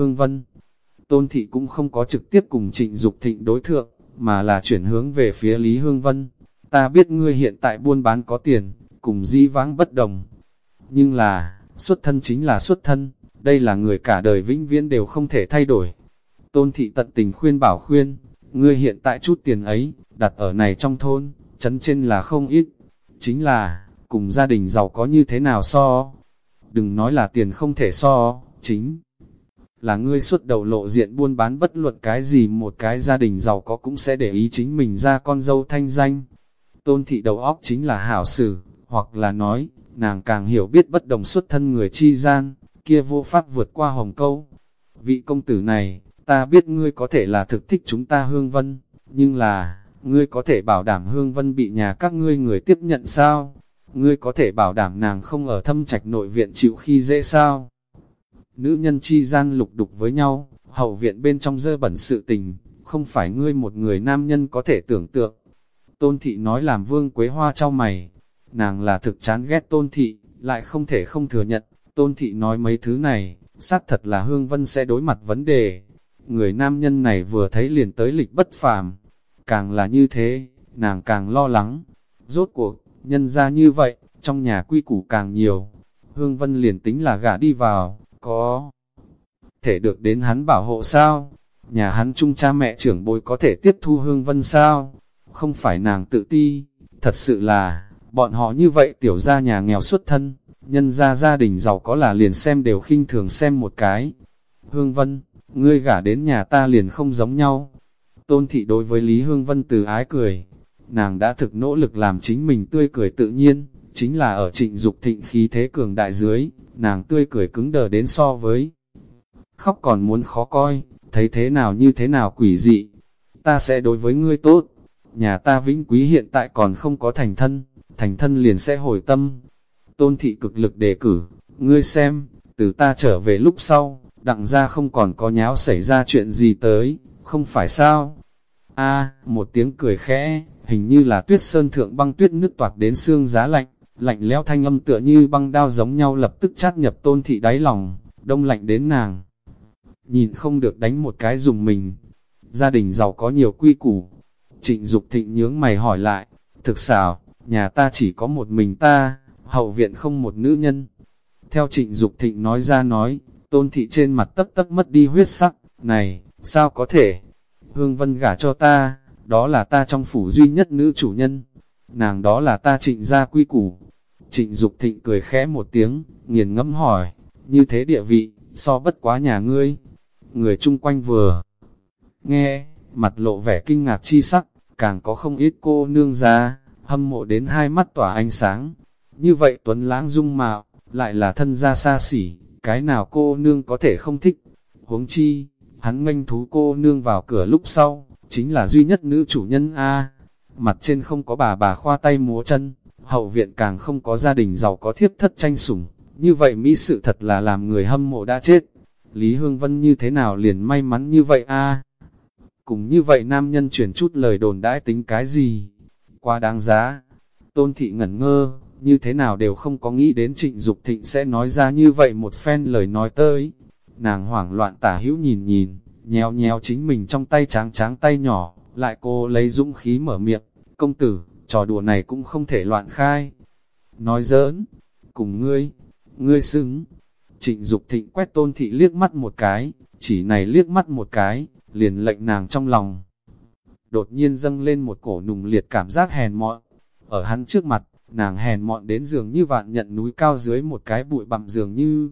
Hương Vân. Tôn Thị cũng không có trực tiếp cùng trịnh Dục thịnh đối thượng, mà là chuyển hướng về phía Lý Hương Vân. Ta biết ngươi hiện tại buôn bán có tiền, cùng di vãng bất đồng. Nhưng là, xuất thân chính là xuất thân, đây là người cả đời vĩnh viễn đều không thể thay đổi. Tôn Thị tận tình khuyên bảo khuyên, ngươi hiện tại chút tiền ấy, đặt ở này trong thôn, chấn trên là không ít. Chính là, cùng gia đình giàu có như thế nào so. Đừng nói là tiền không thể so, chính là ngươi suốt đầu lộ diện buôn bán bất luận cái gì một cái gia đình giàu có cũng sẽ để ý chính mình ra con dâu thanh danh. Tôn thị đầu óc chính là hảo sử, hoặc là nói, nàng càng hiểu biết bất đồng xuất thân người chi gian, kia vô pháp vượt qua hồng câu. Vị công tử này, ta biết ngươi có thể là thực thích chúng ta hương vân, nhưng là, ngươi có thể bảo đảm hương vân bị nhà các ngươi người tiếp nhận sao? Ngươi có thể bảo đảm nàng không ở thâm trạch nội viện chịu khi dễ sao? Nữ nhân chi gian lục đục với nhau, hậu viện bên trong dơ bẩn sự tình, không phải ngươi một người nam nhân có thể tưởng tượng. Tôn thị nói làm vương quế hoa trao mày, nàng là thực chán ghét tôn thị, lại không thể không thừa nhận, tôn thị nói mấy thứ này, xác thật là hương vân sẽ đối mặt vấn đề. Người nam nhân này vừa thấy liền tới lịch bất phàm, càng là như thế, nàng càng lo lắng. Rốt cuộc, nhân ra như vậy, trong nhà quy củ càng nhiều. Hương Vân liền tính là gả đi vào, có thể được đến hắn bảo hộ sao? Nhà hắn chung cha mẹ trưởng bối có thể tiếp thu Hương Vân sao? Không phải nàng tự ti, thật sự là, bọn họ như vậy tiểu ra nhà nghèo xuất thân, nhân ra gia đình giàu có là liền xem đều khinh thường xem một cái. Hương Vân, ngươi gả đến nhà ta liền không giống nhau. Tôn thị đối với Lý Hương Vân từ ái cười, nàng đã thực nỗ lực làm chính mình tươi cười tự nhiên, chính là ở trịnh Dục thịnh khí thế cường đại dưới, nàng tươi cười cứng đờ đến so với. Khóc còn muốn khó coi, thấy thế nào như thế nào quỷ dị. Ta sẽ đối với ngươi tốt, nhà ta vĩnh quý hiện tại còn không có thành thân, thành thân liền sẽ hồi tâm. Tôn thị cực lực đề cử, ngươi xem, từ ta trở về lúc sau, đặng ra không còn có nháo xảy ra chuyện gì tới, không phải sao? A, một tiếng cười khẽ, hình như là tuyết sơn thượng băng tuyết nước toạc đến xương giá lạnh, lạnh lẽo thanh âm tựa như băng đao giống nhau lập tức chát nhập tôn thị đáy lòng, đông lạnh đến nàng. Nhìn không được đánh một cái dùng mình, gia đình giàu có nhiều quy củ. Trịnh Dục thịnh nhướng mày hỏi lại, thực xảo, nhà ta chỉ có một mình ta, hậu viện không một nữ nhân. Theo trịnh Dục thịnh nói ra nói, tôn thị trên mặt tất tất mất đi huyết sắc, này, sao có thể? Hương Vân gả cho ta, đó là ta trong phủ duy nhất nữ chủ nhân, nàng đó là ta trịnh gia quy củ. Trịnh Dục thịnh cười khẽ một tiếng, nghiền ngẫm hỏi, như thế địa vị, so bất quá nhà ngươi. Người chung quanh vừa nghe, mặt lộ vẻ kinh ngạc chi sắc, càng có không ít cô nương ra, hâm mộ đến hai mắt tỏa ánh sáng. Như vậy Tuấn Lãng dung mạo, lại là thân gia xa xỉ, cái nào cô nương có thể không thích. Huống chi, hắn nganh thú cô nương vào cửa lúc sau, chính là duy nhất nữ chủ nhân A. Mặt trên không có bà bà khoa tay múa chân, hậu viện càng không có gia đình giàu có thiếp thất tranh sủng, như vậy Mỹ sự thật là làm người hâm mộ đã chết. Lý Hương Vân như thế nào liền may mắn như vậy a Cùng như vậy nam nhân chuyển chút lời đồn đãi tính cái gì? Quá đáng giá. Tôn thị ngẩn ngơ, như thế nào đều không có nghĩ đến trịnh Dục thịnh sẽ nói ra như vậy một phen lời nói tới. Nàng hoảng loạn tả hữu nhìn nhìn, nhéo nhéo chính mình trong tay tráng tráng tay nhỏ, lại cô lấy dũng khí mở miệng, công tử, trò đùa này cũng không thể loạn khai. Nói giỡn, cùng ngươi, ngươi xứng. Trịnh Dục thịnh quét tôn thị liếc mắt một cái, chỉ này liếc mắt một cái, liền lệnh nàng trong lòng. Đột nhiên dâng lên một cổ nùng liệt cảm giác hèn mọn. Ở hắn trước mặt, nàng hèn mọn đến giường như vạn nhận núi cao dưới một cái bụi bặm giường như.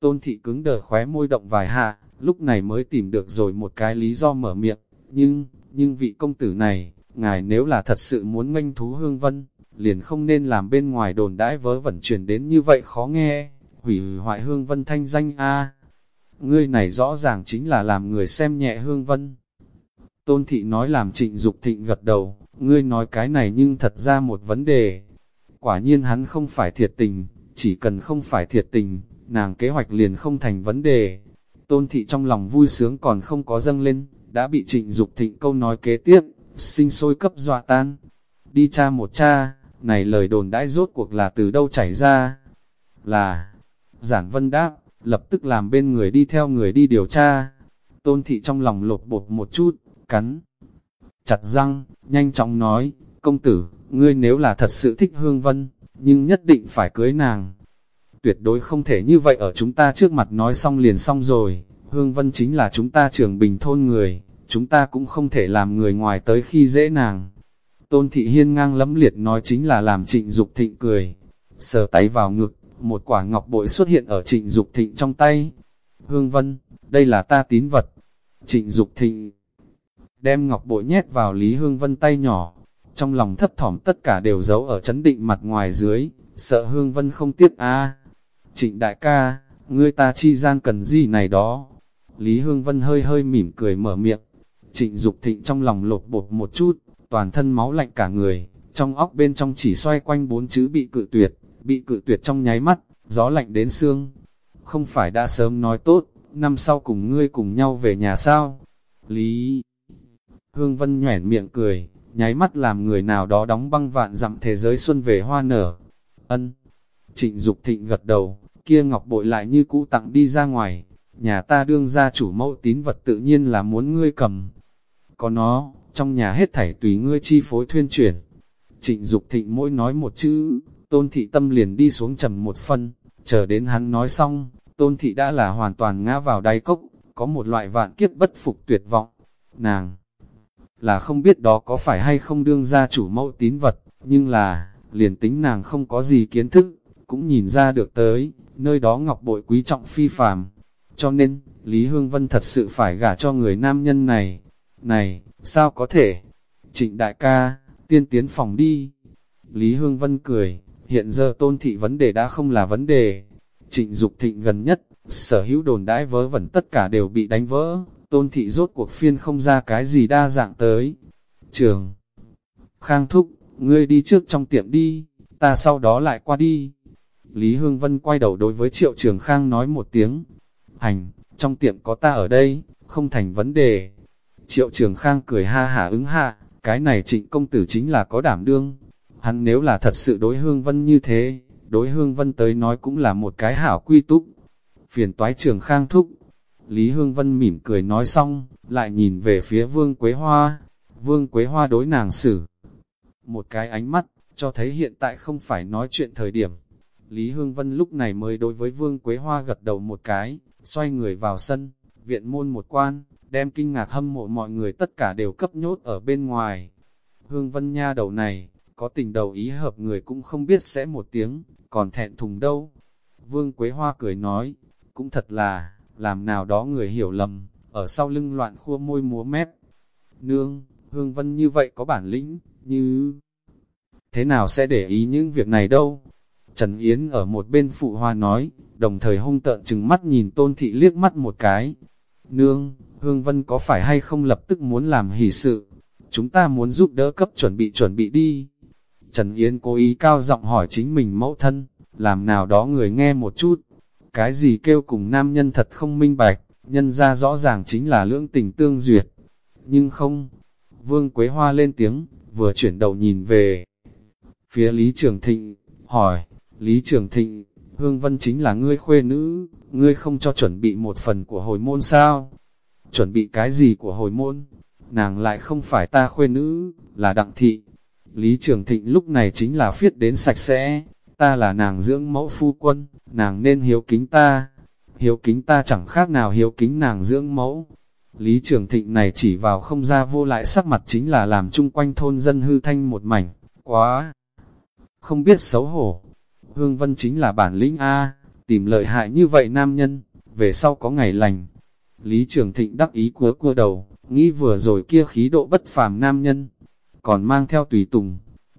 Tôn thị cứng đờ khóe môi động vài hạ, lúc này mới tìm được rồi một cái lý do mở miệng. Nhưng, nhưng vị công tử này, ngài nếu là thật sự muốn nghênh thú hương vân, liền không nên làm bên ngoài đồn đãi vớ vẩn truyền đến như vậy khó nghe, hủy hoại hương vân thanh danh a Ngươi này rõ ràng chính là làm người xem nhẹ hương vân. Tôn thị nói làm trịnh Dục thịnh gật đầu, ngươi nói cái này nhưng thật ra một vấn đề. Quả nhiên hắn không phải thiệt tình, chỉ cần không phải thiệt tình, nàng kế hoạch liền không thành vấn đề. Tôn thị trong lòng vui sướng còn không có dâng lên, đã bị trịnh Dục thịnh câu nói kế tiếp, sinh sôi cấp dọa tan. Đi cha một cha, này lời đồn đãi rốt cuộc là từ đâu chảy ra? Là, giản vân đáp, lập tức làm bên người đi theo người đi điều tra. Tôn thị trong lòng lột bột một chút, cắn, chặt răng, nhanh chóng nói, công tử, ngươi nếu là thật sự thích Hương Vân, nhưng nhất định phải cưới nàng. Tuyệt đối không thể như vậy ở chúng ta trước mặt nói xong liền xong rồi, Hương Vân chính là chúng ta trường bình thôn người, chúng ta cũng không thể làm người ngoài tới khi dễ nàng. Tôn Thị Hiên ngang lẫm liệt nói chính là làm trịnh Dục thịnh cười, sờ tay vào ngực, một quả ngọc bội xuất hiện ở trịnh Dục thịnh trong tay. Hương Vân, đây là ta tín vật. Trịnh Dục thịnh đem ngọc bội nhét vào Lý Hương Vân tay nhỏ, trong lòng thấp thỏm tất cả đều giấu ở chấn định mặt ngoài dưới, sợ Hương Vân không tiếc a. Trịnh đại ca, ngươi ta chi gian cần gì này đó. Lý Hương Vân hơi hơi mỉm cười mở miệng. Trịnh Dục Thịnh trong lòng lột bột một chút, toàn thân máu lạnh cả người, trong óc bên trong chỉ xoay quanh bốn chữ bị cự tuyệt, bị cự tuyệt trong nháy mắt, gió lạnh đến xương. Không phải đã sớm nói tốt, năm sau cùng ngươi cùng nhau về nhà sao? Lý Hương Vân nhoẻn miệng cười, nháy mắt làm người nào đó đóng băng vạn dặm thế giới xuân về hoa nở. Ân. Trịnh Dục Thịnh gật đầu, kia ngọc bội lại như cũ tặng đi ra ngoài. Nhà ta đương ra chủ mẫu tín vật tự nhiên là muốn ngươi cầm. Có nó, trong nhà hết thảy tùy ngươi chi phối thuyên chuyển. Trịnh Dục Thịnh mỗi nói một chữ, tôn thị tâm liền đi xuống trầm một phân, chờ đến hắn nói xong, tôn thị đã là hoàn toàn ngã vào đáy cốc, có một loại vạn kiếp bất phục tuyệt vọng. Nàng là không biết đó có phải hay không đương ra chủ mẫu tín vật, nhưng là, liền tính nàng không có gì kiến thức, cũng nhìn ra được tới, nơi đó ngọc bội quý trọng phi phàm. Cho nên, Lý Hương Vân thật sự phải gả cho người nam nhân này. Này, sao có thể? Trịnh đại ca, tiên tiến phòng đi. Lý Hương Vân cười, hiện giờ tôn thị vấn đề đã không là vấn đề. Trịnh Dục thịnh gần nhất, sở hữu đồn đãi vớ vẩn tất cả đều bị đánh vỡ, tôn thị rốt cuộc phiên không ra cái gì đa dạng tới. Trường Khang Thúc, ngươi đi trước trong tiệm đi, ta sau đó lại qua đi. Lý Hương Vân quay đầu đối với Triệu Trường Khang nói một tiếng, hành, trong tiệm có ta ở đây, không thành vấn đề. Triệu Trường Khang cười ha hả ứng hạ, cái này trịnh công tử chính là có đảm đương. Hắn nếu là thật sự đối Hương Vân như thế, đối Hương Vân tới nói cũng là một cái hảo quy túc. Phiền toái Trường Khang thúc, Lý Hương Vân mỉm cười nói xong, lại nhìn về phía Vương Quế Hoa. Vương Quế Hoa đối nàng xử. Một cái ánh mắt, cho thấy hiện tại không phải nói chuyện thời điểm. Lý Hương Vân lúc này mới đối với Vương Quế Hoa gật đầu một cái, xoay người vào sân, viện môn một quan, đem kinh ngạc hâm mộ mọi người tất cả đều cấp nhốt ở bên ngoài. Hương Vân Nha đầu này, có tình đầu ý hợp người cũng không biết sẽ một tiếng, còn thẹn thùng đâu. Vương Quế Hoa cười nói, cũng thật là, làm nào đó người hiểu lầm, ở sau lưng loạn khua môi múa mép. Nương, Hương Vân như vậy có bản lĩnh, như... Thế nào sẽ để ý những việc này đâu? Trần Yến ở một bên phụ hoa nói, đồng thời hung tợn chừng mắt nhìn tôn thị liếc mắt một cái. Nương, Hương Vân có phải hay không lập tức muốn làm hỷ sự? Chúng ta muốn giúp đỡ cấp chuẩn bị chuẩn bị đi. Trần Yến cố ý cao giọng hỏi chính mình mẫu thân, làm nào đó người nghe một chút. Cái gì kêu cùng nam nhân thật không minh bạch, nhân ra rõ ràng chính là lưỡng tình tương duyệt. Nhưng không, Vương Quế Hoa lên tiếng, vừa chuyển đầu nhìn về. Phía Lý Trường Thịnh, hỏi, Lý Trường Thịnh, Hương Vân chính là ngươi khuê nữ, ngươi không cho chuẩn bị một phần của hồi môn sao? Chuẩn bị cái gì của hồi môn? Nàng lại không phải ta khuê nữ, là đặng thị. Lý Trường Thịnh lúc này chính là phiết đến sạch sẽ, ta là nàng dưỡng mẫu phu quân, nàng nên hiếu kính ta. Hiếu kính ta chẳng khác nào hiếu kính nàng dưỡng mẫu. Lý Trường Thịnh này chỉ vào không ra vô lại sắc mặt chính là làm chung quanh thôn dân hư thanh một mảnh, quá. Không biết xấu hổ, Hương Vân chính là bản lĩnh A, tìm lợi hại như vậy nam nhân, về sau có ngày lành. Lý Trường Thịnh đắc ý cua cua đầu, nghĩ vừa rồi kia khí độ bất phàm nam nhân, còn mang theo tùy tùng,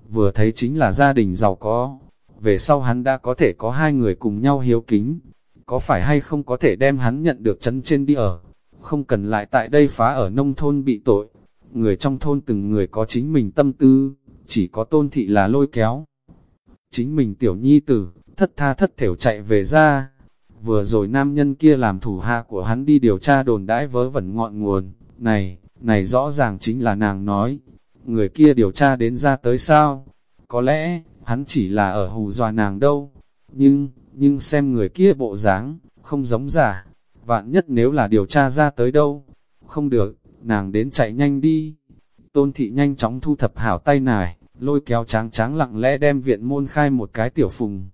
vừa thấy chính là gia đình giàu có, về sau hắn đã có thể có hai người cùng nhau hiếu kính, có phải hay không có thể đem hắn nhận được chân trên đi ở, không cần lại tại đây phá ở nông thôn bị tội, người trong thôn từng người có chính mình tâm tư, chỉ có tôn thị là lôi kéo. Chính mình tiểu nhi tử, thất tha thất thểu chạy về ra, vừa rồi nam nhân kia làm thủ hạ của hắn đi điều tra đồn đãi vớ vẩn ngọn nguồn, này, này rõ ràng chính là nàng nói, người kia điều tra đến ra tới sao, có lẽ, hắn chỉ là ở hù dọa nàng đâu, nhưng, nhưng xem người kia bộ dáng, không giống giả, vạn nhất nếu là điều tra ra tới đâu, không được, nàng đến chạy nhanh đi. Tôn thị nhanh chóng thu thập hảo tay nải, lôi kéo tráng tráng lặng lẽ đem viện môn khai một cái tiểu phùng.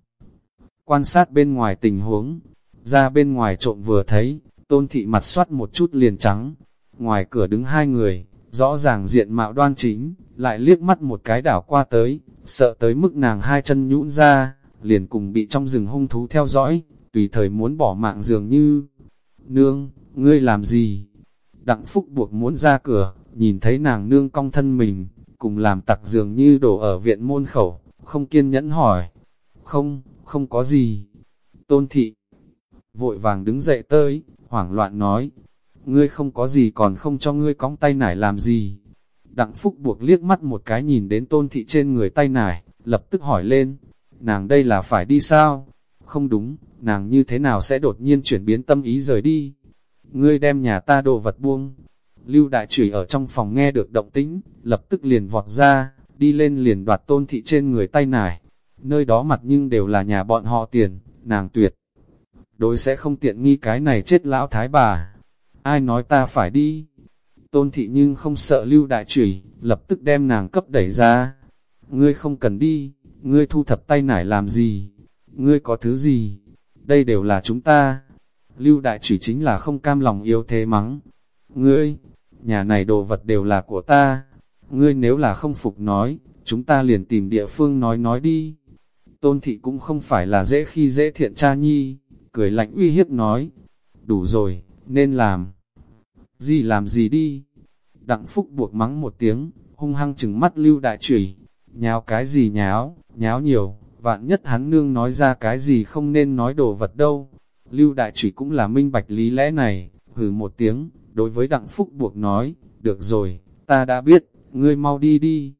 Quan sát bên ngoài tình huống, ra bên ngoài trộm vừa thấy, tôn thị mặt soát một chút liền trắng. Ngoài cửa đứng hai người, rõ ràng diện mạo đoan chính, lại liếc mắt một cái đảo qua tới, sợ tới mức nàng hai chân nhũn ra, liền cùng bị trong rừng hung thú theo dõi, tùy thời muốn bỏ mạng dường như. Nương, ngươi làm gì? Đặng Phúc buộc muốn ra cửa, nhìn thấy nàng nương cong thân mình, cùng làm tặc dường như đổ ở viện môn khẩu, không kiên nhẫn hỏi. Không, không có gì. Tôn thị, vội vàng đứng dậy tới, hoảng loạn nói, ngươi không có gì còn không cho ngươi cong tay nải làm gì. Đặng Phúc buộc liếc mắt một cái nhìn đến tôn thị trên người tay nải, lập tức hỏi lên, nàng đây là phải đi sao? Không đúng, nàng như thế nào sẽ đột nhiên chuyển biến tâm ý rời đi? Ngươi đem nhà ta đồ vật buông. Lưu đại chửi ở trong phòng nghe được động tĩnh, lập tức liền vọt ra, đi lên liền đoạt tôn thị trên người tay nải. Nơi đó mặt nhưng đều là nhà bọn họ tiền, nàng tuyệt. Đối sẽ không tiện nghi cái này chết lão thái bà. Ai nói ta phải đi? Tôn thị nhưng không sợ lưu đại chửi, lập tức đem nàng cấp đẩy ra. Ngươi không cần đi, ngươi thu thập tay nải làm gì? Ngươi có thứ gì? Đây đều là chúng ta. Lưu đại chửi chính là không cam lòng yếu thế mắng. Ngươi, nhà này đồ vật đều là của ta. Ngươi nếu là không phục nói, chúng ta liền tìm địa phương nói nói đi. Tôn thị cũng không phải là dễ khi dễ thiện cha nhi, cười lạnh uy hiếp nói. Đủ rồi, nên làm. Gì làm gì đi. Đặng phúc buộc mắng một tiếng, hung hăng chừng mắt lưu đại trùy. Nháo cái gì nháo, nháo nhiều, vạn nhất hắn nương nói ra cái gì không nên nói đồ vật đâu. Lưu đại trùy cũng là minh bạch lý lẽ này, hừ một tiếng, đối với đặng phúc buộc nói, được rồi, ta đã biết, ngươi mau đi đi.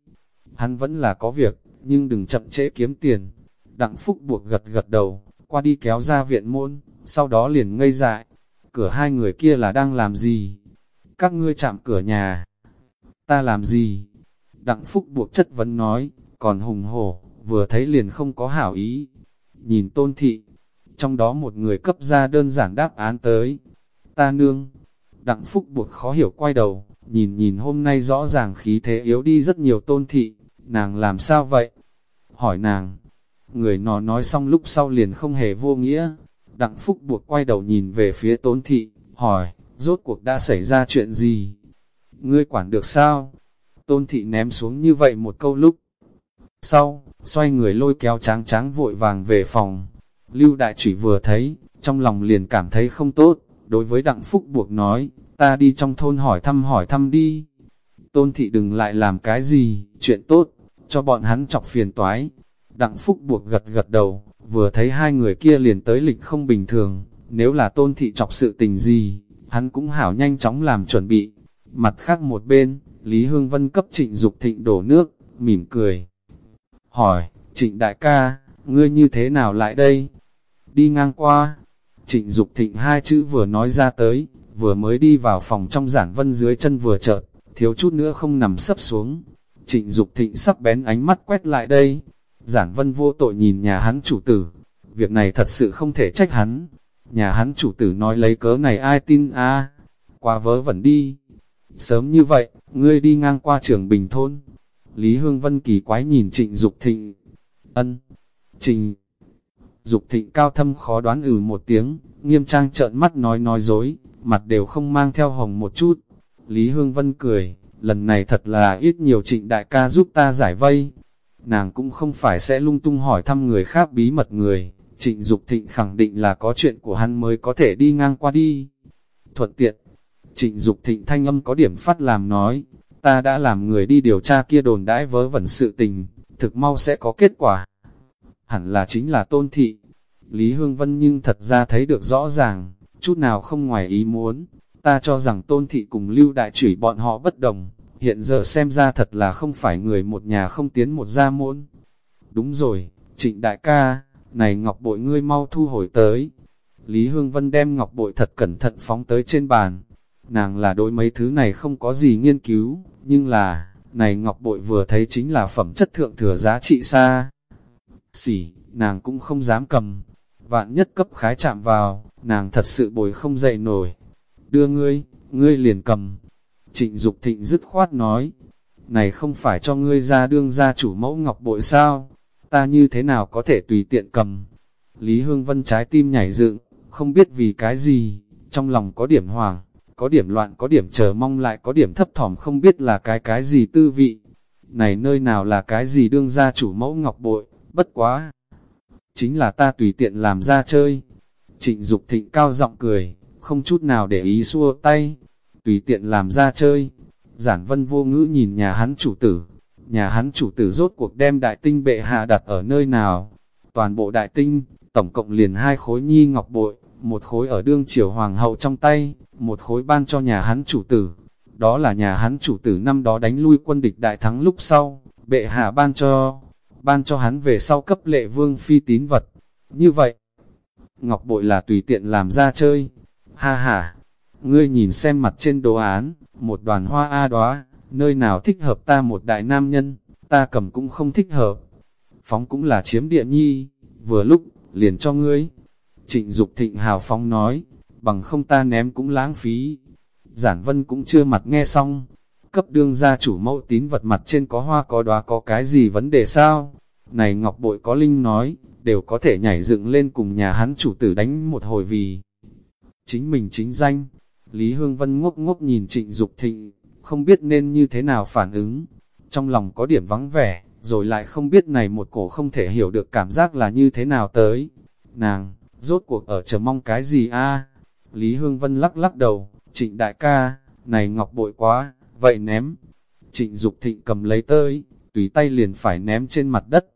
Hắn vẫn là có việc, nhưng đừng chậm trễ kiếm tiền. Đặng phúc buộc gật gật đầu, qua đi kéo ra viện môn, sau đó liền ngây dại. Cửa hai người kia là đang làm gì? Các ngươi chạm cửa nhà. Ta làm gì? Đặng phúc buộc chất vấn nói, còn hùng hổ, vừa thấy liền không có hảo ý. Nhìn tôn thị, trong đó một người cấp ra đơn giản đáp án tới. Ta nương, đặng phúc buộc khó hiểu quay đầu, nhìn nhìn hôm nay rõ ràng khí thế yếu đi rất nhiều tôn thị, nàng làm sao vậy? Hỏi nàng, người nó nói xong lúc sau liền không hề vô nghĩa. Đặng phúc buộc quay đầu nhìn về phía tôn thị, hỏi, rốt cuộc đã xảy ra chuyện gì? Ngươi quản được sao? Tôn thị ném xuống như vậy một câu lúc. Sau, xoay người lôi kéo tráng tráng vội vàng về phòng. Lưu đại chủy vừa thấy, trong lòng liền cảm thấy không tốt, đối với đặng phúc buộc nói, ta đi trong thôn hỏi thăm hỏi thăm đi. Tôn thị đừng lại làm cái gì, chuyện tốt, cho bọn hắn chọc phiền toái. Đặng phúc buộc gật gật đầu, vừa thấy hai người kia liền tới lịch không bình thường, nếu là tôn thị chọc sự tình gì, hắn cũng hảo nhanh chóng làm chuẩn bị. Mặt khác một bên, Lý Hương Vân cấp trịnh Dục thịnh đổ nước, mỉm cười. Hỏi, trịnh đại ca, ngươi như thế nào lại đây? Đi ngang qua, trịnh Dục thịnh hai chữ vừa nói ra tới, vừa mới đi vào phòng trong giản vân dưới chân vừa chợt, thiếu chút nữa không nằm sấp xuống. Trịnh Dục thịnh sắc bén ánh mắt quét lại đây, giản vân vô tội nhìn nhà hắn chủ tử, việc này thật sự không thể trách hắn. Nhà hắn chủ tử nói lấy cớ này ai tin a à? qua vớ vẩn đi. Sớm như vậy, ngươi đi ngang qua trường bình thôn. Lý Hương Vân kỳ quái nhìn trịnh Dục thịnh. Ân, trình Dục thịnh cao thâm khó đoán ử ừ một tiếng, nghiêm trang trợn mắt nói nói dối, mặt đều không mang theo hồng một chút. Lý Hương Vân cười, lần này thật là ít nhiều trịnh đại ca giúp ta giải vây. Nàng cũng không phải sẽ lung tung hỏi thăm người khác bí mật người, trịnh Dục thịnh khẳng định là có chuyện của hắn mới có thể đi ngang qua đi. Thuận tiện, trịnh Dục thịnh thanh âm có điểm phát làm nói, ta đã làm người đi điều tra kia đồn đãi vớ vẩn sự tình, thực mau sẽ có kết quả. Hẳn là chính là tôn thị. Lý Hương Vân nhưng thật ra thấy được rõ ràng, chút nào không ngoài ý muốn. Ta cho rằng tôn thị cùng lưu đại chửi bọn họ bất đồng, hiện giờ xem ra thật là không phải người một nhà không tiến một gia môn. Đúng rồi, trịnh đại ca, này ngọc bội ngươi mau thu hồi tới. Lý Hương Vân đem ngọc bội thật cẩn thận phóng tới trên bàn. Nàng là đối mấy thứ này không có gì nghiên cứu, nhưng là, này ngọc bội vừa thấy chính là phẩm chất thượng thừa giá trị xa. Xỉ, nàng cũng không dám cầm. vạn nhất cấp khái chạm vào, nàng thật sự bồi không dậy nổi. Đưa ngươi, ngươi liền cầm. Trịnh Dục thịnh dứt khoát nói, này không phải cho ngươi ra đương gia chủ mẫu ngọc bội sao, ta như thế nào có thể tùy tiện cầm. Lý Hương Vân trái tim nhảy dựng, không biết vì cái gì, trong lòng có điểm hoàng, có điểm loạn, có điểm chờ mong lại có điểm thấp thỏm không biết là cái cái gì tư vị. Này nơi nào là cái gì đương gia chủ mẫu ngọc bội, bất quá. Chính là ta tùy tiện làm ra chơi. Trịnh Dục thịnh cao giọng cười, không chút nào để ý xua tay. Tùy tiện làm ra chơi. Giản vân vô ngữ nhìn nhà hắn chủ tử. Nhà hắn chủ tử rốt cuộc đem đại tinh bệ hạ đặt ở nơi nào. Toàn bộ đại tinh, tổng cộng liền hai khối nhi ngọc bội, một khối ở đương triều hoàng hậu trong tay, một khối ban cho nhà hắn chủ tử. Đó là nhà hắn chủ tử năm đó đánh lui quân địch đại thắng lúc sau, bệ hạ ban cho, ban cho hắn về sau cấp lệ vương phi tín vật. Như vậy, ngọc bội là tùy tiện làm ra chơi. Ha ha, ngươi nhìn xem mặt trên đồ án, một đoàn hoa A đóa, nơi nào thích hợp ta một đại nam nhân, ta cầm cũng không thích hợp. Phóng cũng là chiếm địa nhi, vừa lúc, liền cho ngươi. Trịnh Dục thịnh hào phóng nói, bằng không ta ném cũng lãng phí. Giản vân cũng chưa mặt nghe xong, cấp đương gia chủ mẫu tín vật mặt trên có hoa có đóa có cái gì vấn đề sao? Này Ngọc Bội có linh nói, đều có thể nhảy dựng lên cùng nhà hắn chủ tử đánh một hồi vì chính mình chính danh. Lý Hương Vân ngốc ngốc nhìn trịnh Dục thịnh, không biết nên như thế nào phản ứng. Trong lòng có điểm vắng vẻ, rồi lại không biết này một cổ không thể hiểu được cảm giác là như thế nào tới. Nàng, rốt cuộc ở chờ mong cái gì a Lý Hương Vân lắc lắc đầu, trịnh đại ca, này ngọc bội quá, vậy ném. Trịnh Dục thịnh cầm lấy tới, tùy tay liền phải ném trên mặt đất.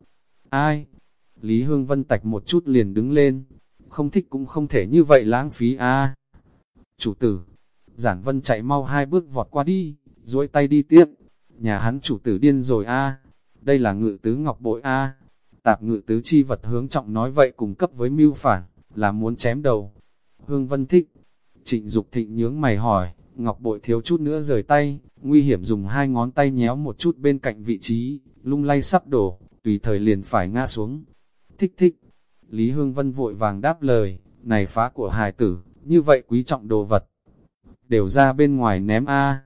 Ai? Lý Hương Vân tạch một chút liền đứng lên, không thích cũng không thể như vậy lãng phí a Chủ tử, giản vân chạy mau hai bước vọt qua đi, duỗi tay đi tiếp. Nhà hắn chủ tử điên rồi a đây là ngự tứ ngọc bội a Tạp ngự tứ chi vật hướng trọng nói vậy cùng cấp với mưu phản, là muốn chém đầu. Hương Vân thích. Trịnh Dục thịnh nhướng mày hỏi, ngọc bội thiếu chút nữa rời tay, nguy hiểm dùng hai ngón tay nhéo một chút bên cạnh vị trí, lung lay sắp đổ, tùy thời liền phải ngã xuống. Thích thích. Lý Hương Vân vội vàng đáp lời, này phá của hài tử, như vậy quý trọng đồ vật. Đều ra bên ngoài ném a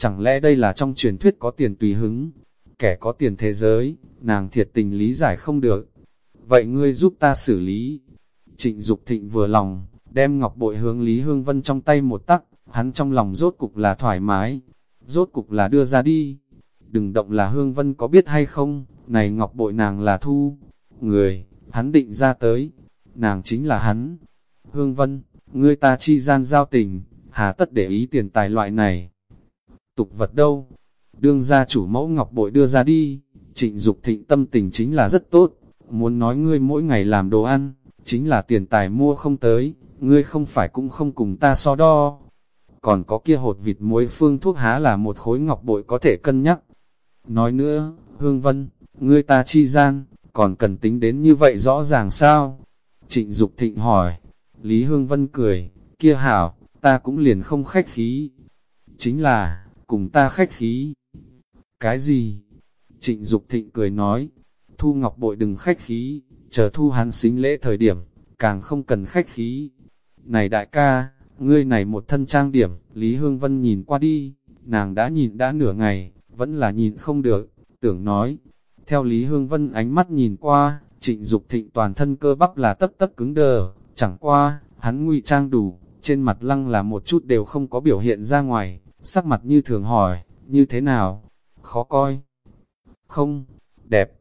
Chẳng lẽ đây là trong truyền thuyết có tiền tùy hứng? Kẻ có tiền thế giới, nàng thiệt tình lý giải không được. Vậy ngươi giúp ta xử lý. Trịnh Dục thịnh vừa lòng, đem ngọc bội hướng Lý Hương Vân trong tay một tắc, hắn trong lòng rốt cục là thoải mái. Rốt cục là đưa ra đi. Đừng động là Hương Vân có biết hay không, này ngọc bội nàng là thu. Người, hắn định ra tới, nàng chính là hắn. Hương Vân, ngươi ta chi gian giao tình, hà tất để ý tiền tài loại này. Tục vật đâu? Đương gia chủ mẫu ngọc bội đưa ra đi, trịnh Dục thịnh tâm tình chính là rất tốt, muốn nói ngươi mỗi ngày làm đồ ăn, chính là tiền tài mua không tới, ngươi không phải cũng không cùng ta so đo. Còn có kia hột vịt muối phương thuốc há là một khối ngọc bội có thể cân nhắc. Nói nữa, Hương Vân, ngươi ta chi gian, còn cần tính đến như vậy rõ ràng sao? Trịnh Dục thịnh hỏi, Lý Hương Vân cười, kia hảo, ta cũng liền không khách khí. Chính là, cùng ta khách khí. Cái gì? Trịnh Dục thịnh cười nói, Thu Ngọc Bội đừng khách khí, chờ thu hắn xính lễ thời điểm, càng không cần khách khí. Này đại ca, ngươi này một thân trang điểm, Lý Hương Vân nhìn qua đi, nàng đã nhìn đã nửa ngày, vẫn là nhìn không được, tưởng nói. Theo Lý Hương Vân ánh mắt nhìn qua, trịnh Dục thịnh toàn thân cơ bắp là tất tất cứng đờ, chẳng qua, hắn ngụy trang đủ, trên mặt lăng là một chút đều không có biểu hiện ra ngoài, sắc mặt như thường hỏi, như thế nào, khó coi. Không, đẹp.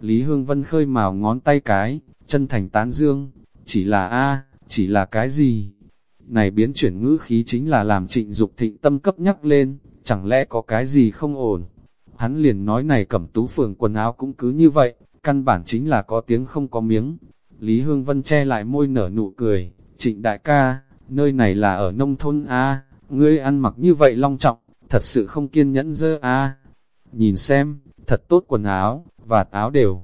Lý Hương Vân khơi màu ngón tay cái, chân thành tán dương, chỉ là A, chỉ là cái gì? Này biến chuyển ngữ khí chính là làm trịnh Dục thịnh tâm cấp nhắc lên, chẳng lẽ có cái gì không ổn? Hắn liền nói này cẩm tú phường quần áo cũng cứ như vậy, căn bản chính là có tiếng không có miếng. Lý Hương Vân che lại môi nở nụ cười, trịnh đại ca, nơi này là ở nông thôn A, ngươi ăn mặc như vậy long trọng, thật sự không kiên nhẫn dơ A. Nhìn xem, thật tốt quần áo, vạt áo đều.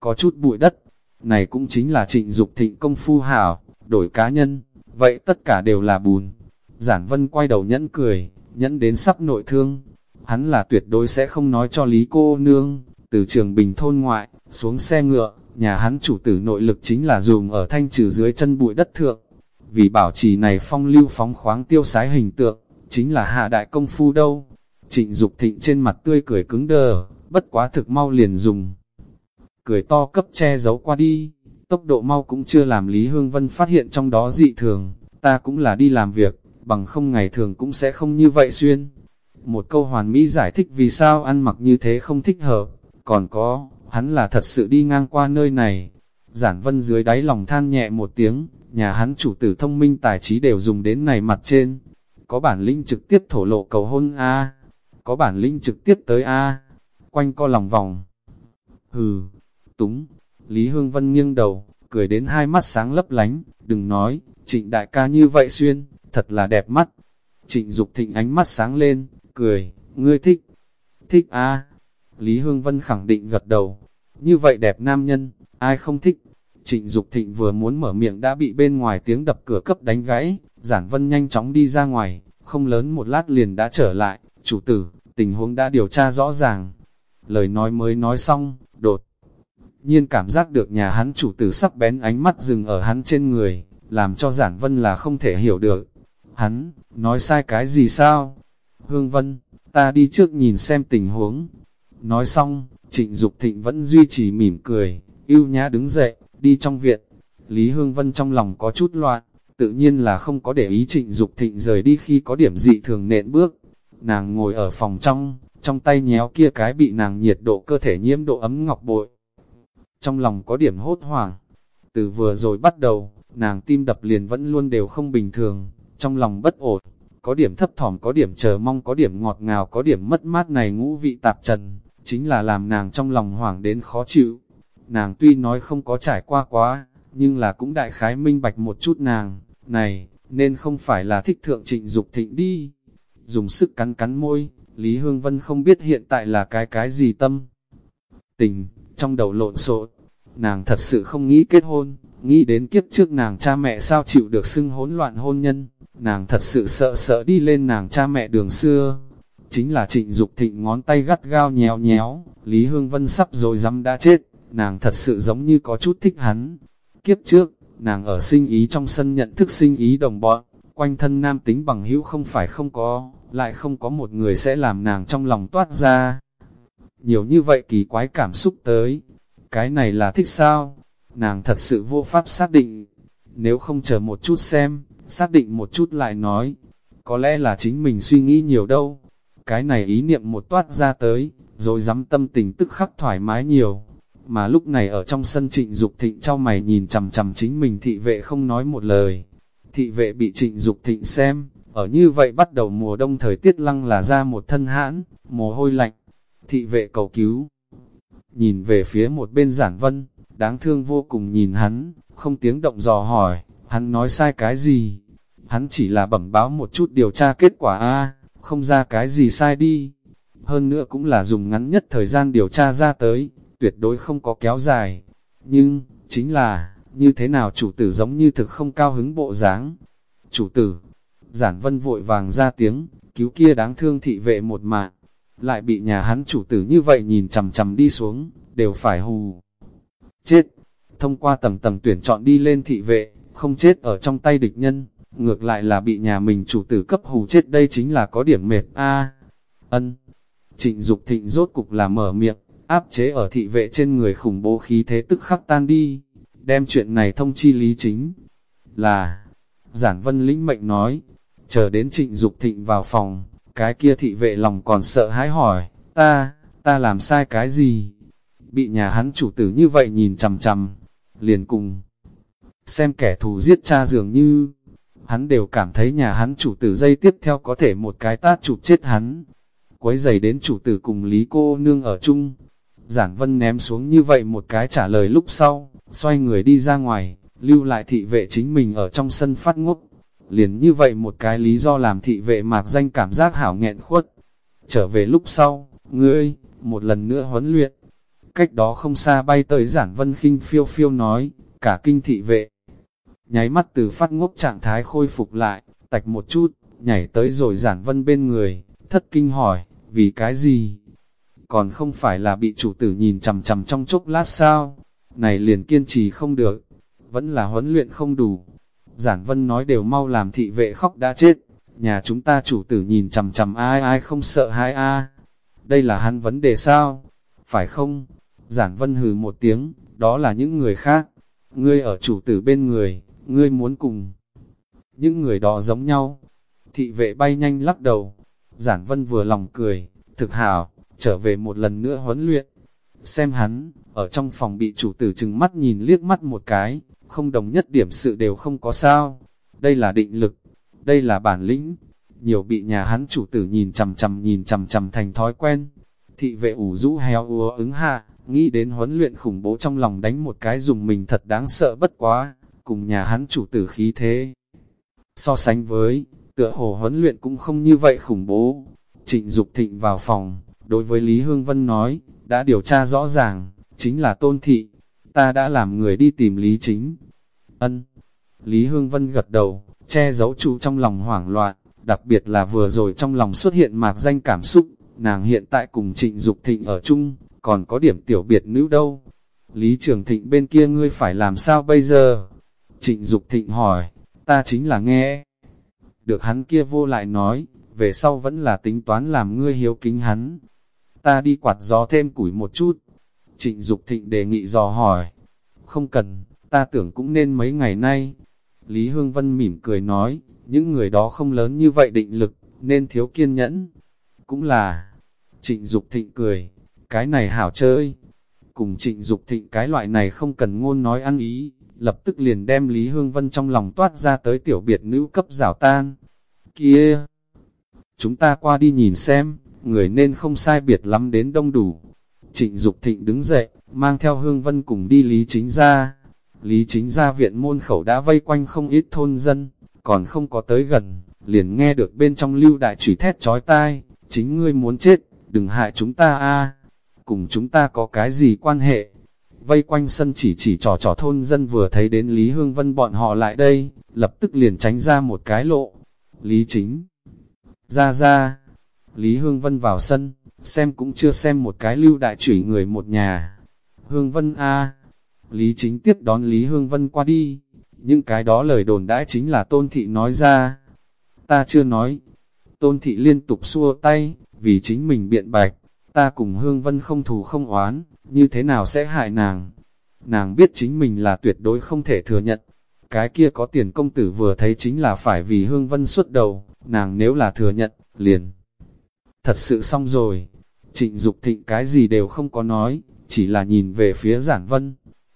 Có chút bụi đất, này cũng chính là trịnh Dục thịnh công phu hảo, đổi cá nhân, vậy tất cả đều là bùn. Giản Vân quay đầu nhẫn cười, nhẫn đến sắp nội thương. Hắn là tuyệt đối sẽ không nói cho Lý cô nương, từ trường bình thôn ngoại, xuống xe ngựa, nhà hắn chủ tử nội lực chính là dùng ở thanh trừ dưới chân bụi đất thượng. Vì bảo trì này phong lưu phóng khoáng tiêu sái hình tượng, chính là hạ đại công phu đâu. Trịnh Dục thịnh trên mặt tươi cười cứng đờ, bất quá thực mau liền dùng. Cười to cấp che giấu qua đi, tốc độ mau cũng chưa làm Lý Hương Vân phát hiện trong đó dị thường, ta cũng là đi làm việc, bằng không ngày thường cũng sẽ không như vậy xuyên. Một câu hoàn mỹ giải thích vì sao ăn mặc như thế không thích hợp, còn có, hắn là thật sự đi ngang qua nơi này. Giản vân dưới đáy lòng than nhẹ một tiếng, nhà hắn chủ tử thông minh tài trí đều dùng đến này mặt trên. Có bản lĩnh trực tiếp thổ lộ cầu hôn A, có bản lĩnh trực tiếp tới A, quanh co lòng vòng. Hừ, túng, Lý Hương Vân nghiêng đầu, cười đến hai mắt sáng lấp lánh, đừng nói, trịnh đại ca như vậy xuyên, thật là đẹp mắt. Trịnh Dục thịnh ánh mắt sáng lên, cười, ngươi thích, thích a Lý Hương Vân khẳng định gật đầu, như vậy đẹp nam nhân, ai không thích. Trịnh Dục thịnh vừa muốn mở miệng đã bị bên ngoài tiếng đập cửa cấp đánh gãy, giản vân nhanh chóng đi ra ngoài, không lớn một lát liền đã trở lại, chủ tử, tình huống đã điều tra rõ ràng. Lời nói mới nói xong, đột nhiên cảm giác được nhà hắn chủ tử sắc bén ánh mắt dừng ở hắn trên người, làm cho giản vân là không thể hiểu được. Hắn, nói sai cái gì sao? Hương Vân, ta đi trước nhìn xem tình huống. Nói xong, trịnh Dục thịnh vẫn duy trì mỉm cười, yêu nhã đứng dậy, đi trong viện. Lý Hương Vân trong lòng có chút loạn, tự nhiên là không có để ý trịnh Dục thịnh rời đi khi có điểm dị thường nện bước. Nàng ngồi ở phòng trong, trong tay nhéo kia cái bị nàng nhiệt độ cơ thể nhiễm độ ấm ngọc bội. Trong lòng có điểm hốt hoảng. Từ vừa rồi bắt đầu, nàng tim đập liền vẫn luôn đều không bình thường, trong lòng bất ổn, có điểm thấp thỏm, có điểm chờ mong, có điểm ngọt ngào, có điểm mất mát này ngũ vị tạp trần, chính là làm nàng trong lòng hoảng đến khó chịu. Nàng tuy nói không có trải qua quá, nhưng là cũng đại khái minh bạch một chút nàng, này, nên không phải là thích thượng trịnh Dục thịnh đi. Dùng sức cắn cắn môi, Lý Hương Vân không biết hiện tại là cái cái gì tâm. Tình, trong đầu lộn xộn, nàng thật sự không nghĩ kết hôn, nghĩ đến kiếp trước nàng cha mẹ sao chịu được xưng hỗn loạn hôn nhân, nàng thật sự sợ sợ đi lên nàng cha mẹ đường xưa. Chính là trịnh Dục thịnh ngón tay gắt gao nhéo nhéo, Lý Hương Vân sắp rồi dám đã chết, nàng thật sự giống như có chút thích hắn. Kiếp trước, nàng ở sinh ý trong sân nhận thức sinh ý đồng bọn, quanh thân nam tính bằng hữu không phải không có, lại không có một người sẽ làm nàng trong lòng toát ra. Nhiều như vậy kỳ quái cảm xúc tới, cái này là thích sao? Nàng thật sự vô pháp xác định, nếu không chờ một chút xem, xác định một chút lại nói, có lẽ là chính mình suy nghĩ nhiều đâu. Cái này ý niệm một toát ra tới, rồi dám tâm tình tức khắc thoải mái nhiều. Mà lúc này ở trong sân trịnh Dục thịnh trao mày nhìn chầm chầm chính mình thị vệ không nói một lời. Thị vệ bị trịnh Dục thịnh xem, ở như vậy bắt đầu mùa đông thời tiết lăng là ra một thân hãn, mồ hôi lạnh. Thị vệ cầu cứu, nhìn về phía một bên giản vân, đáng thương vô cùng nhìn hắn, không tiếng động dò hỏi, hắn nói sai cái gì? Hắn chỉ là bẩm báo một chút điều tra kết quả a không ra cái gì sai đi. Hơn nữa cũng là dùng ngắn nhất thời gian điều tra ra tới, tuyệt đối không có kéo dài. Nhưng, chính là, như thế nào chủ tử giống như thực không cao hứng bộ dáng. Chủ tử, giản vân vội vàng ra tiếng, cứu kia đáng thương thị vệ một mạng lại bị nhà hắn chủ tử như vậy nhìn chầm chầm đi xuống, đều phải hù. Chết! Thông qua tầng tầng tuyển chọn đi lên thị vệ, không chết ở trong tay địch nhân, ngược lại là bị nhà mình chủ tử cấp hù chết đây chính là có điểm mệt a Ân! Trịnh Dục thịnh rốt cục là mở miệng, áp chế ở thị vệ trên người khủng bố khí thế tức khắc tan đi, đem chuyện này thông chi lý chính. Là, giản vân lĩnh mệnh nói, chờ đến trịnh Dục thịnh vào phòng, cái kia thị vệ lòng còn sợ hãi hỏi, ta, ta làm sai cái gì? Bị nhà hắn chủ tử như vậy nhìn chằm chằm, liền cùng. Xem kẻ thù giết cha dường như, hắn đều cảm thấy nhà hắn chủ tử dây tiếp theo có thể một cái tát chụp chết hắn. Quấy giày đến chủ tử cùng Lý cô nương ở chung. Giản vân ném xuống như vậy một cái trả lời lúc sau, xoay người đi ra ngoài, lưu lại thị vệ chính mình ở trong sân phát ngốc liền như vậy một cái lý do làm thị vệ mạc danh cảm giác hảo nghẹn khuất. Trở về lúc sau, ngươi, một lần nữa huấn luyện. Cách đó không xa bay tới giản vân khinh phiêu phiêu nói, cả kinh thị vệ. Nháy mắt từ phát ngốc trạng thái khôi phục lại, tạch một chút, nhảy tới rồi giản vân bên người, thất kinh hỏi, vì cái gì? Còn không phải là bị chủ tử nhìn chằm chằm trong chốc lát sao? này liền kiên trì không được, vẫn là huấn luyện không đủ. Giản Vân nói đều mau làm thị vệ khóc đã chết, nhà chúng ta chủ tử nhìn chằm chằm ai ai không sợ hai a Đây là hắn vấn đề sao? Phải không? Giản Vân hừ một tiếng, đó là những người khác. Ngươi ở chủ tử bên người, ngươi muốn cùng. Những người đó giống nhau. Thị vệ bay nhanh lắc đầu. Giản Vân vừa lòng cười, thực hảo, trở về một lần nữa huấn luyện. Xem hắn, ở trong phòng bị chủ tử chừng mắt nhìn liếc mắt một cái, không đồng nhất điểm sự đều không có sao. Đây là định lực, đây là bản lĩnh. Nhiều bị nhà hắn chủ tử nhìn chằm chằm nhìn chằm chằm thành thói quen. Thị vệ ủ rũ heo ùa ứng hạ, nghĩ đến huấn luyện khủng bố trong lòng đánh một cái dùng mình thật đáng sợ bất quá, cùng nhà hắn chủ tử khí thế. So sánh với, tựa hồ huấn luyện cũng không như vậy khủng bố. Trịnh Dục Thịnh vào phòng, đối với Lý Hương Vân nói, đã điều tra rõ ràng, chính là tôn thị, ta đã làm người đi tìm Lý Chính. Ân, Lý Hương Vân gật đầu, che giấu trụ trong lòng hoảng loạn, đặc biệt là vừa rồi trong lòng xuất hiện mạc danh cảm xúc, nàng hiện tại cùng trịnh Dục thịnh ở chung, còn có điểm tiểu biệt nữ đâu. Lý Trường Thịnh bên kia ngươi phải làm sao bây giờ? Trịnh Dục Thịnh hỏi, ta chính là nghe. Được hắn kia vô lại nói, về sau vẫn là tính toán làm ngươi hiếu kính hắn. Ta đi quạt gió thêm củi một chút. Trịnh Dục Thịnh đề nghị dò hỏi. Không cần, ta tưởng cũng nên mấy ngày nay. Lý Hương Vân mỉm cười nói, những người đó không lớn như vậy định lực, nên thiếu kiên nhẫn. Cũng là, trịnh Dục Thịnh cười, cái này hảo chơi. Cùng trịnh Dục Thịnh cái loại này không cần ngôn nói ăn ý, lập tức liền đem Lý Hương Vân trong lòng toát ra tới tiểu biệt nữ cấp rào tan. Kia! Chúng ta qua đi nhìn xem, người nên không sai biệt lắm đến đông đủ. Trịnh Dục Thịnh đứng dậy, mang theo Hương Vân cùng đi Lý Chính ra. Lý Chính ra viện môn khẩu đã vây quanh không ít thôn dân, còn không có tới gần, liền nghe được bên trong lưu đại chửi thét chói tai, chính ngươi muốn chết, đừng hại chúng ta a cùng chúng ta có cái gì quan hệ. Vây quanh sân chỉ chỉ trò trò thôn dân vừa thấy đến Lý Hương Vân bọn họ lại đây, lập tức liền tránh ra một cái lộ. Lý chính. Ra ra. Lý Hương Vân vào sân, xem cũng chưa xem một cái lưu đại chửi người một nhà. Hương Vân A. Lý chính tiếp đón Lý Hương Vân qua đi. Những cái đó lời đồn đãi chính là tôn thị nói ra. Ta chưa nói. Tôn thị liên tục xua tay, vì chính mình biện bạch ta cùng Hương Vân không thù không oán, như thế nào sẽ hại nàng? Nàng biết chính mình là tuyệt đối không thể thừa nhận. Cái kia có tiền công tử vừa thấy chính là phải vì Hương Vân xuất đầu, nàng nếu là thừa nhận, liền. Thật sự xong rồi. Trịnh Dục thịnh cái gì đều không có nói, chỉ là nhìn về phía Giản Vân.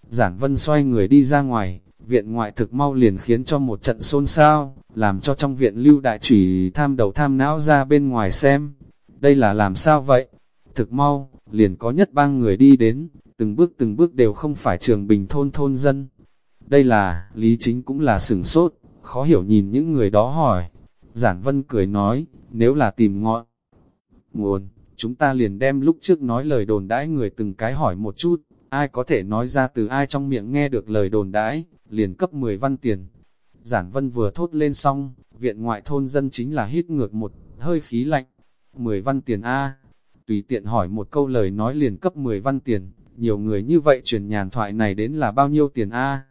Giản Vân xoay người đi ra ngoài, viện ngoại thực mau liền khiến cho một trận xôn xao, làm cho trong viện lưu đại chủy tham đầu tham não ra bên ngoài xem. Đây là làm sao vậy? Thực mau, liền có nhất bang người đi đến, từng bước từng bước đều không phải trường bình thôn thôn dân. Đây là, Lý Chính cũng là sửng sốt, khó hiểu nhìn những người đó hỏi. Giản Vân cười nói, nếu là tìm ngọn nguồn, chúng ta liền đem lúc trước nói lời đồn đãi người từng cái hỏi một chút, ai có thể nói ra từ ai trong miệng nghe được lời đồn đãi, liền cấp 10 văn tiền. Giản Vân vừa thốt lên xong, viện ngoại thôn dân chính là hít ngược một hơi khí lạnh. 10 văn tiền A, tùy tiện hỏi một câu lời nói liền cấp 10 văn tiền, nhiều người như vậy truyền nhàn thoại này đến là bao nhiêu tiền A.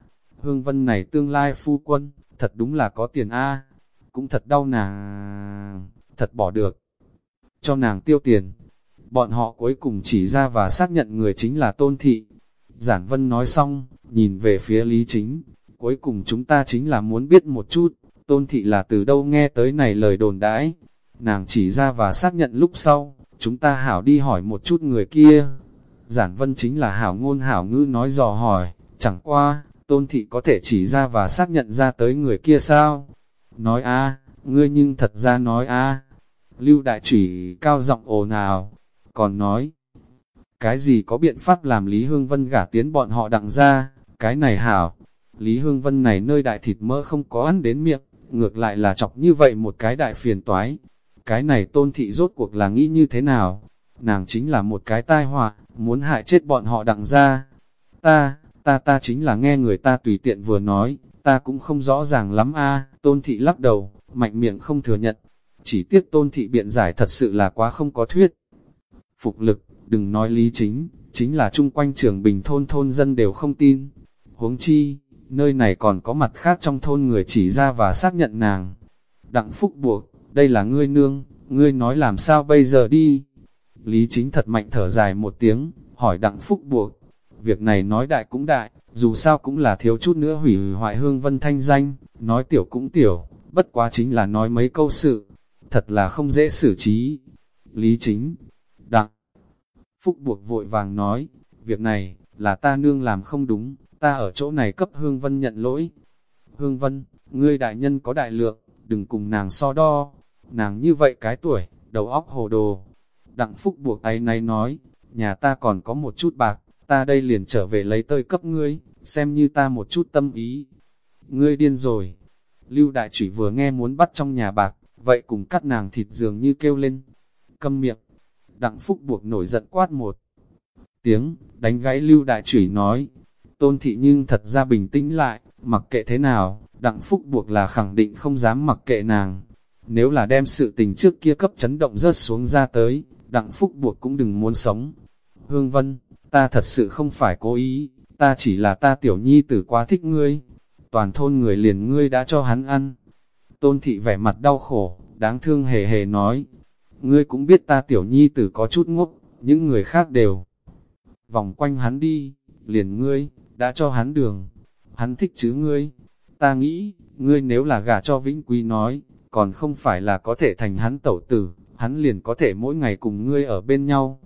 Hương Vân này tương lai phu quân, thật đúng là có tiền A, cũng thật đau nàng, thật bỏ được, cho nàng tiêu tiền. Bọn họ cuối cùng chỉ ra và xác nhận người chính là Tôn Thị. Giản Vân nói xong, nhìn về phía Lý Chính, cuối cùng chúng ta chính là muốn biết một chút, Tôn Thị là từ đâu nghe tới này lời đồn đãi. Nàng chỉ ra và xác nhận lúc sau, chúng ta hảo đi hỏi một chút người kia. Giản vân chính là hảo ngôn hảo ngữ nói dò hỏi, chẳng qua, tôn thị có thể chỉ ra và xác nhận ra tới người kia sao? Nói a ngươi nhưng thật ra nói a Lưu đại chủy cao giọng ồn ào, còn nói, cái gì có biện pháp làm Lý Hương Vân gả tiến bọn họ đặng ra, cái này hảo. Lý Hương Vân này nơi đại thịt mỡ không có ăn đến miệng, ngược lại là chọc như vậy một cái đại phiền toái cái này tôn thị rốt cuộc là nghĩ như thế nào? Nàng chính là một cái tai họa, muốn hại chết bọn họ đặng ra. Ta, ta ta chính là nghe người ta tùy tiện vừa nói, ta cũng không rõ ràng lắm a tôn thị lắc đầu, mạnh miệng không thừa nhận. Chỉ tiếc tôn thị biện giải thật sự là quá không có thuyết. Phục lực, đừng nói lý chính, chính là chung quanh trường bình thôn thôn dân đều không tin. Huống chi, nơi này còn có mặt khác trong thôn người chỉ ra và xác nhận nàng. Đặng Phúc buộc, đây là ngươi nương, ngươi nói làm sao bây giờ đi. Lý chính thật mạnh thở dài một tiếng, hỏi Đặng Phúc buộc. Việc này nói đại cũng đại, dù sao cũng là thiếu chút nữa hủy hoại hương vân thanh danh, nói tiểu cũng tiểu, bất quá chính là nói mấy câu sự, thật là không dễ xử trí. Lý chính, Đặng Phúc buộc vội vàng nói, việc này, là ta nương làm không đúng, ta ở chỗ này cấp Hương Vân nhận lỗi. Hương Vân, ngươi đại nhân có đại lượng, đừng cùng nàng so đo, nàng như vậy cái tuổi, đầu óc hồ đồ. Đặng Phúc buộc ấy này nói, nhà ta còn có một chút bạc, ta đây liền trở về lấy tơi cấp ngươi, xem như ta một chút tâm ý. Ngươi điên rồi. Lưu đại chủy vừa nghe muốn bắt trong nhà bạc, vậy cùng cắt nàng thịt dường như kêu lên. Câm miệng. Đặng Phúc buộc nổi giận quát một tiếng, đánh gãy Lưu đại chủy nói. Tôn thị nhưng thật ra bình tĩnh lại, mặc kệ thế nào, Đặng Phúc buộc là khẳng định không dám mặc kệ nàng. Nếu là đem sự tình trước kia cấp chấn động rớt xuống ra tới, Đặng Phúc buộc cũng đừng muốn sống. Hương Vân, ta thật sự không phải cố ý, ta chỉ là ta tiểu nhi tử quá thích ngươi. Toàn thôn người liền ngươi đã cho hắn ăn. Tôn thị vẻ mặt đau khổ, đáng thương hề hề nói. Ngươi cũng biết ta tiểu nhi tử có chút ngốc, những người khác đều. Vòng quanh hắn đi, liền ngươi, đã cho hắn đường. Hắn thích chứ ngươi. Ta nghĩ, ngươi nếu là gả cho Vĩnh Quý nói, còn không phải là có thể thành hắn tẩu tử, hắn liền có thể mỗi ngày cùng ngươi ở bên nhau.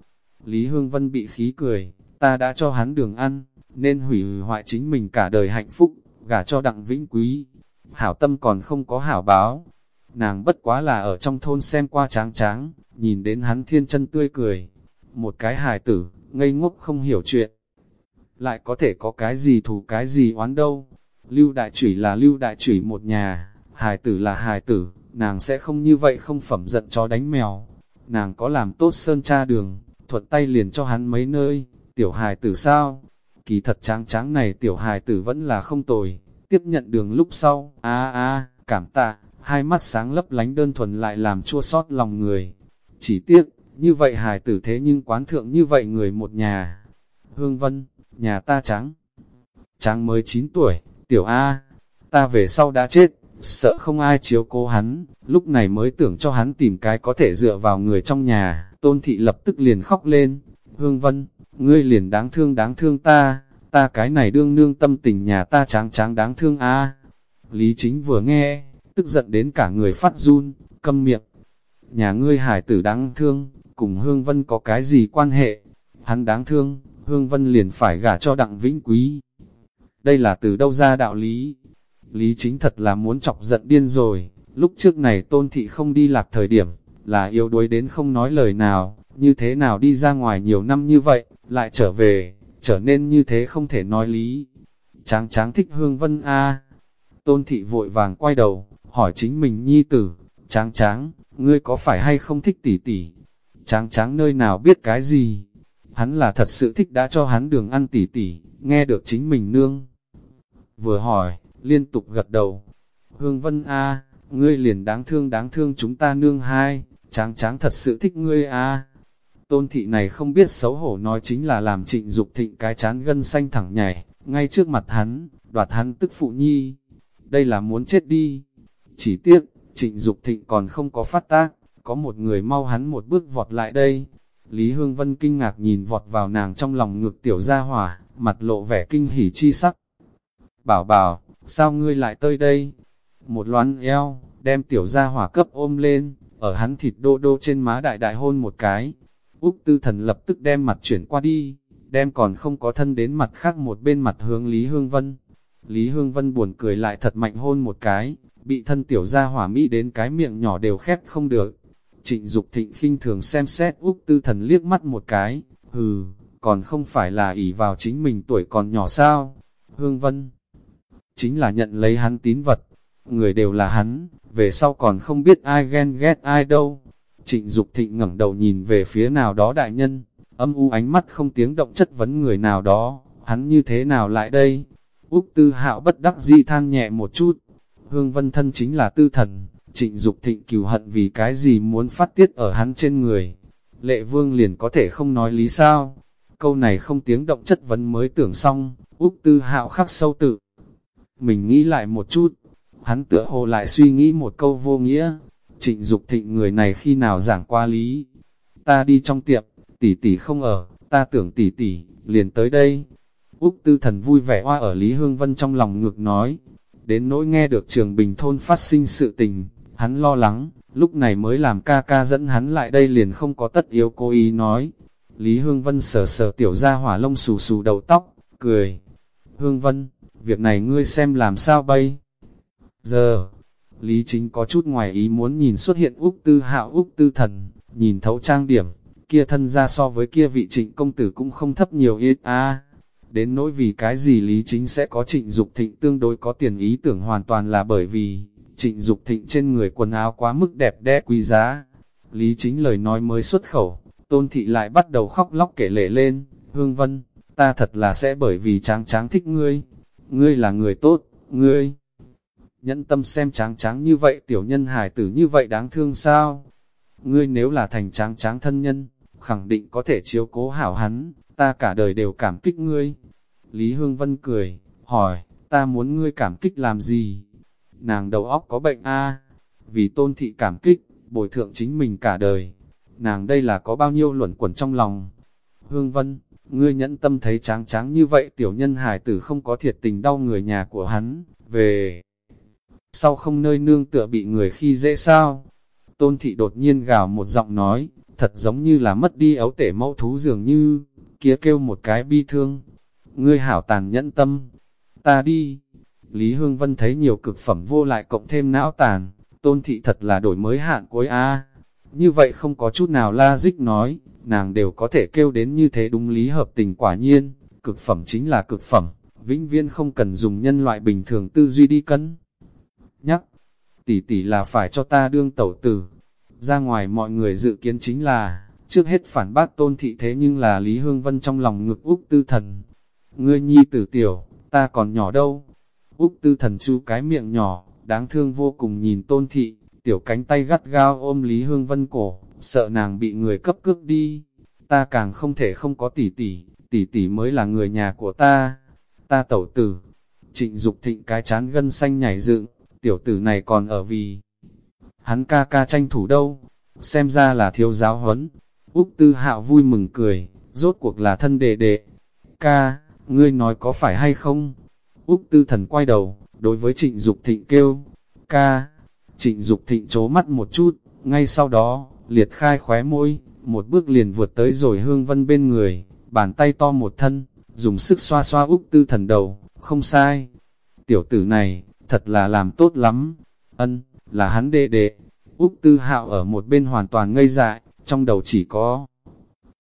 Lý Hương Vân bị khí cười, ta đã cho hắn đường ăn, nên hủy hoại chính mình cả đời hạnh phúc, gả cho đặng vĩnh quý. Hảo tâm còn không có hảo báo. Nàng bất quá là ở trong thôn xem qua tráng tráng, nhìn đến hắn thiên chân tươi cười. Một cái hài tử, ngây ngốc không hiểu chuyện. Lại có thể có cái gì thù cái gì oán đâu. Lưu đại chủy là lưu đại chủy một nhà, hài tử là hài tử, nàng sẽ không như vậy không phẩm giận chó đánh mèo. Nàng có làm tốt sơn tra đường, thuận tay liền cho hắn mấy nơi, tiểu hài tử sao? Kỳ thật tráng tráng này tiểu hài tử vẫn là không tồi, tiếp nhận đường lúc sau, a a cảm tạ, hai mắt sáng lấp lánh đơn thuần lại làm chua sót lòng người. Chỉ tiếc, như vậy hài tử thế nhưng quán thượng như vậy người một nhà. Hương Vân, nhà ta trắng. Trắng mới 9 tuổi, tiểu A, ta về sau đã chết, sợ không ai chiếu cố hắn, lúc này mới tưởng cho hắn tìm cái có thể dựa vào người trong nhà, tôn thị lập tức liền khóc lên, hương vân, ngươi liền đáng thương đáng thương ta, ta cái này đương nương tâm tình nhà ta tráng tráng đáng thương a. Lý chính vừa nghe, tức giận đến cả người phát run, câm miệng, nhà ngươi hải tử đáng thương, cùng hương vân có cái gì quan hệ, hắn đáng thương, hương vân liền phải gả cho đặng vĩnh quý. Đây là từ đâu ra đạo lý, Lý chính thật là muốn chọc giận điên rồi, lúc trước này tôn thị không đi lạc thời điểm, là yếu đuối đến không nói lời nào, như thế nào đi ra ngoài nhiều năm như vậy, lại trở về, trở nên như thế không thể nói lý. Tráng tráng thích hương vân A. Tôn thị vội vàng quay đầu, hỏi chính mình nhi tử, tráng tráng, ngươi có phải hay không thích tỷ tỷ? Tráng tráng nơi nào biết cái gì? Hắn là thật sự thích đã cho hắn đường ăn tỷ tỷ, nghe được chính mình nương. Vừa hỏi, liên tục gật đầu. Hương Vân A, ngươi liền đáng thương đáng thương chúng ta nương hai, tráng tráng thật sự thích ngươi A. Tôn thị này không biết xấu hổ nói chính là làm trịnh Dục thịnh cái chán gân xanh thẳng nhảy, ngay trước mặt hắn, đoạt hắn tức phụ nhi. Đây là muốn chết đi. Chỉ tiếc, trịnh Dục thịnh còn không có phát tác, có một người mau hắn một bước vọt lại đây. Lý Hương Vân kinh ngạc nhìn vọt vào nàng trong lòng ngực tiểu gia hỏa, mặt lộ vẻ kinh hỉ chi sắc. Bảo bảo, sao ngươi lại tới đây? Một loán eo, đem tiểu gia hỏa cấp ôm lên, ở hắn thịt đô đô trên má đại đại hôn một cái. Úc tư thần lập tức đem mặt chuyển qua đi, đem còn không có thân đến mặt khác một bên mặt hướng Lý Hương Vân. Lý Hương Vân buồn cười lại thật mạnh hôn một cái, bị thân tiểu gia hỏa mỹ đến cái miệng nhỏ đều khép không được. Trịnh Dục thịnh khinh thường xem xét Úc tư thần liếc mắt một cái, hừ, còn không phải là ỷ vào chính mình tuổi còn nhỏ sao. Hương Vân chính là nhận lấy hắn tín vật. Người đều là hắn, về sau còn không biết ai ghen ghét ai đâu. Trịnh Dục thịnh ngẩng đầu nhìn về phía nào đó đại nhân, âm u ánh mắt không tiếng động chất vấn người nào đó, hắn như thế nào lại đây? Úc tư hạo bất đắc dĩ than nhẹ một chút, hương vân thân chính là tư thần, trịnh Dục thịnh cừu hận vì cái gì muốn phát tiết ở hắn trên người. Lệ vương liền có thể không nói lý sao, Câu này không tiếng động chất vấn mới tưởng xong, Úc Tư Hạo khắc sâu tự. Mình nghĩ lại một chút, hắn tựa hồ lại suy nghĩ một câu vô nghĩa. Trịnh Dục thịnh người này khi nào giảng qua lý. Ta đi trong tiệm, tỷ tỷ không ở, ta tưởng tỷ tỷ, liền tới đây. Úc Tư Thần vui vẻ hoa ở Lý Hương Vân trong lòng ngược nói. Đến nỗi nghe được trường bình thôn phát sinh sự tình, hắn lo lắng, lúc này mới làm ca ca dẫn hắn lại đây liền không có tất yếu cố ý nói. Lý Hương Vân sờ sờ tiểu ra hỏa lông xù xù đầu tóc, cười. Hương Vân, việc này ngươi xem làm sao bây? Giờ, Lý Chính có chút ngoài ý muốn nhìn xuất hiện Úc Tư Hạo Úc Tư Thần, nhìn thấu trang điểm, kia thân ra so với kia vị trịnh công tử cũng không thấp nhiều ít. A Đến nỗi vì cái gì Lý Chính sẽ có trịnh Dục thịnh tương đối có tiền ý tưởng hoàn toàn là bởi vì, trịnh Dục thịnh trên người quần áo quá mức đẹp đẽ quý giá. Lý Chính lời nói mới xuất khẩu, tôn thị lại bắt đầu khóc lóc kể lệ lên, Hương Vân, ta thật là sẽ bởi vì tráng tráng thích ngươi, ngươi là người tốt, ngươi. Nhẫn tâm xem tráng tráng như vậy tiểu nhân hài tử như vậy đáng thương sao? Ngươi nếu là thành tráng tráng thân nhân, khẳng định có thể chiếu cố hảo hắn, ta cả đời đều cảm kích ngươi. Lý Hương Vân cười, hỏi, ta muốn ngươi cảm kích làm gì? Nàng đầu óc có bệnh a Vì tôn thị cảm kích, bồi thượng chính mình cả đời. Nàng đây là có bao nhiêu luẩn quẩn trong lòng. Hương Vân, ngươi nhẫn tâm thấy tráng tráng như vậy tiểu nhân hài tử không có thiệt tình đau người nhà của hắn, về. Sau không nơi nương tựa bị người khi dễ sao? Tôn thị đột nhiên gào một giọng nói, thật giống như là mất đi ấu tể mẫu thú dường như, kia kêu một cái bi thương. Ngươi hảo tàn nhẫn tâm, ta đi. Lý Hương Vân thấy nhiều cực phẩm vô lại cộng thêm não tàn, tôn thị thật là đổi mới hạn cuối A. Như vậy không có chút nào la dích nói, nàng đều có thể kêu đến như thế đúng lý hợp tình quả nhiên, cực phẩm chính là cực phẩm, vĩnh viễn không cần dùng nhân loại bình thường tư duy đi cân. Nhắc, tỷ tỷ là phải cho ta đương tẩu tử. Ra ngoài mọi người dự kiến chính là, trước hết phản bác tôn thị thế nhưng là Lý Hương Vân trong lòng ngực Úc Tư Thần. Ngươi nhi tử tiểu, ta còn nhỏ đâu. Úc Tư Thần chu cái miệng nhỏ, đáng thương vô cùng nhìn tôn thị, tiểu cánh tay gắt gao ôm Lý Hương Vân cổ, sợ nàng bị người cấp cước đi. Ta càng không thể không có tỷ tỷ, tỷ tỷ mới là người nhà của ta. Ta tẩu tử. Trịnh Dục thịnh cái chán gân xanh nhảy dựng, tiểu tử này còn ở vì hắn ca ca tranh thủ đâu, xem ra là thiếu giáo huấn. Úc Tư Hạo vui mừng cười, rốt cuộc là thân đệ đệ. Ca, ngươi nói có phải hay không? Úc Tư Thần quay đầu, đối với Trịnh Dục Thịnh kêu, ca. Trịnh Dục Thịnh chố mắt một chút, ngay sau đó, liệt khai khóe môi, một bước liền vượt tới rồi Hương Vân bên người, bàn tay to một thân, dùng sức xoa xoa Úc Tư Thần đầu, không sai. Tiểu tử này, thật là làm tốt lắm. Ân, là hắn đệ đệ. Úc Tư Hạo ở một bên hoàn toàn ngây dại, trong đầu chỉ có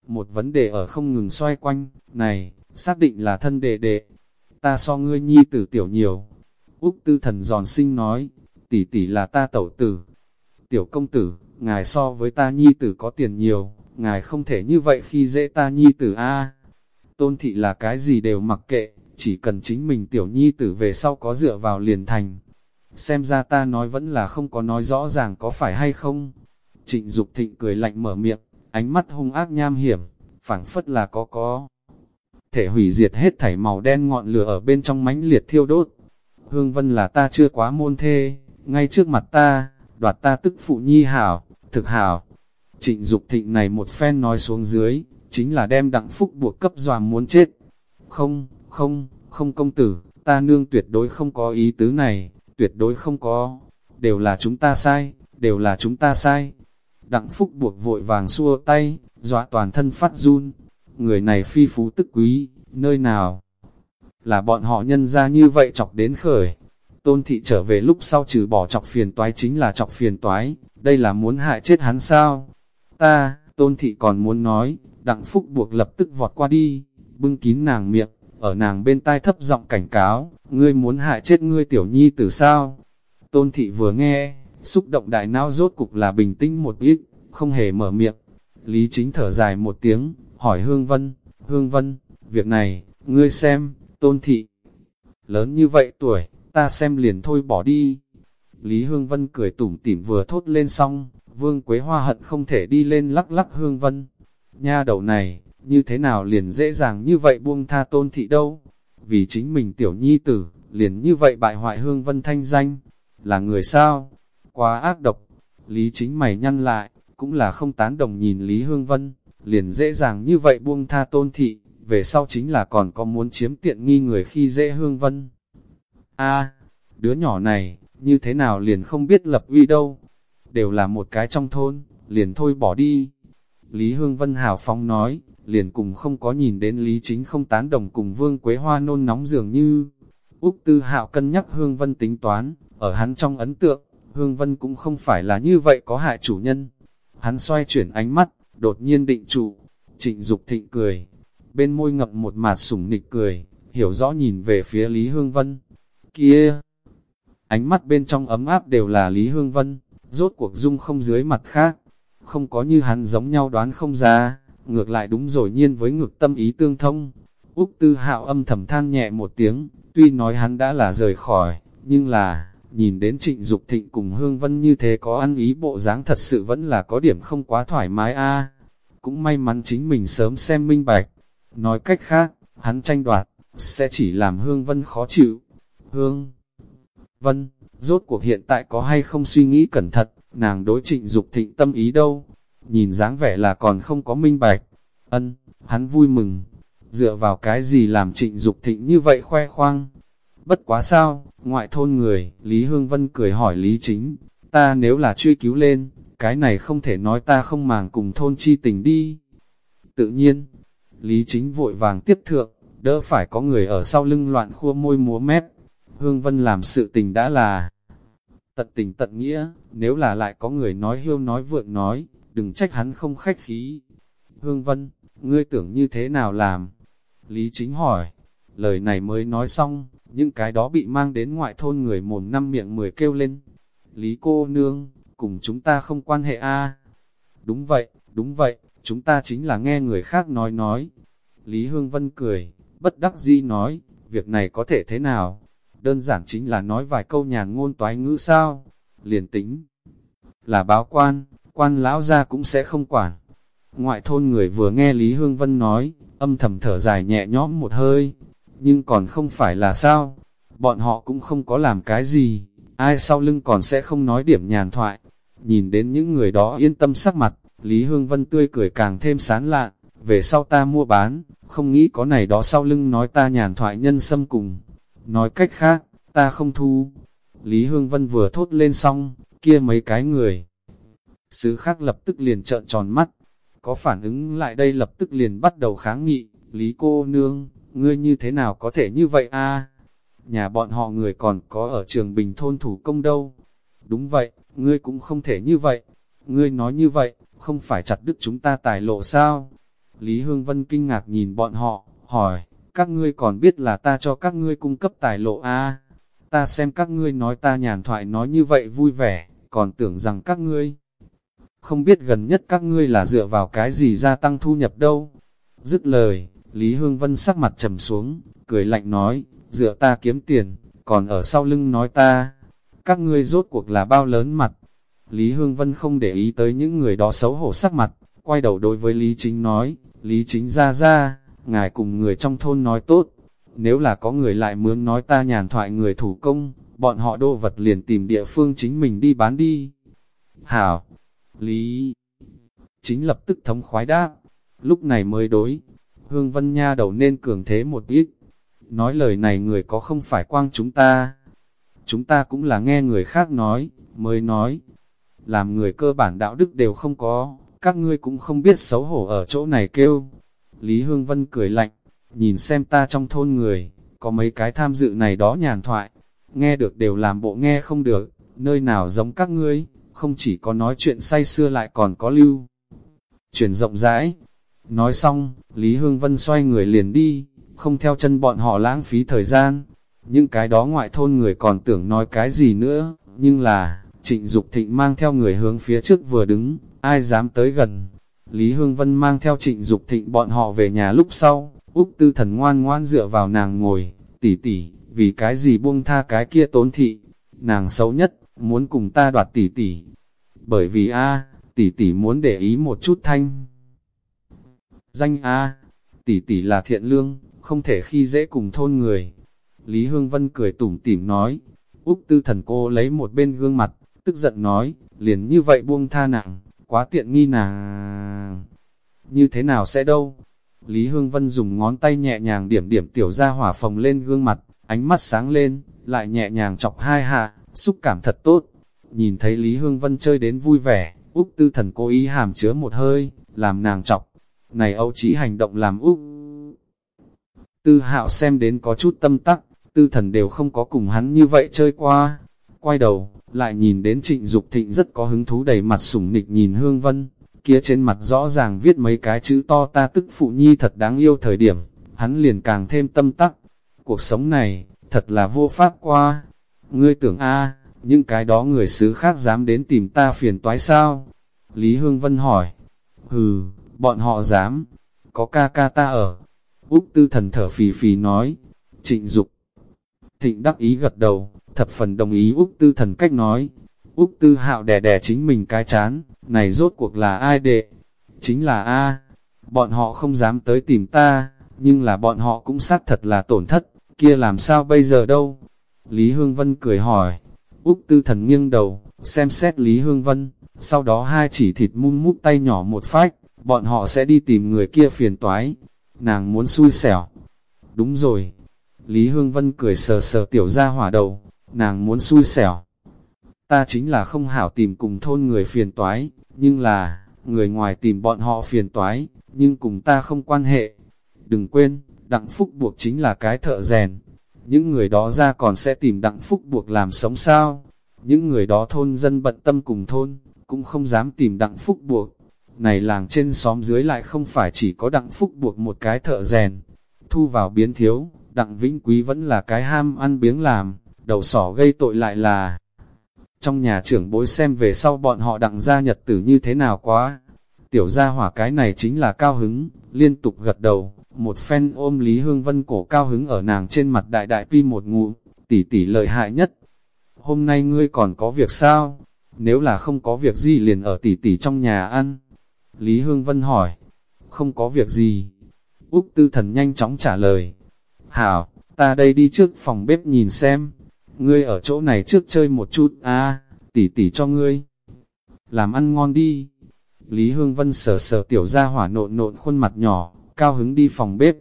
một vấn đề ở không ngừng xoay quanh, này, xác định là thân đệ đệ. Ta so ngươi nhi tử tiểu nhiều. Úc Tư Thần giòn sinh nói, tỷ tỷ là ta tẩu tử. Tiểu công tử, ngài so với ta nhi tử có tiền nhiều, ngài không thể như vậy khi dễ ta nhi tử a. Tôn thị là cái gì đều mặc kệ, chỉ cần chính mình tiểu nhi tử về sau có dựa vào liền thành. Xem ra ta nói vẫn là không có nói rõ ràng có phải hay không. Trịnh Dục thịnh cười lạnh mở miệng, ánh mắt hung ác nham hiểm, phảng phất là có có. Thể hủy diệt hết thảy màu đen ngọn lửa ở bên trong mãnh liệt thiêu đốt. Hương Vân là ta chưa quá môn thê, ngay trước mặt ta, đoạt ta tức phụ nhi hảo, thực hảo. Trịnh Dục thịnh này một phen nói xuống dưới, chính là đem đặng phúc buộc cấp dòa muốn chết. Không, không, không công tử, ta nương tuyệt đối không có ý tứ này, tuyệt đối không có, đều là chúng ta sai, đều là chúng ta sai. Đặng phúc buộc vội vàng xua tay, dọa toàn thân phát run, người này phi phú tức quý, nơi nào? Là bọn họ nhân ra như vậy chọc đến khởi. Tôn thị trở về lúc sau trừ bỏ chọc phiền toái chính là chọc phiền toái, đây là muốn hại chết hắn sao? Ta, tôn thị còn muốn nói, đặng phúc buộc lập tức vọt qua đi, bưng kín nàng miệng, ở nàng bên tai thấp giọng cảnh cáo, ngươi muốn hại chết ngươi tiểu nhi từ sao? Tôn thị vừa nghe, xúc động đại não rốt cục là bình tĩnh một ít, không hề mở miệng. Lý chính thở dài một tiếng, hỏi Hương Vân, Hương Vân, việc này, ngươi xem, tôn thị. Lớn như vậy tuổi, ta xem liền thôi bỏ đi. Lý Hương Vân cười tủm tỉm vừa thốt lên xong, Vương Quế Hoa hận không thể đi lên lắc lắc Hương Vân. Nha đầu này, như thế nào liền dễ dàng như vậy buông tha tôn thị đâu, vì chính mình tiểu nhi tử, liền như vậy bại hoại hương vân thanh danh, là người sao, quá ác độc, lý chính mày nhăn lại, cũng là không tán đồng nhìn Lý Hương Vân, liền dễ dàng như vậy buông tha tôn thị, về sau chính là còn có muốn chiếm tiện nghi người khi dễ Hương Vân. a đứa nhỏ này, như thế nào liền không biết lập uy đâu, đều là một cái trong thôn, liền thôi bỏ đi. Lý Hương Vân hảo phong nói, liền cùng không có nhìn đến Lý Chính không tán đồng cùng Vương Quế Hoa nôn nóng dường như. Úc Tư Hạo cân nhắc Hương Vân tính toán, ở hắn trong ấn tượng, Hương Vân cũng không phải là như vậy có hại chủ nhân. Hắn xoay chuyển ánh mắt, đột nhiên định trụ, trịnh Dục thịnh cười, bên môi ngậm một mạt sủng nịch cười, hiểu rõ nhìn về phía Lý Hương Vân. Kia! Ánh mắt bên trong ấm áp đều là Lý Hương Vân, rốt cuộc dung không dưới mặt khác, không có như hắn giống nhau đoán không ra, ngược lại đúng rồi nhiên với ngược tâm ý tương thông. Úc Tư Hạo âm thầm than nhẹ một tiếng, tuy nói hắn đã là rời khỏi, nhưng là, nhìn đến trịnh Dục thịnh cùng Hương Vân như thế có ăn ý bộ dáng thật sự vẫn là có điểm không quá thoải mái a Cũng may mắn chính mình sớm xem minh bạch. Nói cách khác, hắn tranh đoạt, sẽ chỉ làm Hương Vân khó chịu. Hương Vân, rốt cuộc hiện tại có hay không suy nghĩ cẩn thận, nàng đối trịnh Dục thịnh tâm ý đâu, nhìn dáng vẻ là còn không có minh bạch. Ân, hắn vui mừng, dựa vào cái gì làm trịnh Dục thịnh như vậy khoe khoang. Bất quá sao, ngoại thôn người, Lý Hương Vân cười hỏi Lý Chính, ta nếu là truy cứu lên, cái này không thể nói ta không màng cùng thôn chi tình đi. Tự nhiên, Lý Chính vội vàng tiếp thượng, đỡ phải có người ở sau lưng loạn khua môi múa mép. Hương Vân làm sự tình đã là tận tình tận nghĩa, nếu là lại có người nói hiêu nói vượng nói, đừng trách hắn không khách khí. Hương Vân, ngươi tưởng như thế nào làm? Lý Chính hỏi, lời này mới nói xong, những cái đó bị mang đến ngoại thôn người mồm năm miệng mười kêu lên. Lý cô nương, cùng chúng ta không quan hệ a Đúng vậy, đúng vậy, chúng ta chính là nghe người khác nói nói. Lý Hương Vân cười, bất đắc dĩ nói, việc này có thể thế nào? Đơn giản chính là nói vài câu nhàn ngôn toái ngữ sao? Liền tính là báo quan, quan lão ra cũng sẽ không quản. Ngoại thôn người vừa nghe Lý Hương Vân nói, âm thầm thở dài nhẹ nhõm một hơi, nhưng còn không phải là sao, bọn họ cũng không có làm cái gì, ai sau lưng còn sẽ không nói điểm nhàn thoại. Nhìn đến những người đó yên tâm sắc mặt, Lý Hương Vân tươi cười càng thêm sán lạn, về sau ta mua bán, không nghĩ có này đó sau lưng nói ta nhàn thoại nhân xâm cùng. Nói cách khác, ta không thu. Lý Hương Vân vừa thốt lên xong, kia mấy cái người. Sứ khác lập tức liền trợn tròn mắt, có phản ứng lại đây lập tức liền bắt đầu kháng nghị, Lý cô nương, ngươi như thế nào có thể như vậy a? Nhà bọn họ người còn có ở trường bình thôn thủ công đâu. Đúng vậy, ngươi cũng không thể như vậy. Ngươi nói như vậy, không phải chặt đứt chúng ta tài lộ sao? Lý Hương Vân kinh ngạc nhìn bọn họ, hỏi, các ngươi còn biết là ta cho các ngươi cung cấp tài lộ a? Ta xem các ngươi nói ta nhàn thoại nói như vậy vui vẻ, còn tưởng rằng các ngươi không biết gần nhất các ngươi là dựa vào cái gì gia tăng thu nhập đâu. Dứt lời, Lý Hương Vân sắc mặt trầm xuống, cười lạnh nói, dựa ta kiếm tiền, còn ở sau lưng nói ta, các ngươi rốt cuộc là bao lớn mặt. Lý Hương Vân không để ý tới những người đó xấu hổ sắc mặt, quay đầu đối với Lý Chính nói, Lý Chính ra ra, ngài cùng người trong thôn nói tốt, nếu là có người lại mướn nói ta nhàn thoại người thủ công, bọn họ đô vật liền tìm địa phương chính mình đi bán đi. Hảo, Lý Chính lập tức thống khoái đáp, lúc này mới đối, Hương Vân Nha đầu nên cường thế một ít. Nói lời này người có không phải quang chúng ta. Chúng ta cũng là nghe người khác nói, mới nói. Làm người cơ bản đạo đức đều không có, các ngươi cũng không biết xấu hổ ở chỗ này kêu. Lý Hương Vân cười lạnh, nhìn xem ta trong thôn người, có mấy cái tham dự này đó nhàn thoại. Nghe được đều làm bộ nghe không được, nơi nào giống các ngươi, không chỉ có nói chuyện say xưa lại còn có lưu. Chuyển rộng rãi, Nói xong, Lý Hương Vân xoay người liền đi, không theo chân bọn họ lãng phí thời gian. Những cái đó ngoại thôn người còn tưởng nói cái gì nữa, nhưng là, trịnh Dục thịnh mang theo người hướng phía trước vừa đứng, ai dám tới gần. Lý Hương Vân mang theo trịnh Dục thịnh bọn họ về nhà lúc sau, Úc Tư Thần ngoan ngoan dựa vào nàng ngồi, tỉ tỉ, vì cái gì buông tha cái kia tốn thị. Nàng xấu nhất, muốn cùng ta đoạt tỉ tỉ. Bởi vì a tỷ tỷ muốn để ý một chút thanh Danh A, tỷ tỷ là thiện lương, không thể khi dễ cùng thôn người. Lý Hương Vân cười tủm tỉm nói, Úc tư thần cô lấy một bên gương mặt, tức giận nói, liền như vậy buông tha nàng, quá tiện nghi nàng. Như thế nào sẽ đâu? Lý Hương Vân dùng ngón tay nhẹ nhàng điểm điểm tiểu ra hỏa phồng lên gương mặt, ánh mắt sáng lên, lại nhẹ nhàng chọc hai hạ, xúc cảm thật tốt. Nhìn thấy Lý Hương Vân chơi đến vui vẻ, Úc tư thần cố ý hàm chứa một hơi, làm nàng chọc. Này âu chỉ hành động làm Úc. Tư hạo xem đến có chút tâm tắc, tư thần đều không có cùng hắn như vậy chơi qua. Quay đầu, lại nhìn đến trịnh Dục thịnh rất có hứng thú đầy mặt sủng nịch nhìn Hương Vân, kia trên mặt rõ ràng viết mấy cái chữ to ta tức phụ nhi thật đáng yêu thời điểm, hắn liền càng thêm tâm tắc. Cuộc sống này, thật là vô pháp qua. Ngươi tưởng a những cái đó người xứ khác dám đến tìm ta phiền toái sao? Lý Hương Vân hỏi. Hừ, bọn họ dám. Có ca ca ta ở. Úc tư thần thở phì phì nói. Trịnh Dục Thịnh đắc ý gật đầu, thập phần đồng ý Úc Tư Thần cách nói. Úc Tư Hạo đè đè chính mình cái chán, này rốt cuộc là ai đệ? Chính là A. Bọn họ không dám tới tìm ta, nhưng là bọn họ cũng xác thật là tổn thất, kia làm sao bây giờ đâu? Lý Hương Vân cười hỏi. Úc Tư Thần nghiêng đầu, xem xét Lý Hương Vân, sau đó hai chỉ thịt mung mút tay nhỏ một phách, bọn họ sẽ đi tìm người kia phiền toái. Nàng muốn xui xẻo. Đúng rồi, Lý Hương Vân cười sờ sờ tiểu ra hỏa đầu, nàng muốn xui xẻo. Ta chính là không hảo tìm cùng thôn người phiền toái, nhưng là, người ngoài tìm bọn họ phiền toái, nhưng cùng ta không quan hệ. Đừng quên, Đặng Phúc buộc chính là cái thợ rèn. Những người đó ra còn sẽ tìm Đặng Phúc buộc làm sống sao. Những người đó thôn dân bận tâm cùng thôn, cũng không dám tìm Đặng Phúc buộc. Này làng trên xóm dưới lại không phải chỉ có Đặng Phúc buộc một cái thợ rèn. Thu vào biến thiếu, Đặng Vĩnh Quý vẫn là cái ham ăn biếng làm, đầu sỏ gây tội lại là... Trong nhà trưởng bối xem về sau bọn họ đặng gia nhật tử như thế nào quá. Tiểu gia hỏa cái này chính là cao hứng, liên tục gật đầu, một phen ôm Lý Hương Vân cổ cao hứng ở nàng trên mặt đại đại pi một ngụ, tỷ tỷ lợi hại nhất. Hôm nay ngươi còn có việc sao? Nếu là không có việc gì liền ở tỷ tỷ trong nhà ăn. Lý Hương Vân hỏi, không có việc gì. Úc Tư Thần nhanh chóng trả lời, Hảo, ta đây đi trước phòng bếp nhìn xem. Ngươi ở chỗ này trước chơi một chút, a tỷ tỷ cho ngươi. Làm ăn ngon đi. Lý Hương Vân sờ sờ tiểu ra hỏa nộn nộn khuôn mặt nhỏ, cao hứng đi phòng bếp.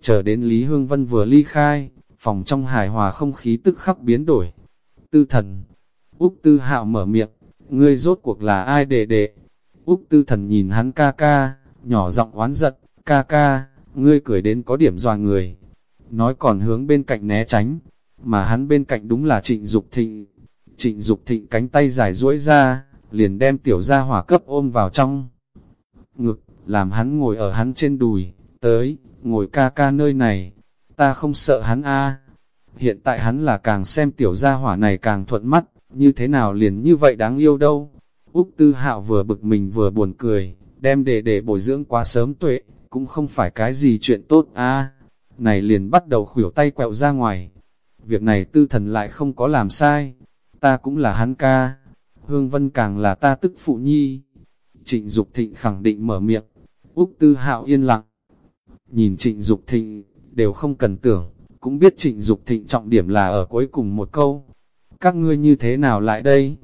Chờ đến Lý Hương Vân vừa ly khai, phòng trong hài hòa không khí tức khắc biến đổi. Tư thần, Úc Tư Hạo mở miệng, ngươi rốt cuộc là ai đệ đệ? Úc Tư thần nhìn hắn ca ca, nhỏ giọng oán giận, ca ca, ngươi cười đến có điểm dòa người nói còn hướng bên cạnh né tránh, mà hắn bên cạnh đúng là trịnh Dục thịnh. Trịnh Dục thịnh cánh tay dài duỗi ra, liền đem tiểu gia hỏa cấp ôm vào trong ngực, làm hắn ngồi ở hắn trên đùi, tới, ngồi ca ca nơi này, ta không sợ hắn a. Hiện tại hắn là càng xem tiểu gia hỏa này càng thuận mắt, như thế nào liền như vậy đáng yêu đâu. Úc Tư Hạo vừa bực mình vừa buồn cười, đem để để bồi dưỡng quá sớm tuệ, cũng không phải cái gì chuyện tốt a này liền bắt đầu khuỷu tay quẹo ra ngoài. Việc này tư thần lại không có làm sai, ta cũng là hắn ca, Hương Vân càng là ta tức phụ nhi. Trịnh Dục Thịnh khẳng định mở miệng, Úc Tư Hạo yên lặng. Nhìn Trịnh Dục Thịnh, đều không cần tưởng, cũng biết Trịnh Dục Thịnh trọng điểm là ở cuối cùng một câu. Các ngươi như thế nào lại đây?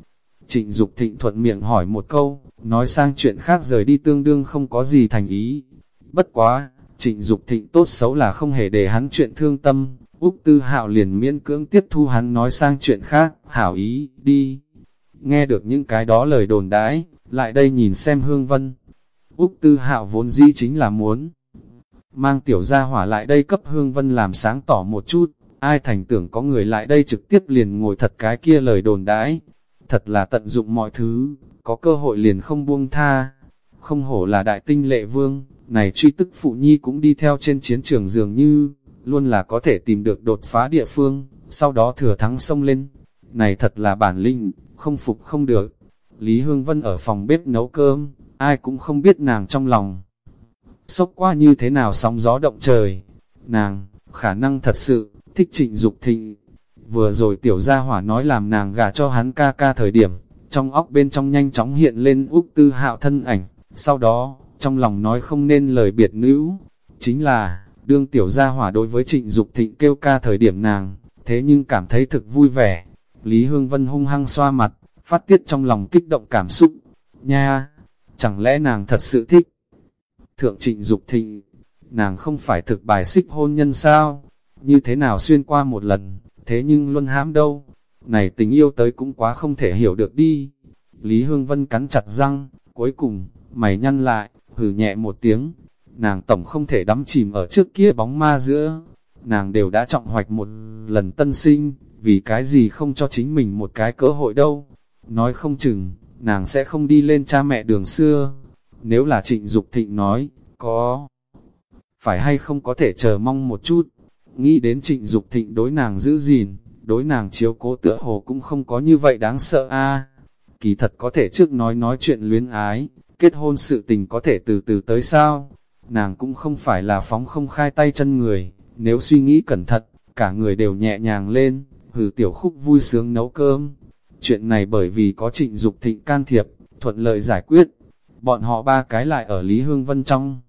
Trịnh Dục Thịnh thuận miệng hỏi một câu, nói sang chuyện khác rời đi tương đương không có gì thành ý. Bất quá, Trịnh Dục Thịnh tốt xấu là không hề để hắn chuyện thương tâm, Úc Tư Hạo liền miễn cưỡng tiếp thu hắn nói sang chuyện khác, hảo ý, đi. Nghe được những cái đó lời đồn đãi, lại đây nhìn xem Hương Vân. Úc Tư Hạo vốn dĩ chính là muốn mang tiểu gia hỏa lại đây cấp Hương Vân làm sáng tỏ một chút, ai thành tưởng có người lại đây trực tiếp liền ngồi thật cái kia lời đồn đãi. Thật là tận dụng mọi thứ, có cơ hội liền không buông tha. Không hổ là đại tinh lệ vương, này truy tức phụ nhi cũng đi theo trên chiến trường dường như, luôn là có thể tìm được đột phá địa phương, sau đó thừa thắng sông lên. Này thật là bản linh, không phục không được. Lý Hương Vân ở phòng bếp nấu cơm, ai cũng không biết nàng trong lòng. Sốc qua như thế nào sóng gió động trời. Nàng, khả năng thật sự, thích trịnh Dục thịnh. Vừa rồi tiểu gia hỏa nói làm nàng gả cho hắn ca ca thời điểm, trong óc bên trong nhanh chóng hiện lên Úc Tư Hạo thân ảnh. Sau đó, trong lòng nói không nên lời biệt nữ. Chính là, đương tiểu gia hỏa đối với trịnh Dục thịnh kêu ca thời điểm nàng, thế nhưng cảm thấy thực vui vẻ. Lý Hương Vân hung hăng xoa mặt, phát tiết trong lòng kích động cảm xúc. Nha, chẳng lẽ nàng thật sự thích? Thượng trịnh Dục thịnh, nàng không phải thực bài xích hôn nhân sao? Như thế nào xuyên qua một lần, thế nhưng luôn hãm đâu? Này tình yêu tới cũng quá không thể hiểu được đi. Lý Hương Vân cắn chặt răng, cuối cùng, mày nhăn lại, hừ nhẹ một tiếng. Nàng tổng không thể đắm chìm ở trước kia bóng ma giữa. Nàng đều đã trọng hoạch một lần tân sinh, vì cái gì không cho chính mình một cái cơ hội đâu. Nói không chừng, nàng sẽ không đi lên cha mẹ đường xưa. Nếu là trịnh Dục thịnh nói, có phải hay không có thể chờ mong một chút. Nghĩ đến trịnh Dục thịnh đối nàng giữ gìn, đối nàng chiếu cố tựa hồ cũng không có như vậy đáng sợ a Kỳ thật có thể trước nói nói chuyện luyến ái, kết hôn sự tình có thể từ từ tới sao? Nàng cũng không phải là phóng không khai tay chân người, nếu suy nghĩ cẩn thận, cả người đều nhẹ nhàng lên, hừ tiểu khúc vui sướng nấu cơm. Chuyện này bởi vì có trịnh Dục thịnh can thiệp, thuận lợi giải quyết. Bọn họ ba cái lại ở Lý Hương Vân trong.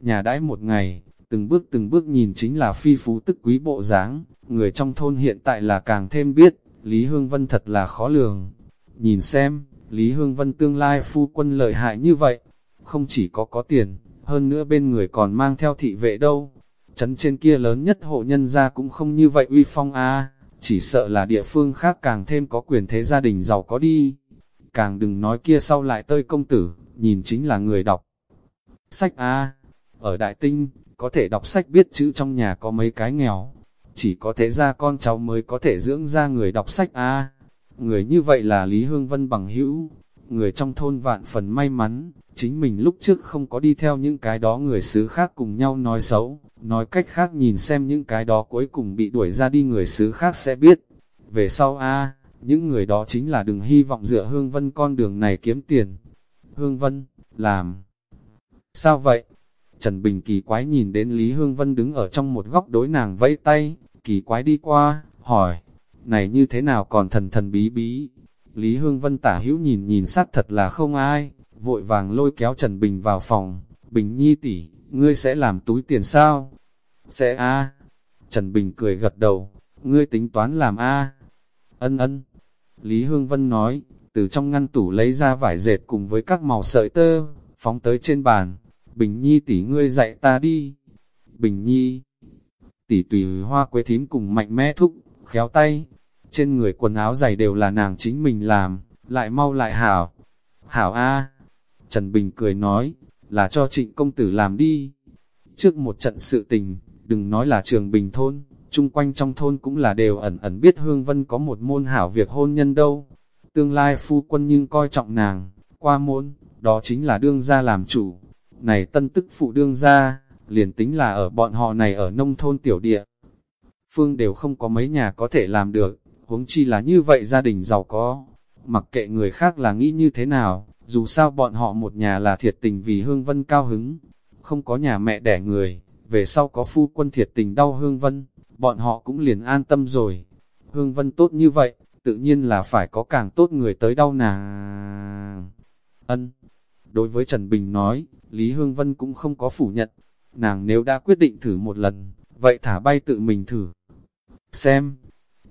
Nhà đãi một ngày, từng bước từng bước nhìn chính là phi phú tức quý bộ dáng người trong thôn hiện tại là càng thêm biết, Lý Hương Vân thật là khó lường. Nhìn xem, Lý Hương Vân tương lai phu quân lợi hại như vậy, không chỉ có có tiền, hơn nữa bên người còn mang theo thị vệ đâu. Trấn trên kia lớn nhất hộ nhân gia cũng không như vậy uy phong a chỉ sợ là địa phương khác càng thêm có quyền thế gia đình giàu có đi. Càng đừng nói kia sau lại tơi công tử, nhìn chính là người đọc. Sách a ở Đại Tinh, có thể đọc sách biết chữ trong nhà có mấy cái nghèo, chỉ có thế ra con cháu mới có thể dưỡng ra người đọc sách a Người như vậy là Lý Hương Vân bằng hữu, người trong thôn vạn phần may mắn, chính mình lúc trước không có đi theo những cái đó người xứ khác cùng nhau nói xấu, nói cách khác nhìn xem những cái đó cuối cùng bị đuổi ra đi người xứ khác sẽ biết. Về sau a những người đó chính là đừng hy vọng dựa Hương Vân con đường này kiếm tiền. Hương Vân, làm. Sao vậy? Trần Bình kỳ quái nhìn đến Lý Hương Vân đứng ở trong một góc đối nàng vẫy tay, kỳ quái đi qua, hỏi, này như thế nào còn thần thần bí bí. Lý Hương Vân tả hữu nhìn nhìn sát thật là không ai, vội vàng lôi kéo Trần Bình vào phòng, Bình nhi tỷ ngươi sẽ làm túi tiền sao? Sẽ a Trần Bình cười gật đầu, ngươi tính toán làm a Ân ân. Lý Hương Vân nói, từ trong ngăn tủ lấy ra vải dệt cùng với các màu sợi tơ, phóng tới trên bàn. Bình Nhi tỷ ngươi dạy ta đi. Bình Nhi tỷ tùy hoa quế thím cùng mạnh mẽ thúc, khéo tay. Trên người quần áo giày đều là nàng chính mình làm, lại mau lại hảo. Hảo A. Trần Bình cười nói, là cho trịnh công tử làm đi. Trước một trận sự tình, đừng nói là trường Bình thôn, chung quanh trong thôn cũng là đều ẩn ẩn biết Hương Vân có một môn hảo việc hôn nhân đâu. Tương lai phu quân nhưng coi trọng nàng, qua môn, đó chính là đương gia làm chủ. Này tân tức phụ đương gia, liền tính là ở bọn họ này ở nông thôn tiểu địa. Phương đều không có mấy nhà có thể làm được, huống chi là như vậy gia đình giàu có. Mặc kệ người khác là nghĩ như thế nào, dù sao bọn họ một nhà là thiệt tình vì Hương Vân cao hứng. Không có nhà mẹ đẻ người, về sau có phu quân thiệt tình đau Hương Vân, bọn họ cũng liền an tâm rồi. Hương Vân tốt như vậy, tự nhiên là phải có càng tốt người tới đau nàng. Ân. Đối với Trần Bình nói, Lý Hương Vân cũng không có phủ nhận. Nàng nếu đã quyết định thử một lần, vậy thả bay tự mình thử. Xem,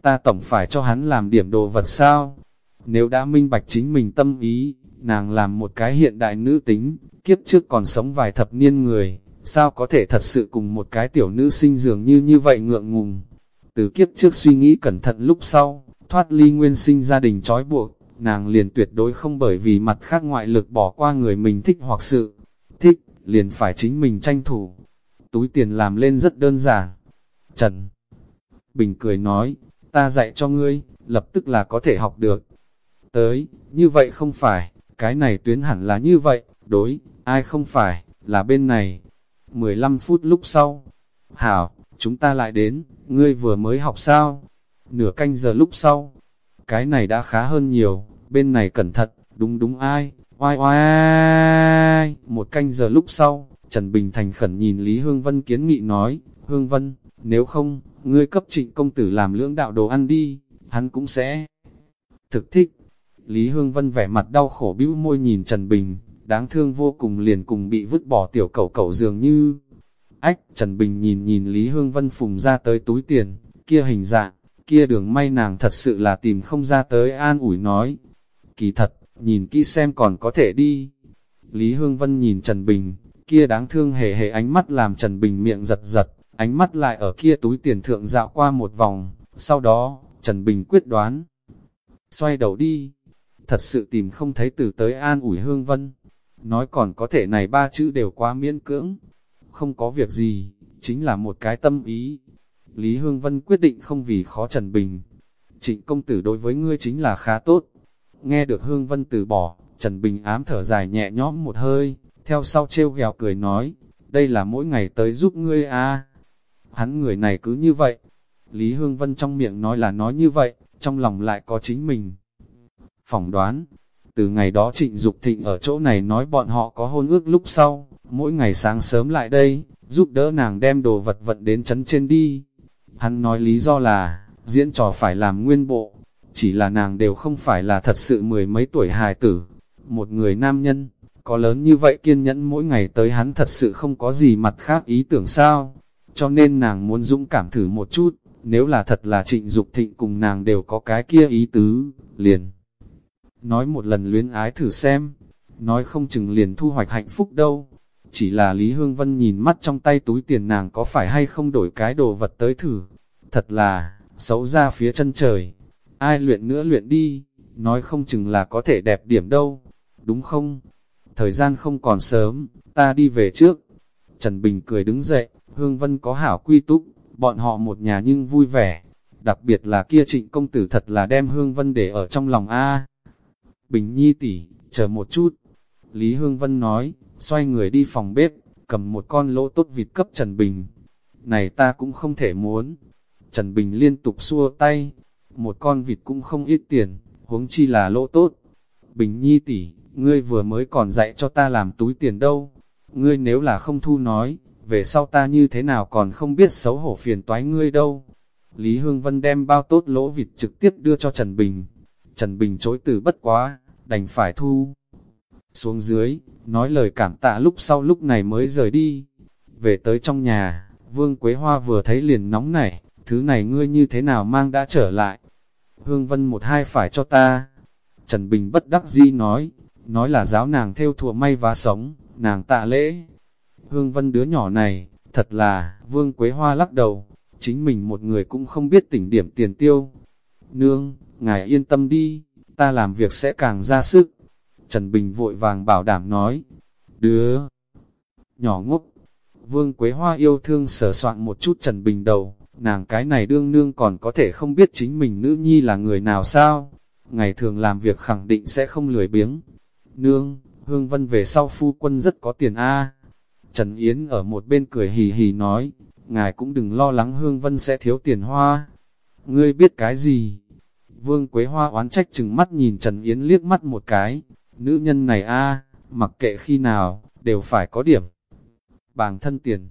ta tổng phải cho hắn làm điểm đồ vật sao? Nếu đã minh bạch chính mình tâm ý, nàng làm một cái hiện đại nữ tính, kiếp trước còn sống vài thập niên người, sao có thể thật sự cùng một cái tiểu nữ sinh dường như như vậy ngượng ngùng. Từ kiếp trước suy nghĩ cẩn thận lúc sau, thoát ly nguyên sinh gia đình trói buộc, nàng liền tuyệt đối không bởi vì mặt khác ngoại lực bỏ qua người mình thích hoặc sự thích, liền phải chính mình tranh thủ. Túi tiền làm lên rất đơn giản. Trần Bình cười nói, ta dạy cho ngươi, lập tức là có thể học được. Tới, như vậy không phải, cái này tuyến hẳn là như vậy, đối, ai không phải, là bên này. 15 phút lúc sau, hảo, chúng ta lại đến, ngươi vừa mới học sao? Nửa canh giờ lúc sau, cái này đã khá hơn nhiều, bên này cẩn thận, đúng đúng ai, oai oai, một canh giờ lúc sau, Trần Bình thành khẩn nhìn Lý Hương Vân kiến nghị nói, Hương Vân, nếu không, ngươi cấp trịnh công tử làm lưỡng đạo đồ ăn đi, hắn cũng sẽ thực thích. Lý Hương Vân vẻ mặt đau khổ bĩu môi nhìn Trần Bình, đáng thương vô cùng liền cùng bị vứt bỏ tiểu cẩu cẩu dường như. Ách, Trần Bình nhìn nhìn Lý Hương Vân phùng ra tới túi tiền, kia hình dạng, kia đường may nàng thật sự là tìm không ra tới an ủi nói. Kỳ thật, nhìn kỹ xem còn có thể đi. Lý Hương Vân nhìn Trần Bình, kia đáng thương hề hề ánh mắt làm Trần Bình miệng giật giật, ánh mắt lại ở kia túi tiền thượng dạo qua một vòng, sau đó, Trần Bình quyết đoán. Xoay đầu đi, thật sự tìm không thấy từ tới an ủi Hương Vân. Nói còn có thể này ba chữ đều quá miễn cưỡng. Không có việc gì, chính là một cái tâm ý. Lý Hương Vân quyết định không vì khó Trần Bình. Trịnh công tử đối với ngươi chính là khá tốt. Nghe được Hương Vân từ bỏ, Trần Bình ám thở dài nhẹ nhõm một hơi, theo sau trêu ghèo cười nói, đây là mỗi ngày tới giúp ngươi a Hắn người này cứ như vậy. Lý Hương Vân trong miệng nói là nói như vậy, trong lòng lại có chính mình. Phỏng đoán, từ ngày đó trịnh Dục thịnh ở chỗ này nói bọn họ có hôn ước lúc sau, mỗi ngày sáng sớm lại đây, giúp đỡ nàng đem đồ vật vận đến chấn trên đi. Hắn nói lý do là, diễn trò phải làm nguyên bộ, chỉ là nàng đều không phải là thật sự mười mấy tuổi hài tử. Một người nam nhân, có lớn như vậy kiên nhẫn mỗi ngày tới hắn thật sự không có gì mặt khác ý tưởng sao. Cho nên nàng muốn dũng cảm thử một chút, nếu là thật là trịnh Dục thịnh cùng nàng đều có cái kia ý tứ, liền. Nói một lần luyến ái thử xem, nói không chừng liền thu hoạch hạnh phúc đâu. Chỉ là Lý Hương Vân nhìn mắt trong tay túi tiền nàng có phải hay không đổi cái đồ vật tới thử. Thật là, xấu ra phía chân trời. Ai luyện nữa luyện đi, nói không chừng là có thể đẹp điểm đâu. Đúng không? Thời gian không còn sớm, ta đi về trước. Trần Bình cười đứng dậy, Hương Vân có hảo quy túc, bọn họ một nhà nhưng vui vẻ. Đặc biệt là kia trịnh công tử thật là đem Hương Vân để ở trong lòng A. Bình Nhi tỷ, chờ một chút. Lý Hương Vân nói, xoay người đi phòng bếp, cầm một con lỗ tốt vịt cấp Trần Bình. Này ta cũng không thể muốn. Trần Bình liên tục xua tay. Một con vịt cũng không ít tiền, huống chi là lỗ tốt. Bình Nhi tỷ, ngươi vừa mới còn dạy cho ta làm túi tiền đâu. Ngươi nếu là không thu nói, về sau ta như thế nào còn không biết xấu hổ phiền toái ngươi đâu. Lý Hương Vân đem bao tốt lỗ vịt trực tiếp đưa cho Trần Bình. Trần Bình chối từ bất quá, đành phải thu. Xuống dưới, nói lời cảm tạ lúc sau lúc này mới rời đi. Về tới trong nhà, Vương Quế Hoa vừa thấy liền nóng nảy, thứ này ngươi như thế nào mang đã trở lại. Hương Vân một hai phải cho ta. Trần Bình bất đắc dĩ nói, nói là giáo nàng theo thùa may và sống, nàng tạ lễ. Hương Vân đứa nhỏ này, thật là, Vương Quế Hoa lắc đầu, chính mình một người cũng không biết tỉnh điểm tiền tiêu. Nương, ngài yên tâm đi, ta làm việc sẽ càng ra sức. Trần Bình vội vàng bảo đảm nói, đứa nhỏ ngốc. Vương Quế Hoa yêu thương sờ soạn một chút Trần Bình đầu, nàng cái này đương nương còn có thể không biết chính mình nữ nhi là người nào sao. Ngày thường làm việc khẳng định sẽ không lười biếng. Nương, Hương Vân về sau phu quân rất có tiền a Trần Yến ở một bên cười hì hì nói, ngài cũng đừng lo lắng Hương Vân sẽ thiếu tiền hoa. Ngươi biết cái gì? Vương Quế Hoa oán trách chừng mắt nhìn Trần Yến liếc mắt một cái, nữ nhân này a mặc kệ khi nào, đều phải có điểm. Bàng thân tiền.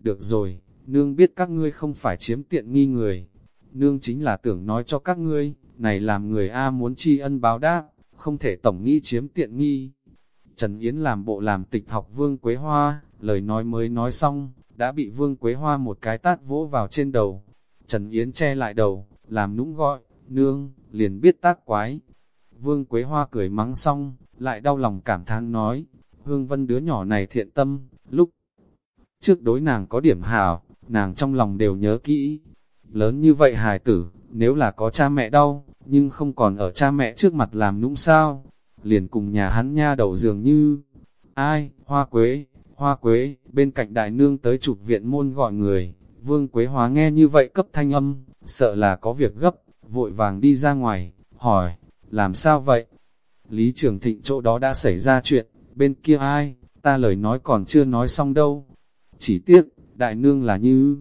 Được rồi, nương biết các ngươi không phải chiếm tiện nghi người. Nương chính là tưởng nói cho các ngươi, này làm người A muốn tri ân báo đáp, không thể tổng nghi chiếm tiện nghi. Trần Yến làm bộ làm tịch học Vương Quế Hoa, lời nói mới nói xong, đã bị Vương Quế Hoa một cái tát vỗ vào trên đầu. Trần Yến che lại đầu, làm nũng gọi, nương, liền biết tác quái. Vương Quế Hoa cười mắng xong, lại đau lòng cảm thán nói, Hương Vân đứa nhỏ này thiện tâm, lúc trước đối nàng có điểm hào, nàng trong lòng đều nhớ kỹ. Lớn như vậy hài tử, nếu là có cha mẹ đau, nhưng không còn ở cha mẹ trước mặt làm nũng sao, liền cùng nhà hắn nha đầu dường như, ai, hoa quế, hoa quế, bên cạnh đại nương tới chụp viện môn gọi người, vương quế hóa nghe như vậy cấp thanh âm, sợ là có việc gấp, vội vàng đi ra ngoài, hỏi, làm sao vậy? Lý Trường Thịnh chỗ đó đã xảy ra chuyện, bên kia ai, ta lời nói còn chưa nói xong đâu. Chỉ tiếc, đại nương là như...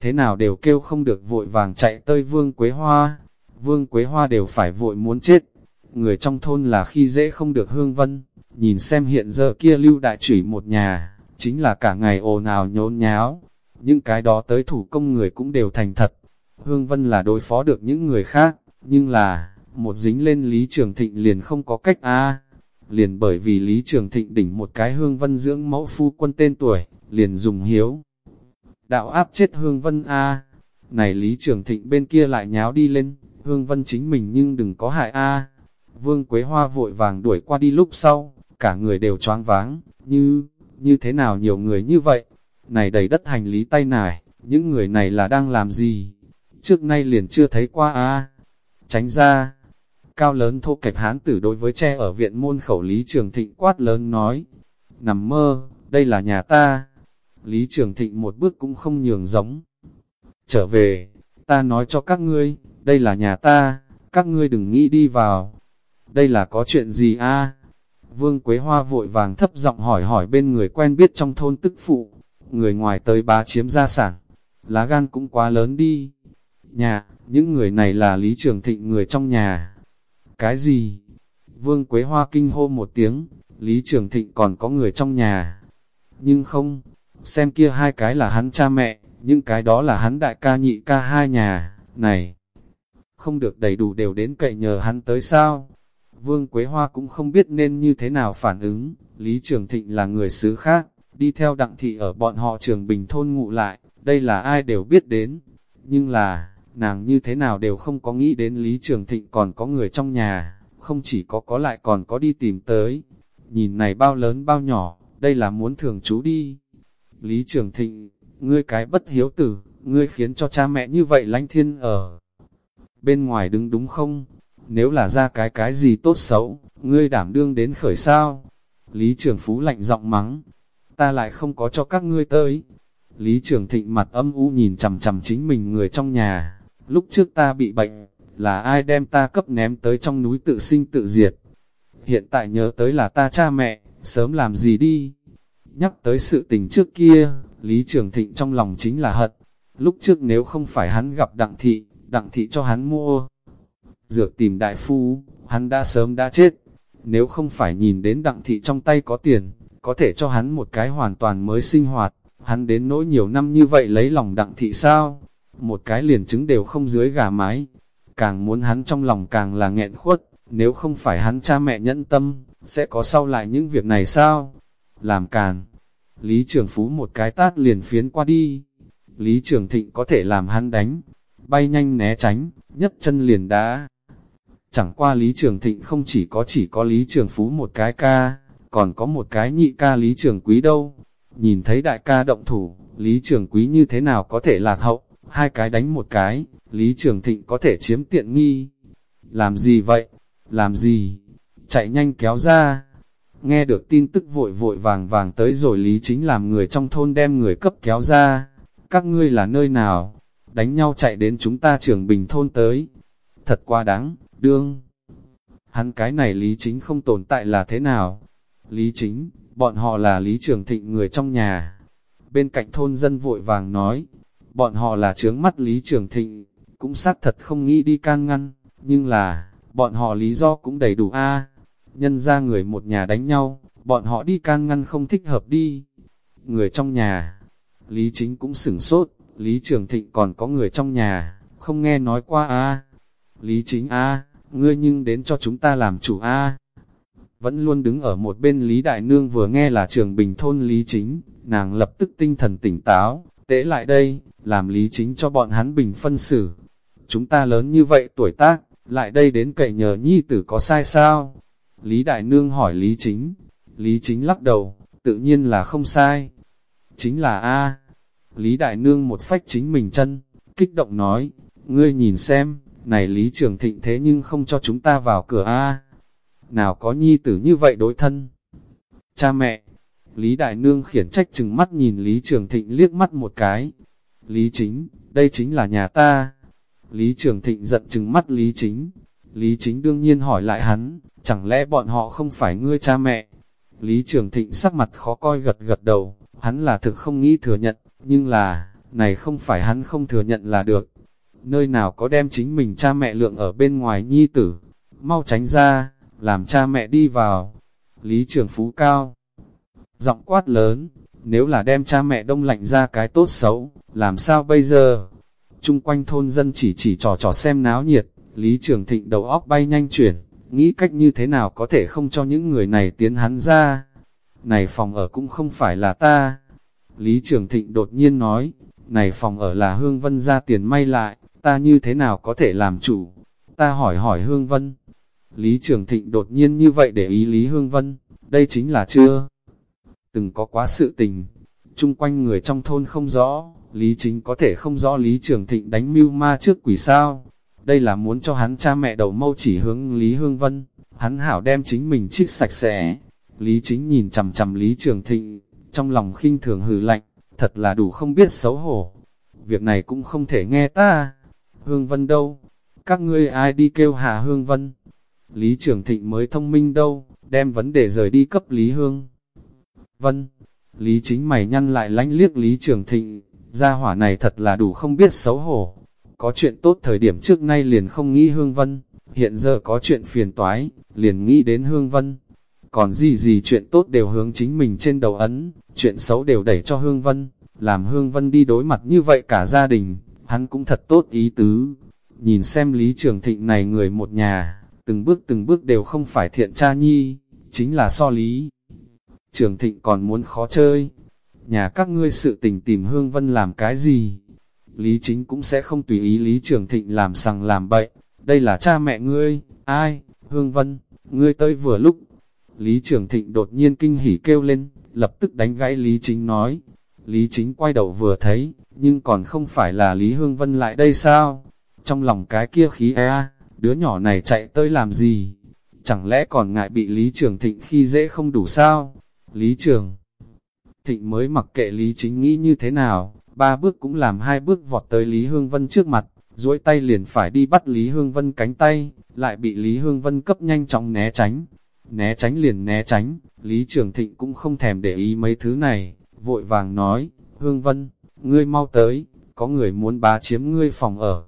Thế nào đều kêu không được vội vàng chạy tới Vương Quế Hoa. Vương Quế Hoa đều phải vội muốn chết. Người trong thôn là khi dễ không được hương vân. Nhìn xem hiện giờ kia lưu đại chủy một nhà, chính là cả ngày ồn ào nhốn nháo. Những cái đó tới thủ công người cũng đều thành thật. Hương Vân là đối phó được những người khác, nhưng là, một dính lên Lý Trường Thịnh liền không có cách a liền bởi vì Lý Trường Thịnh đỉnh một cái hương vân dưỡng mẫu phu quân tên tuổi, liền dùng hiếu. Đạo áp chết hương vân A, này Lý Trường Thịnh bên kia lại nháo đi lên, hương vân chính mình nhưng đừng có hại A. Vương Quế Hoa vội vàng đuổi qua đi lúc sau, cả người đều choáng váng, như, như thế nào nhiều người như vậy, này đầy đất hành lý tay nải, những người này là đang làm gì? Trước nay liền chưa thấy qua a Tránh ra, cao lớn thô kệch hán tử đối với tre ở viện môn khẩu Lý Trường Thịnh quát lớn nói, nằm mơ, đây là nhà ta. Lý Trường Thịnh một bước cũng không nhường giống. Trở về, ta nói cho các ngươi, đây là nhà ta, các ngươi đừng nghĩ đi vào. Đây là có chuyện gì a Vương Quế Hoa vội vàng thấp giọng hỏi hỏi bên người quen biết trong thôn tức phụ, người ngoài tới bá chiếm gia sản, lá gan cũng quá lớn đi. Nhà, những người này là Lý Trường Thịnh người trong nhà. Cái gì? Vương Quế Hoa kinh hô một tiếng, Lý Trường Thịnh còn có người trong nhà. Nhưng không, xem kia hai cái là hắn cha mẹ, những cái đó là hắn đại ca nhị ca hai nhà, này. Không được đầy đủ đều đến cậy nhờ hắn tới sao? Vương Quế Hoa cũng không biết nên như thế nào phản ứng, Lý Trường Thịnh là người xứ khác, đi theo đặng thị ở bọn họ trường bình thôn ngụ lại, đây là ai đều biết đến. Nhưng là, nàng như thế nào đều không có nghĩ đến Lý Trường Thịnh còn có người trong nhà, không chỉ có có lại còn có đi tìm tới. Nhìn này bao lớn bao nhỏ, đây là muốn thường chú đi. Lý Trường Thịnh, ngươi cái bất hiếu tử, ngươi khiến cho cha mẹ như vậy lánh thiên ở. Bên ngoài đứng đúng không? Nếu là ra cái cái gì tốt xấu, ngươi đảm đương đến khởi sao? Lý Trường Phú lạnh giọng mắng, ta lại không có cho các ngươi tới. Lý Trường Thịnh mặt âm u nhìn chằm chằm chính mình người trong nhà, lúc trước ta bị bệnh, là ai đem ta cấp ném tới trong núi tự sinh tự diệt. Hiện tại nhớ tới là ta cha mẹ, sớm làm gì đi. Nhắc tới sự tình trước kia, Lý Trường Thịnh trong lòng chính là hận. Lúc trước nếu không phải hắn gặp Đặng Thị, Đặng Thị cho hắn mua. Dược tìm đại phu, hắn đã sớm đã chết. Nếu không phải nhìn đến Đặng Thị trong tay có tiền, có thể cho hắn một cái hoàn toàn mới sinh hoạt, hắn đến nỗi nhiều năm như vậy lấy lòng đặng thị sao, một cái liền chứng đều không dưới gà mái, càng muốn hắn trong lòng càng là nghẹn khuất, nếu không phải hắn cha mẹ nhẫn tâm, sẽ có sau lại những việc này sao? Làm càn, Lý Trường Phú một cái tát liền phiến qua đi, Lý Trường Thịnh có thể làm hắn đánh, bay nhanh né tránh, nhấc chân liền đá. Chẳng qua Lý Trường Thịnh không chỉ có chỉ có Lý Trường Phú một cái ca, còn có một cái nhị ca Lý Trường Quý đâu. Nhìn thấy đại ca động thủ, Lý Trường Quý như thế nào có thể lạc hậu, hai cái đánh một cái, Lý Trường Thịnh có thể chiếm tiện nghi. Làm gì vậy? Làm gì? Chạy nhanh kéo ra. Nghe được tin tức vội vội vàng vàng tới rồi Lý Chính làm người trong thôn đem người cấp kéo ra. Các ngươi là nơi nào? Đánh nhau chạy đến chúng ta trường bình thôn tới. Thật quá đáng, đương. Hắn cái này Lý Chính không tồn tại là thế nào? Lý Chính, bọn họ là Lý Trường Thịnh người trong nhà. Bên cạnh thôn dân vội vàng nói, bọn họ là trướng mắt Lý Trường Thịnh, cũng xác thật không nghĩ đi can ngăn, nhưng là, bọn họ lý do cũng đầy đủ a Nhân ra người một nhà đánh nhau, bọn họ đi can ngăn không thích hợp đi. Người trong nhà, Lý Chính cũng sửng sốt, Lý Trường Thịnh còn có người trong nhà, không nghe nói qua a Lý Chính a ngươi nhưng đến cho chúng ta làm chủ a vẫn luôn đứng ở một bên Lý Đại Nương vừa nghe là trường bình thôn Lý Chính, nàng lập tức tinh thần tỉnh táo, tễ lại đây, làm Lý Chính cho bọn hắn bình phân xử. Chúng ta lớn như vậy tuổi tác, lại đây đến cậy nhờ nhi tử có sai sao? Lý Đại Nương hỏi Lý Chính, Lý Chính lắc đầu, tự nhiên là không sai. Chính là A. Lý Đại Nương một phách chính mình chân, kích động nói, ngươi nhìn xem, này Lý Trường Thịnh thế nhưng không cho chúng ta vào cửa A nào có nhi tử như vậy đối thân. Cha mẹ, Lý Đại Nương khiển trách chừng mắt nhìn Lý Trường Thịnh liếc mắt một cái. Lý Chính, đây chính là nhà ta. Lý Trường Thịnh giận chừng mắt Lý Chính. Lý Chính đương nhiên hỏi lại hắn, chẳng lẽ bọn họ không phải ngươi cha mẹ? Lý Trường Thịnh sắc mặt khó coi gật gật đầu, hắn là thực không nghĩ thừa nhận, nhưng là, này không phải hắn không thừa nhận là được. Nơi nào có đem chính mình cha mẹ lượng ở bên ngoài nhi tử, mau tránh ra làm cha mẹ đi vào. Lý Trường Phú cao, giọng quát lớn, nếu là đem cha mẹ đông lạnh ra cái tốt xấu, làm sao bây giờ? Trung quanh thôn dân chỉ chỉ trò trò xem náo nhiệt, Lý Trường Thịnh đầu óc bay nhanh chuyển, nghĩ cách như thế nào có thể không cho những người này tiến hắn ra. Này phòng ở cũng không phải là ta. Lý Trường Thịnh đột nhiên nói, này phòng ở là Hương Vân ra tiền may lại, ta như thế nào có thể làm chủ? Ta hỏi hỏi Hương Vân. Lý Trường Thịnh đột nhiên như vậy để ý Lý Hương Vân, đây chính là chưa từng có quá sự tình. Trung quanh người trong thôn không rõ, Lý Chính có thể không rõ Lý Trường Thịnh đánh mưu ma trước quỷ sao. Đây là muốn cho hắn cha mẹ đầu mâu chỉ hướng Lý Hương Vân, hắn hảo đem chính mình trích sạch sẽ. Lý Chính nhìn chầm chầm Lý Trường Thịnh, trong lòng khinh thường hừ lạnh, thật là đủ không biết xấu hổ. Việc này cũng không thể nghe ta. Hương Vân đâu? Các ngươi ai đi kêu Hà Hương Vân? Lý Trường Thịnh mới thông minh đâu, đem vấn đề rời đi cấp Lý Hương. Vân, Lý chính mày nhăn lại lánh liếc Lý Trường Thịnh, gia hỏa này thật là đủ không biết xấu hổ. Có chuyện tốt thời điểm trước nay liền không nghĩ Hương Vân, hiện giờ có chuyện phiền toái, liền nghĩ đến Hương Vân. Còn gì gì chuyện tốt đều hướng chính mình trên đầu ấn, chuyện xấu đều đẩy cho Hương Vân, làm Hương Vân đi đối mặt như vậy cả gia đình, hắn cũng thật tốt ý tứ. Nhìn xem Lý Trường Thịnh này người một nhà, từng bước từng bước đều không phải thiện cha nhi, chính là so Lý. Trường Thịnh còn muốn khó chơi, nhà các ngươi sự tình tìm Hương Vân làm cái gì? Lý Chính cũng sẽ không tùy ý Lý Trường Thịnh làm sằng làm bậy, đây là cha mẹ ngươi, ai, Hương Vân, ngươi tới vừa lúc. Lý Trường Thịnh đột nhiên kinh hỉ kêu lên, lập tức đánh gãy Lý Chính nói. Lý Chính quay đầu vừa thấy, nhưng còn không phải là Lý Hương Vân lại đây sao? Trong lòng cái kia khí e, đứa nhỏ này chạy tới làm gì? Chẳng lẽ còn ngại bị Lý Trường Thịnh khi dễ không đủ sao? Lý Trường Thịnh mới mặc kệ Lý Chính nghĩ như thế nào, ba bước cũng làm hai bước vọt tới Lý Hương Vân trước mặt, duỗi tay liền phải đi bắt Lý Hương Vân cánh tay, lại bị Lý Hương Vân cấp nhanh chóng né tránh. Né tránh liền né tránh, Lý Trường Thịnh cũng không thèm để ý mấy thứ này, vội vàng nói, Hương Vân, ngươi mau tới, có người muốn bá chiếm ngươi phòng ở.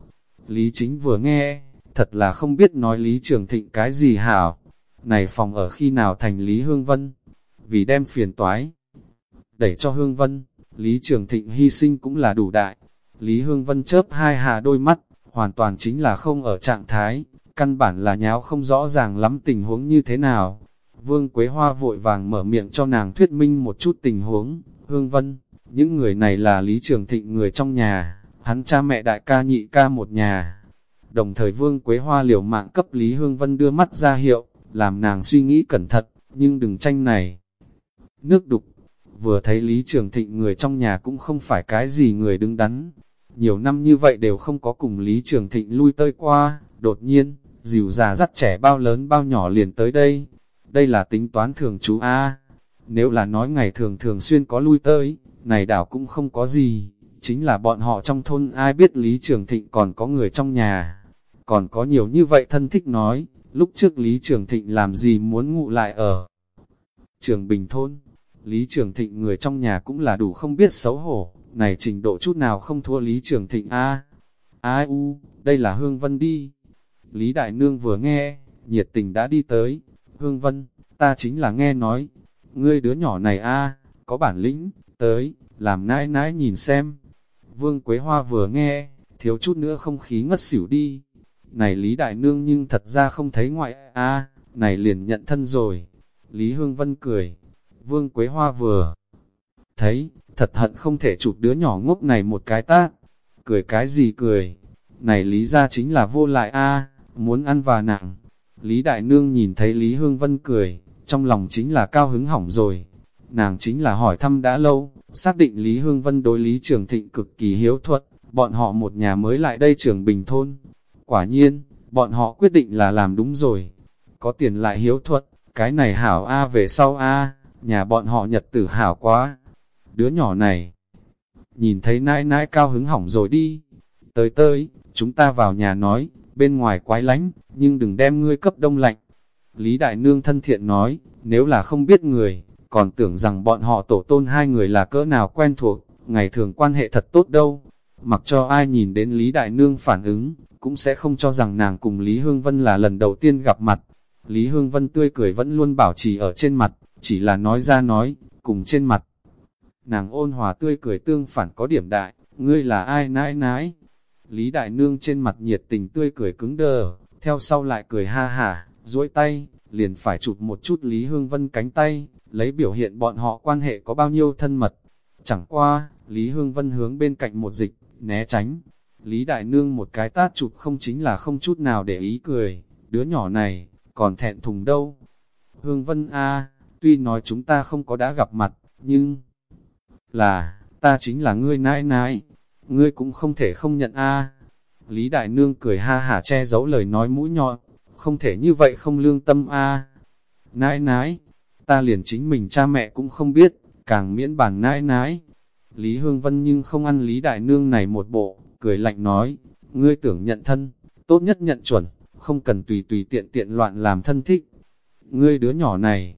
Lý Chính vừa nghe, thật là không biết nói Lý Trường Thịnh cái gì hảo. Này phòng ở khi nào thành Lý Hương Vân? Vì đem phiền toái, đẩy cho Hương Vân, Lý Trường Thịnh hy sinh cũng là đủ đại. Lý Hương Vân chớp hai hà đôi mắt, hoàn toàn chính là không ở trạng thái, căn bản là nháo không rõ ràng lắm tình huống như thế nào. Vương Quế Hoa vội vàng mở miệng cho nàng thuyết minh một chút tình huống, Hương Vân, những người này là Lý Trường Thịnh người trong nhà, hắn cha mẹ đại ca nhị ca một nhà. Đồng thời Vương Quế Hoa liều mạng cấp Lý Hương Vân đưa mắt ra hiệu, làm nàng suy nghĩ cẩn thận, nhưng đừng tranh này. Nước đục, vừa thấy Lý Trường Thịnh người trong nhà cũng không phải cái gì người đứng đắn. Nhiều năm như vậy đều không có cùng Lý Trường Thịnh lui tới qua, đột nhiên, dìu già dắt trẻ bao lớn bao nhỏ liền tới đây. Đây là tính toán thường chú A. Nếu là nói ngày thường thường xuyên có lui tới, này đảo cũng không có gì. Chính là bọn họ trong thôn ai biết Lý Trường Thịnh còn có người trong nhà. Còn có nhiều như vậy thân thích nói, lúc trước Lý Trường Thịnh làm gì muốn ngụ lại ở Trường Bình Thôn. Lý Trường Thịnh người trong nhà cũng là đủ không biết xấu hổ, này trình độ chút nào không thua Lý Trường Thịnh A. Ai u, đây là Hương Vân đi. Lý Đại Nương vừa nghe, nhiệt tình đã đi tới. Hương Vân, ta chính là nghe nói, ngươi đứa nhỏ này a có bản lĩnh, tới, làm nãi nãi nhìn xem. Vương Quế Hoa vừa nghe, thiếu chút nữa không khí ngất xỉu đi. Này Lý Đại Nương nhưng thật ra không thấy ngoại a này liền nhận thân rồi. Lý Hương Vân cười, Vương Quế Hoa vừa thấy, thật hận không thể chụp đứa nhỏ ngốc này một cái tát. Cười cái gì cười? Này lý ra chính là vô lại a muốn ăn và nặng. Lý Đại Nương nhìn thấy Lý Hương Vân cười, trong lòng chính là cao hứng hỏng rồi. Nàng chính là hỏi thăm đã lâu, xác định Lý Hương Vân đối Lý Trường Thịnh cực kỳ hiếu thuật, bọn họ một nhà mới lại đây trường Bình Thôn. Quả nhiên, bọn họ quyết định là làm đúng rồi. Có tiền lại hiếu thuật, cái này hảo A về sau A nhà bọn họ nhật tử hảo quá. Đứa nhỏ này, nhìn thấy nãi nãi cao hứng hỏng rồi đi. Tới tới, chúng ta vào nhà nói, bên ngoài quái lánh, nhưng đừng đem ngươi cấp đông lạnh. Lý Đại Nương thân thiện nói, nếu là không biết người, còn tưởng rằng bọn họ tổ tôn hai người là cỡ nào quen thuộc, ngày thường quan hệ thật tốt đâu. Mặc cho ai nhìn đến Lý Đại Nương phản ứng, cũng sẽ không cho rằng nàng cùng Lý Hương Vân là lần đầu tiên gặp mặt. Lý Hương Vân tươi cười vẫn luôn bảo trì ở trên mặt, chỉ là nói ra nói, cùng trên mặt. Nàng ôn hòa tươi cười tương phản có điểm đại, ngươi là ai nãi nãi? Lý Đại Nương trên mặt nhiệt tình tươi cười cứng đờ, theo sau lại cười ha hả, duỗi tay, liền phải chụp một chút Lý Hương Vân cánh tay, lấy biểu hiện bọn họ quan hệ có bao nhiêu thân mật. Chẳng qua, Lý Hương Vân hướng bên cạnh một dịch, né tránh. Lý Đại Nương một cái tát chụp không chính là không chút nào để ý cười, đứa nhỏ này, còn thẹn thùng đâu. Hương Vân A, tuy nói chúng ta không có đã gặp mặt, nhưng là, ta chính là ngươi nãi nãi, ngươi cũng không thể không nhận A. Lý Đại Nương cười ha hả che giấu lời nói mũi nhọn, không thể như vậy không lương tâm A. Nãi nãi, ta liền chính mình cha mẹ cũng không biết, càng miễn bản nãi nãi. Lý Hương Vân nhưng không ăn Lý Đại Nương này một bộ, cười lạnh nói, ngươi tưởng nhận thân, tốt nhất nhận chuẩn, không cần tùy tùy tiện tiện loạn làm thân thích. Ngươi đứa nhỏ này,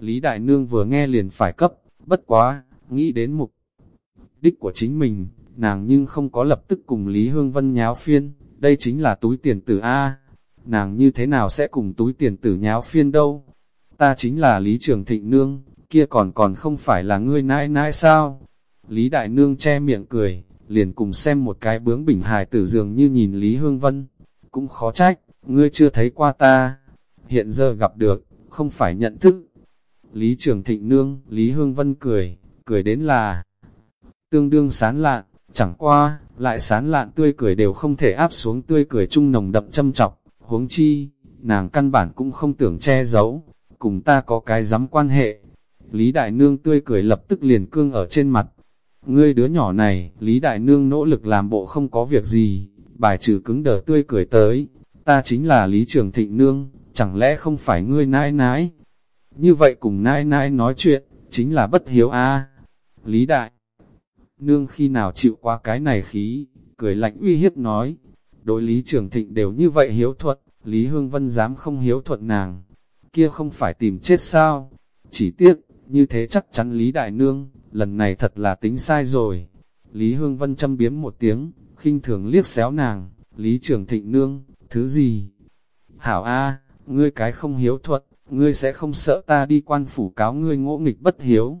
Lý Đại Nương vừa nghe liền phải cấp, bất quá, nghĩ đến mục đích của chính mình, nàng nhưng không có lập tức cùng Lý Hương Vân nháo phiên, đây chính là túi tiền tử A. Nàng như thế nào sẽ cùng túi tiền tử nháo phiên đâu? Ta chính là Lý Trường Thịnh Nương, kia còn còn không phải là ngươi nãi nãi sao? Lý Đại Nương che miệng cười, liền cùng xem một cái bướng bình hài tử dường như nhìn Lý Hương Vân. Cũng khó trách, ngươi chưa thấy qua ta. Hiện giờ gặp được, không phải nhận thức. Lý Trường Thịnh Nương, Lý Hương Vân cười, cười đến là tương đương sán lạn, chẳng qua, lại sán lạn tươi cười đều không thể áp xuống tươi cười chung nồng đậm châm chọc, huống chi, nàng căn bản cũng không tưởng che giấu, cùng ta có cái dám quan hệ. Lý Đại Nương tươi cười lập tức liền cương ở trên mặt. Ngươi đứa nhỏ này, Lý Đại Nương nỗ lực làm bộ không có việc gì, bài trừ cứng đờ tươi cười tới. Ta chính là Lý Trường Thịnh Nương, chẳng lẽ không phải ngươi nãi nãi? Như vậy cùng nãi nãi nói chuyện, chính là bất hiếu a Lý Đại Nương khi nào chịu qua cái này khí, cười lạnh uy hiếp nói. Đối Lý Trường Thịnh đều như vậy hiếu thuận, Lý Hương Vân dám không hiếu thuận nàng. Kia không phải tìm chết sao? Chỉ tiếc, như thế chắc chắn Lý Đại Nương, lần này thật là tính sai rồi. Lý Hương Vân châm biếm một tiếng, khinh thường liếc xéo nàng, Lý Trường Thịnh Nương, thứ gì? Hảo A, ngươi cái không hiếu thuận, ngươi sẽ không sợ ta đi quan phủ cáo ngươi ngỗ nghịch bất hiếu.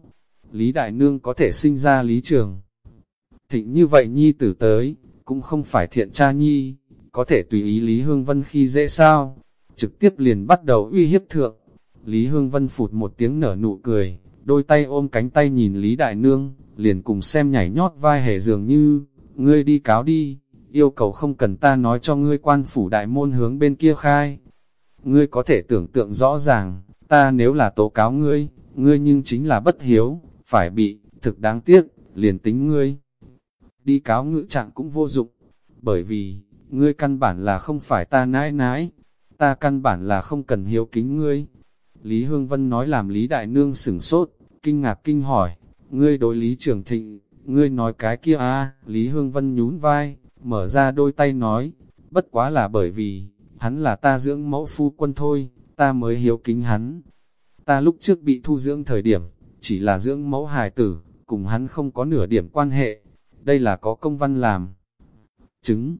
Lý Đại Nương có thể sinh ra Lý Trường. Thịnh như vậy Nhi tử tới, cũng không phải thiện cha Nhi, có thể tùy ý Lý Hương Vân khi dễ sao, trực tiếp liền bắt đầu uy hiếp thượng. Lý Hương Vân phụt một tiếng nở nụ cười, đôi tay ôm cánh tay nhìn Lý Đại Nương, liền cùng xem nhảy nhót vai hề dường như, ngươi đi cáo đi, yêu cầu không cần ta nói cho ngươi quan phủ đại môn hướng bên kia khai. Ngươi có thể tưởng tượng rõ ràng, ta nếu là tố cáo ngươi, ngươi nhưng chính là bất hiếu, phải bị, thực đáng tiếc, liền tính ngươi. Đi cáo ngữ trạng cũng vô dụng, bởi vì, ngươi căn bản là không phải ta nãi nãi, ta căn bản là không cần hiếu kính ngươi. Lý Hương Vân nói làm Lý Đại Nương sửng sốt, kinh ngạc kinh hỏi, ngươi đối Lý Trường Thịnh, ngươi nói cái kia a Lý Hương Vân nhún vai, mở ra đôi tay nói, bất quá là bởi vì, hắn là ta dưỡng mẫu phu quân thôi, ta mới hiếu kính hắn. Ta lúc trước bị thu dưỡng thời điểm, chỉ là dưỡng mẫu hài tử, cùng hắn không có nửa điểm quan hệ, đây là có công văn làm. Chứng,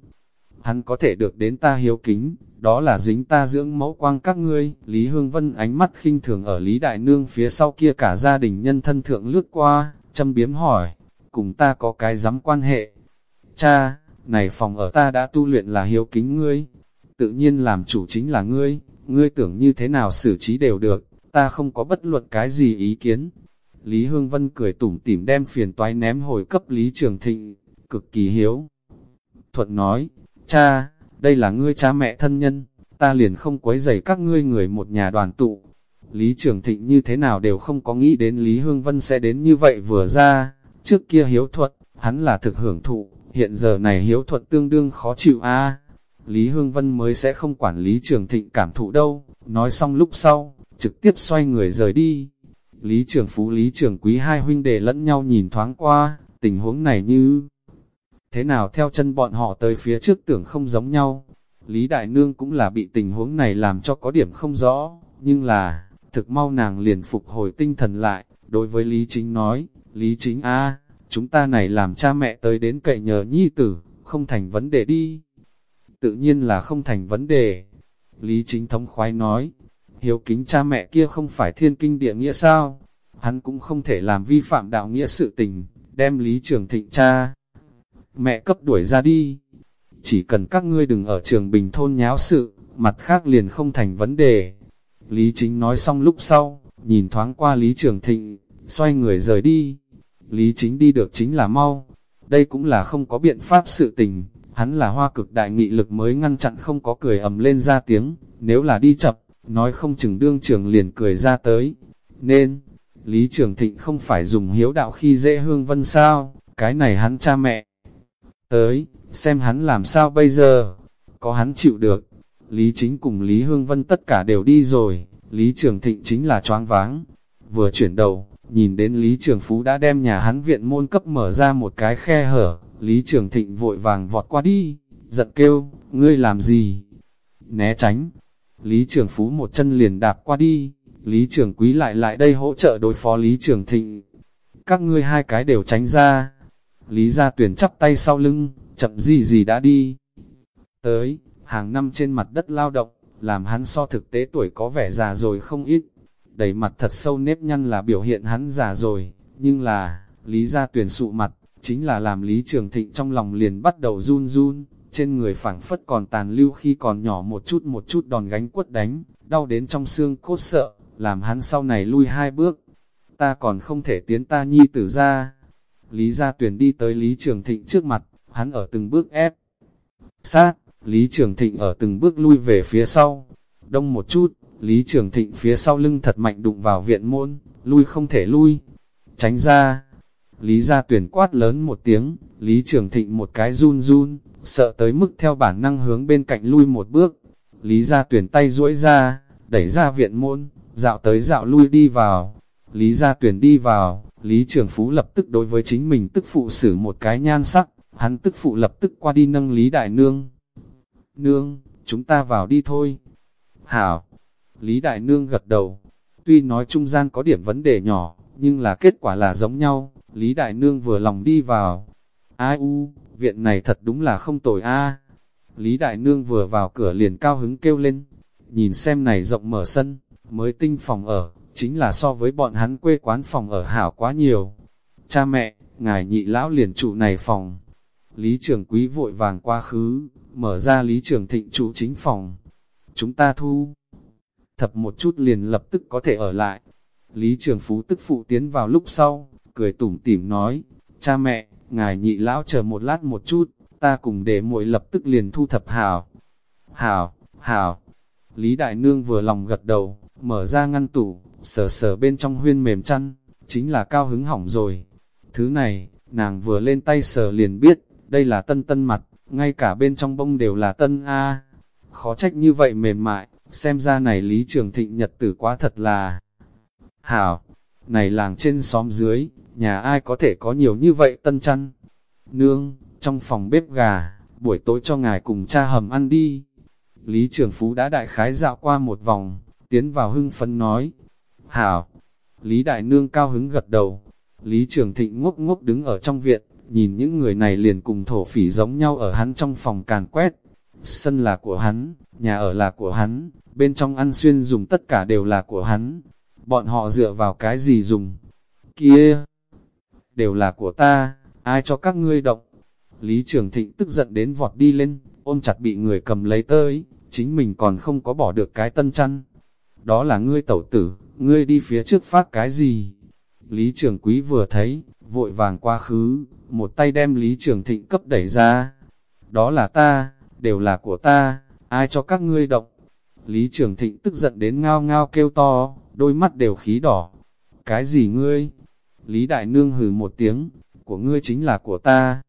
hắn có thể được đến ta hiếu kính, đó là dính ta dưỡng mẫu quang các ngươi. Lý Hương Vân ánh mắt khinh thường ở Lý Đại Nương phía sau kia cả gia đình nhân thân thượng lướt qua, châm biếm hỏi, cùng ta có cái dám quan hệ. Cha, này phòng ở ta đã tu luyện là hiếu kính ngươi, tự nhiên làm chủ chính là ngươi, ngươi tưởng như thế nào xử trí đều được, ta không có bất luận cái gì ý kiến. Lý Hương Vân cười tủm tỉm đem phiền toái ném hồi cấp Lý Trường Thịnh, cực kỳ hiếu. Thuận nói, cha, đây là ngươi cha mẹ thân nhân, ta liền không quấy rầy các ngươi người một nhà đoàn tụ. Lý Trường Thịnh như thế nào đều không có nghĩ đến Lý Hương Vân sẽ đến như vậy vừa ra, trước kia hiếu thuận, hắn là thực hưởng thụ, hiện giờ này hiếu thuận tương đương khó chịu a Lý Hương Vân mới sẽ không quản Lý Trường Thịnh cảm thụ đâu, nói xong lúc sau, trực tiếp xoay người rời đi. Lý Trường Phú Lý Trường Quý hai huynh đệ lẫn nhau nhìn thoáng qua, tình huống này như thế nào theo chân bọn họ tới phía trước tưởng không giống nhau. Lý Đại Nương cũng là bị tình huống này làm cho có điểm không rõ, nhưng là, thực mau nàng liền phục hồi tinh thần lại, đối với Lý Chính nói, Lý Chính a chúng ta này làm cha mẹ tới đến cậy nhờ nhi tử, không thành vấn đề đi. Tự nhiên là không thành vấn đề. Lý Chính thống khoái nói, hiếu kính cha mẹ kia không phải thiên kinh địa nghĩa sao? Hắn cũng không thể làm vi phạm đạo nghĩa sự tình, đem Lý Trường Thịnh cha. Mẹ cấp đuổi ra đi. Chỉ cần các ngươi đừng ở trường bình thôn nháo sự, mặt khác liền không thành vấn đề. Lý Chính nói xong lúc sau, nhìn thoáng qua Lý Trường Thịnh, xoay người rời đi. Lý Chính đi được chính là mau, đây cũng là không có biện pháp sự tình, hắn là hoa cực đại nghị lực mới ngăn chặn không có cười ầm lên ra tiếng, nếu là đi chập, nói không chừng đương trường liền cười ra tới. Nên, Lý Trường Thịnh không phải dùng hiếu đạo khi dễ hương vân sao, cái này hắn cha mẹ. Tới, xem hắn làm sao bây giờ, có hắn chịu được. Lý Chính cùng Lý Hương Vân tất cả đều đi rồi, Lý Trường Thịnh chính là choáng váng. Vừa chuyển đầu, nhìn đến Lý Trường Phú đã đem nhà hắn viện môn cấp mở ra một cái khe hở, Lý Trường Thịnh vội vàng vọt qua đi, giận kêu, ngươi làm gì? Né tránh. Lý Trường Phú một chân liền đạp qua đi, Lý Trường Quý lại lại đây hỗ trợ đối phó Lý Trường Thịnh. Các ngươi hai cái đều tránh ra. Lý gia tuyền chắp tay sau lưng, chậm gì gì đã đi. Tới, hàng năm trên mặt đất lao động, làm hắn so thực tế tuổi có vẻ già rồi không ít. Đầy mặt thật sâu nếp nhăn là biểu hiện hắn già rồi, nhưng là, Lý gia tuyền sụ mặt, chính là làm Lý Trường Thịnh trong lòng liền bắt đầu run run, trên người phảng phất còn tàn lưu khi còn nhỏ một chút một chút đòn gánh quất đánh, đau đến trong xương cốt sợ, làm hắn sau này lui hai bước. Ta còn không thể tiến ta nhi tử ra. Lý Gia Tuyền đi tới Lý Trường Thịnh trước mặt, hắn ở từng bước ép. Sát, Lý Trường Thịnh ở từng bước lui về phía sau. Đông một chút, Lý Trường Thịnh phía sau lưng thật mạnh đụng vào viện môn, lui không thể lui. Tránh ra, Lý Gia tuyền quát lớn một tiếng, Lý Trường Thịnh một cái run run, sợ tới mức theo bản năng hướng bên cạnh lui một bước. Lý Gia tuyền tay duỗi ra, đẩy ra viện môn, dạo tới dạo lui đi vào. Lý Gia tuyền đi vào, Lý Trường Phú lập tức đối với chính mình tức phụ xử một cái nhan sắc, hắn tức phụ lập tức qua đi nâng Lý Đại Nương. Nương, chúng ta vào đi thôi. Hảo, Lý Đại Nương gật đầu, tuy nói trung gian có điểm vấn đề nhỏ, nhưng là kết quả là giống nhau, Lý Đại Nương vừa lòng đi vào. Ai u, viện này thật đúng là không tồi a. Lý Đại Nương vừa vào cửa liền cao hứng kêu lên, nhìn xem này rộng mở sân, mới tinh phòng ở, chính là so với bọn hắn quê quán phòng ở hảo quá nhiều. Cha mẹ, ngài nhị lão liền trụ này phòng. Lý Trường Quý vội vàng qua khứ, mở ra Lý Trường Thịnh trụ chính phòng. Chúng ta thu thập một chút liền lập tức có thể ở lại. Lý Trường Phú tức phụ tiến vào lúc sau, cười tủm tỉm nói, cha mẹ, ngài nhị lão chờ một lát một chút, ta cùng để muội lập tức liền thu thập hảo. Hảo, hảo. Lý Đại Nương vừa lòng gật đầu, mở ra ngăn tủ, sờ sờ bên trong huyên mềm chăn, chính là cao hứng hỏng rồi. Thứ này, nàng vừa lên tay sờ liền biết, đây là tân tân mặt, ngay cả bên trong bông đều là tân A. Khó trách như vậy mềm mại, xem ra này Lý Trường Thịnh nhật tử quá thật là hảo. Này làng trên xóm dưới, nhà ai có thể có nhiều như vậy tân chăn. Nương, trong phòng bếp gà, buổi tối cho ngài cùng cha hầm ăn đi. Lý Trường Phú đã đại khái dạo qua một vòng, tiến vào hưng phấn nói. Hảo! Lý Đại Nương cao hứng gật đầu. Lý Trường Thịnh ngốc ngốc đứng ở trong viện, nhìn những người này liền cùng thổ phỉ giống nhau ở hắn trong phòng càn quét. Sân là của hắn, nhà ở là của hắn, bên trong ăn xuyên dùng tất cả đều là của hắn. Bọn họ dựa vào cái gì dùng? Kia! Đều là của ta, ai cho các ngươi động? Lý Trường Thịnh tức giận đến vọt đi lên, ôm chặt bị người cầm lấy tới, chính mình còn không có bỏ được cái tân chăn. Đó là ngươi tẩu tử, ngươi đi phía trước phát cái gì? Lý Trường Quý vừa thấy, vội vàng qua khứ, một tay đem Lý Trường Thịnh cấp đẩy ra. Đó là ta, đều là của ta, ai cho các ngươi động? Lý Trường Thịnh tức giận đến ngao ngao kêu to, đôi mắt đều khí đỏ. Cái gì ngươi? Lý Đại Nương hừ một tiếng, của ngươi chính là của ta.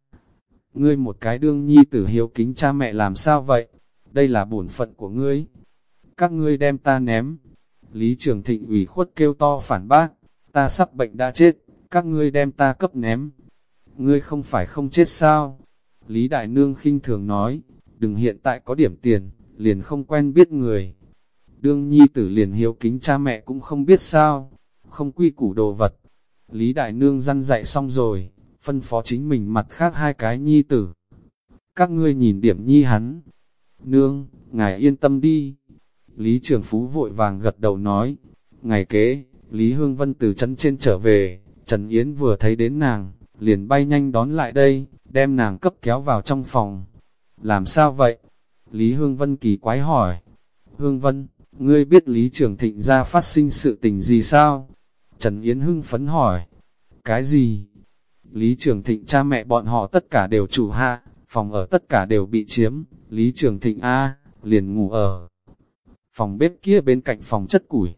Ngươi một cái đương nhi tử hiếu kính cha mẹ làm sao vậy? Đây là bổn phận của ngươi. Các ngươi đem ta ném. Lý Trường Thịnh ủy khuất kêu to phản bác. Ta sắp bệnh đã chết, các ngươi đem ta cấp ném. Ngươi không phải không chết sao? Lý Đại Nương khinh thường nói, đừng hiện tại có điểm tiền, liền không quen biết người. Đương nhi tử liền hiếu kính cha mẹ cũng không biết sao, không quy củ đồ vật. Lý Đại Nương răn dạy xong rồi, phân phó chính mình mặt khác hai cái nhi tử. Các ngươi nhìn điểm nhi hắn. Nương, ngài yên tâm đi. Lý Trường Phú vội vàng gật đầu nói. Ngày kế, Lý Hương Vân từ chân trên trở về, Trần Yến vừa thấy đến nàng, liền bay nhanh đón lại đây, đem nàng cấp kéo vào trong phòng. Làm sao vậy? Lý Hương Vân kỳ quái hỏi. Hương Vân, ngươi biết Lý Trường Thịnh ra phát sinh sự tình gì sao? Trần Yến hưng phấn hỏi, cái gì? Lý Trường Thịnh cha mẹ bọn họ tất cả đều chủ hạ, phòng ở tất cả đều bị chiếm, Lý Trường Thịnh A, liền ngủ ở phòng bếp kia bên cạnh phòng chất củi.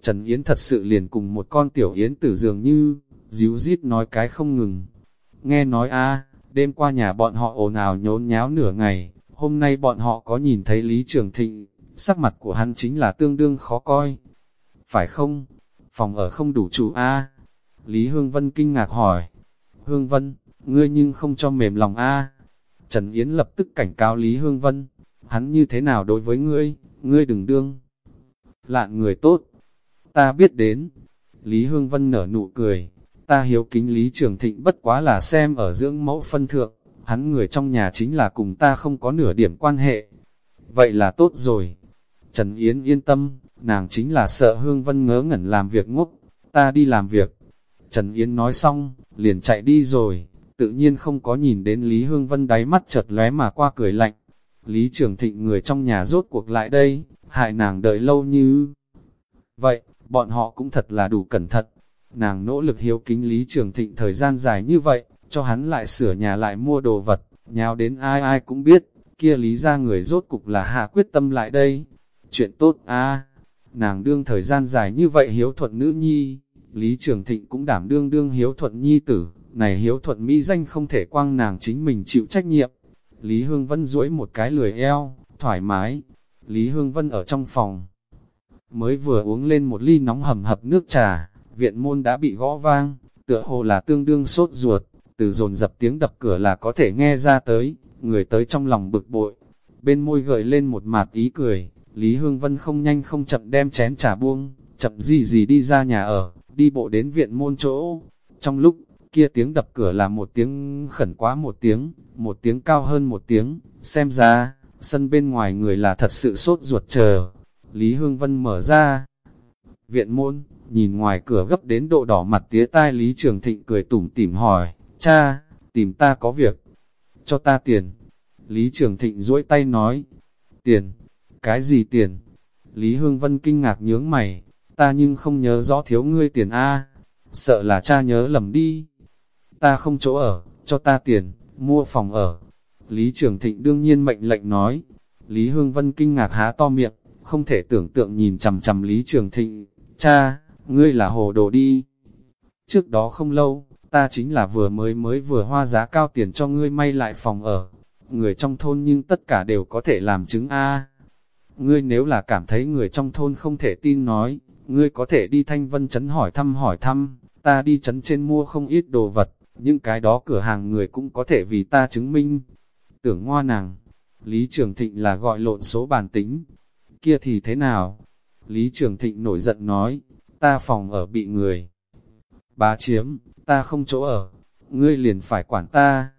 Trần Yến thật sự liền cùng một con tiểu Yến tử dường như, díu dít nói cái không ngừng. Nghe nói a đêm qua nhà bọn họ ồn ào nhốn nháo nửa ngày, hôm nay bọn họ có nhìn thấy Lý Trường Thịnh, sắc mặt của hắn chính là tương đương khó coi. Phải không? Phòng ở không đủ chủ a Lý Hương Vân kinh ngạc hỏi. Hương Vân, ngươi nhưng không cho mềm lòng a Trần Yến lập tức cảnh cáo Lý Hương Vân. Hắn như thế nào đối với ngươi, ngươi đừng đương. Lạn người tốt. Ta biết đến. Lý Hương Vân nở nụ cười. Ta hiếu kính Lý Trường Thịnh bất quá là xem ở dưỡng mẫu phân thượng. Hắn người trong nhà chính là cùng ta không có nửa điểm quan hệ. Vậy là tốt rồi. Trần Yến yên tâm, nàng chính là sợ Hương Vân ngớ ngẩn làm việc ngốc. Ta đi làm việc. Trần Yến nói xong, liền chạy đi rồi, tự nhiên không có nhìn đến Lý Hương Vân đáy mắt chợt lóe mà qua cười lạnh. Lý Trường Thịnh người trong nhà rốt cuộc lại đây, hại nàng đợi lâu như... Vậy, bọn họ cũng thật là đủ cẩn thận. Nàng nỗ lực hiếu kính Lý Trường Thịnh thời gian dài như vậy, cho hắn lại sửa nhà lại mua đồ vật, nhào đến ai ai cũng biết, kia Lý ra người rốt cục là hạ quyết tâm lại đây. Chuyện tốt a nàng đương thời gian dài như vậy hiếu thuận nữ nhi, Lý Trường Thịnh cũng đảm đương đương hiếu thuận nhi tử, này hiếu thuận mỹ danh không thể quang nàng chính mình chịu trách nhiệm. Lý Hương Vân duỗi một cái lười eo, thoải mái. Lý Hương Vân ở trong phòng. Mới vừa uống lên một ly nóng hầm hập nước trà, viện môn đã bị gõ vang, tựa hồ là tương đương sốt ruột, từ dồn dập tiếng đập cửa là có thể nghe ra tới, người tới trong lòng bực bội. Bên môi gợi lên một mạt ý cười, Lý Hương Vân không nhanh không chậm đem chén trà buông, chậm gì gì đi ra nhà ở, đi bộ đến viện môn chỗ. Trong lúc, kia tiếng đập cửa là một tiếng khẩn quá một tiếng, một tiếng cao hơn một tiếng, xem ra, sân bên ngoài người là thật sự sốt ruột chờ. Lý Hương Vân mở ra viện môn, nhìn ngoài cửa gấp đến độ đỏ mặt tía tai Lý Trường Thịnh cười tủm tỉm hỏi, cha, tìm ta có việc, cho ta tiền. Lý Trường Thịnh duỗi tay nói, tiền, cái gì tiền? Lý Hương Vân kinh ngạc nhướng mày, ta nhưng không nhớ rõ thiếu ngươi tiền A, sợ là cha nhớ lầm đi. Ta không chỗ ở, cho ta tiền, mua phòng ở. Lý Trường Thịnh đương nhiên mệnh lệnh nói. Lý Hương Vân kinh ngạc há to miệng, không thể tưởng tượng nhìn chầm chầm Lý Trường Thịnh. Cha, ngươi là hồ đồ đi. Trước đó không lâu, ta chính là vừa mới mới vừa hoa giá cao tiền cho ngươi may lại phòng ở. Người trong thôn nhưng tất cả đều có thể làm chứng A. Ngươi nếu là cảm thấy người trong thôn không thể tin nói, ngươi có thể đi thanh vân chấn hỏi thăm hỏi thăm, ta đi chấn trên mua không ít đồ vật, những cái đó cửa hàng người cũng có thể vì ta chứng minh. Tưởng ngoa nàng, Lý Trường Thịnh là gọi lộn số bản tính, kia thì thế nào? Lý Trường Thịnh nổi giận nói, ta phòng ở bị người. Bá chiếm, ta không chỗ ở, ngươi liền phải quản ta.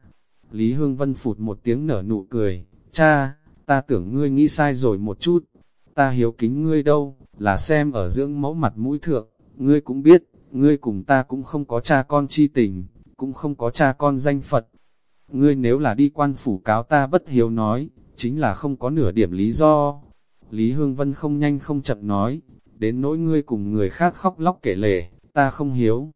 Lý Hương Vân phụt một tiếng nở nụ cười, cha, ta tưởng ngươi nghĩ sai rồi một chút, ta hiếu kính ngươi đâu, là xem ở dưỡng mẫu mặt mũi thượng, ngươi cũng biết, ngươi cùng ta cũng không có cha con chi tình, cũng không có cha con danh Phật. Ngươi nếu là đi quan phủ cáo ta bất hiếu nói, chính là không có nửa điểm lý do. Lý Hương Vân không nhanh không chậm nói, đến nỗi ngươi cùng người khác khóc lóc kể lể, ta không hiếu.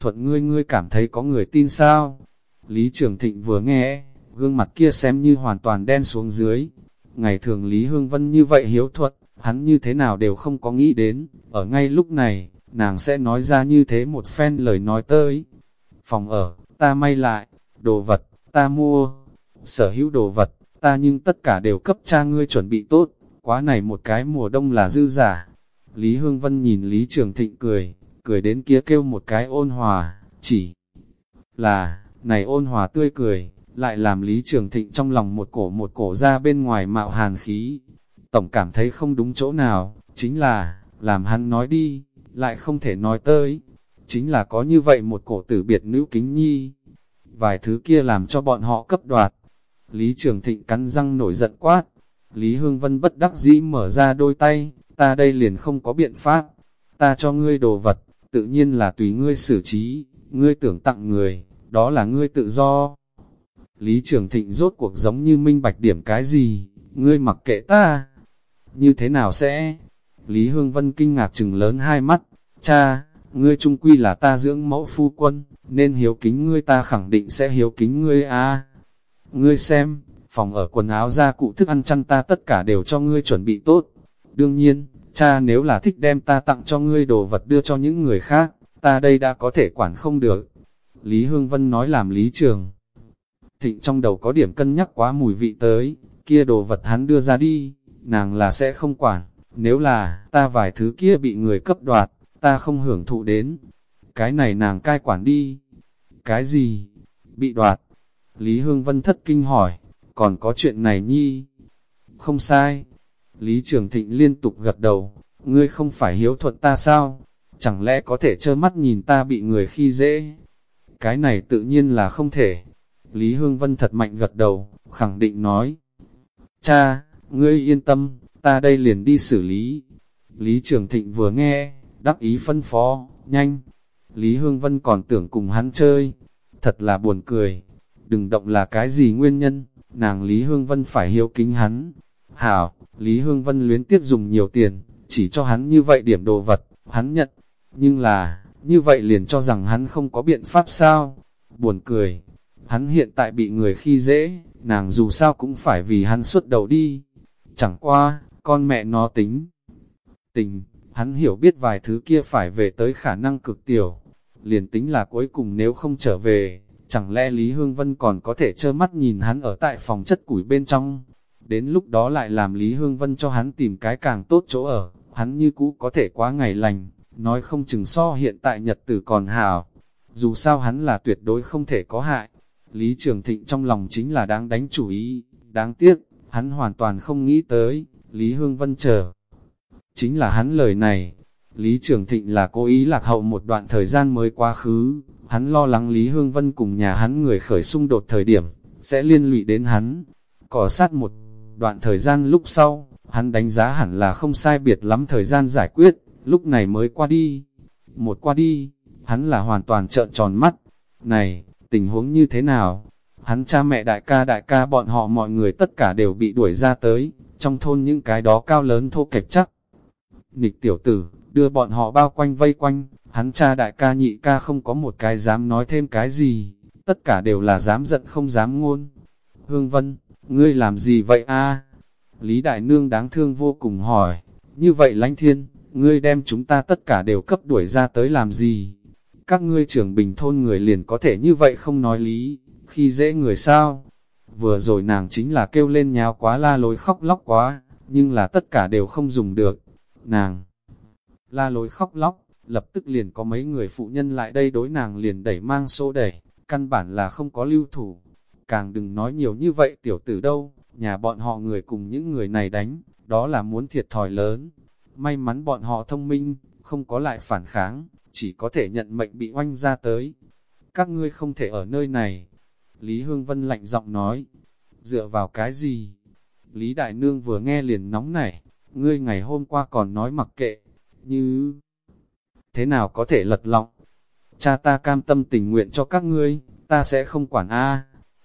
Thuận ngươi ngươi cảm thấy có người tin sao? Lý Trường Thịnh vừa nghe, gương mặt kia xem như hoàn toàn đen xuống dưới. Ngày thường Lý Hương Vân như vậy hiếu thuật, hắn như thế nào đều không có nghĩ đến, ở ngay lúc này, nàng sẽ nói ra như thế một phen lời nói tới. Phòng ở, ta may lại, đồ vật, ta mua, sở hữu đồ vật, ta nhưng tất cả đều cấp cha ngươi chuẩn bị tốt, quá này một cái mùa đông là dư giả. Lý Hương Vân nhìn Lý Trường Thịnh cười, cười đến kia kêu một cái ôn hòa, chỉ là, này ôn hòa tươi cười, lại làm Lý Trường Thịnh trong lòng một cổ một cổ ra bên ngoài mạo hàn khí. Tổng cảm thấy không đúng chỗ nào, chính là, làm hắn nói đi, lại không thể nói tới. Chính là có như vậy một cổ tử biệt nữ kính nhi. Vài thứ kia làm cho bọn họ cấp đoạt. Lý Trường Thịnh cắn răng nổi giận quát. Lý Hương Vân bất đắc dĩ mở ra đôi tay, ta đây liền không có biện pháp. Ta cho ngươi đồ vật, tự nhiên là tùy ngươi xử trí, ngươi tưởng tặng người, đó là ngươi tự do. Lý Trường Thịnh rốt cuộc giống như minh bạch điểm cái gì, ngươi mặc kệ ta. như thế nào sẽ? Lý Hương Vân kinh ngạc chừng lớn hai mắt, cha, ngươi trung quy là ta dưỡng mẫu phu quân, nên hiếu kính ngươi ta khẳng định sẽ hiếu kính ngươi a. Ngươi xem, phòng ở quần áo gia cụ thức ăn chăn ta tất cả đều cho ngươi chuẩn bị tốt. Đương nhiên, cha nếu là thích đem ta tặng cho ngươi đồ vật đưa cho những người khác, ta đây đã có thể quản không được. Lý Hương Vân nói làm lý trường. Thịnh trong đầu có điểm cân nhắc quá mùi vị tới, kia đồ vật hắn đưa ra đi, nàng là sẽ không quản, nếu là ta vài thứ kia bị người cấp đoạt, ta không hưởng thụ đến. Cái này nàng cai quản đi. Cái gì? Bị đoạt. Lý Hương Vân thất kinh hỏi, còn có chuyện này nhi? Không sai. Lý Trường Thịnh liên tục gật đầu, ngươi không phải hiếu thuận ta sao? Chẳng lẽ có thể trơ mắt nhìn ta bị người khi dễ? Cái này tự nhiên là không thể. Lý Hương Vân thật mạnh gật đầu, khẳng định nói. Cha, ngươi yên tâm, ta đây liền đi xử lý. Lý Trường Thịnh vừa nghe, đắc ý phân phó, nhanh. Lý Hương Vân còn tưởng cùng hắn chơi, thật là buồn cười. Đừng động là cái gì nguyên nhân, nàng Lý Hương Vân phải hiếu kính hắn. Hảo, Lý Hương Vân luyến tiếc dùng nhiều tiền, chỉ cho hắn như vậy điểm đồ vật, hắn nhận. Nhưng là, như vậy liền cho rằng hắn không có biện pháp sao? Buồn cười, hắn hiện tại bị người khi dễ, nàng dù sao cũng phải vì hắn xuất đầu đi. Chẳng qua, con mẹ nó tính. Tình, hắn hiểu biết vài thứ kia phải về tới khả năng cực tiểu. Liền tính là cuối cùng nếu không trở về, chẳng lẽ Lý Hương Vân còn có thể trơ mắt nhìn hắn ở tại phòng chất củi bên trong. Đến lúc đó lại làm Lý Hương Vân cho hắn tìm cái càng tốt chỗ ở, hắn như cũ có thể quá ngày lành, nói không chừng so hiện tại nhật tử còn hào. Dù sao hắn là tuyệt đối không thể có hại. Lý Trường Thịnh trong lòng chính là đáng đánh chủ ý, đáng tiếc, hắn hoàn toàn không nghĩ tới, Lý Hương Vân chờ. Chính là hắn lời này, Lý Trường Thịnh là cố ý lạc hậu một đoạn thời gian mới quá khứ, hắn lo lắng Lý Hương Vân cùng nhà hắn người khởi xung đột thời điểm, sẽ liên lụy đến hắn. Cỏ sát một đoạn thời gian lúc sau, hắn đánh giá hẳn là không sai biệt lắm thời gian giải quyết, lúc này mới qua đi. Một qua đi, hắn là hoàn toàn trợn tròn mắt. Này, tình huống như thế nào? Hắn cha mẹ đại ca đại ca bọn họ mọi người tất cả đều bị đuổi ra tới, trong thôn những cái đó cao lớn thô kệch chắc. Nịch tiểu tử, đưa bọn họ bao quanh vây quanh, hắn cha đại ca nhị ca không có một cái dám nói thêm cái gì, tất cả đều là dám giận không dám ngôn. Hương Vân, ngươi làm gì vậy a? Lý Đại Nương đáng thương vô cùng hỏi, như vậy lãnh thiên, ngươi đem chúng ta tất cả đều cấp đuổi ra tới làm gì? Các ngươi trưởng bình thôn người liền có thể như vậy không nói lý, khi dễ người sao? Vừa rồi nàng chính là kêu lên nháo quá la lối khóc lóc quá, nhưng là tất cả đều không dùng được. Nàng la lối khóc lóc, lập tức liền có mấy người phụ nhân lại đây đối nàng liền đẩy mang xô đẩy, căn bản là không có lưu thủ. Càng đừng nói nhiều như vậy tiểu tử đâu, nhà bọn họ người cùng những người này đánh, đó là muốn thiệt thòi lớn. May mắn bọn họ thông minh, không có lại phản kháng, chỉ có thể nhận mệnh bị oanh ra tới. Các ngươi không thể ở nơi này. Lý Hương Vân lạnh giọng nói, dựa vào cái gì? Lý Đại Nương vừa nghe liền nóng nảy, ngươi ngày hôm qua còn nói mặc kệ, như thế nào có thể lật lọng? Cha ta cam tâm tình nguyện cho các ngươi, ta sẽ không quản a.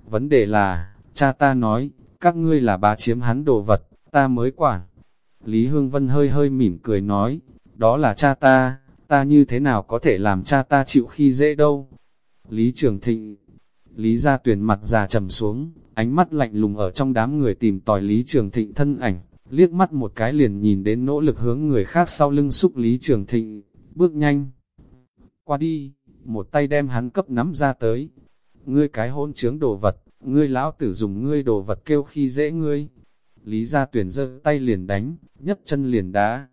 Vấn đề là, cha ta nói, các ngươi là bá chiếm hắn đồ vật, ta mới quản. Lý Hương Vân hơi hơi mỉm cười nói, đó là cha ta, ta như thế nào có thể làm cha ta chịu khi dễ đâu. Lý Trường Thịnh, Lý Gia Tuyền mặt già trầm xuống, ánh mắt lạnh lùng ở trong đám người tìm tòi Lý Trường Thịnh thân ảnh, liếc mắt một cái liền nhìn đến nỗ lực hướng người khác sau lưng xúc Lý Trường Thịnh, bước nhanh. Qua đi, một tay đem hắn cấp nắm ra tới. Ngươi cái hôn chướng đồ vật, ngươi lão tử dùng ngươi đồ vật kêu khi dễ ngươi. Lý gia tuyển giơ tay liền đánh, nhấc chân liền đá.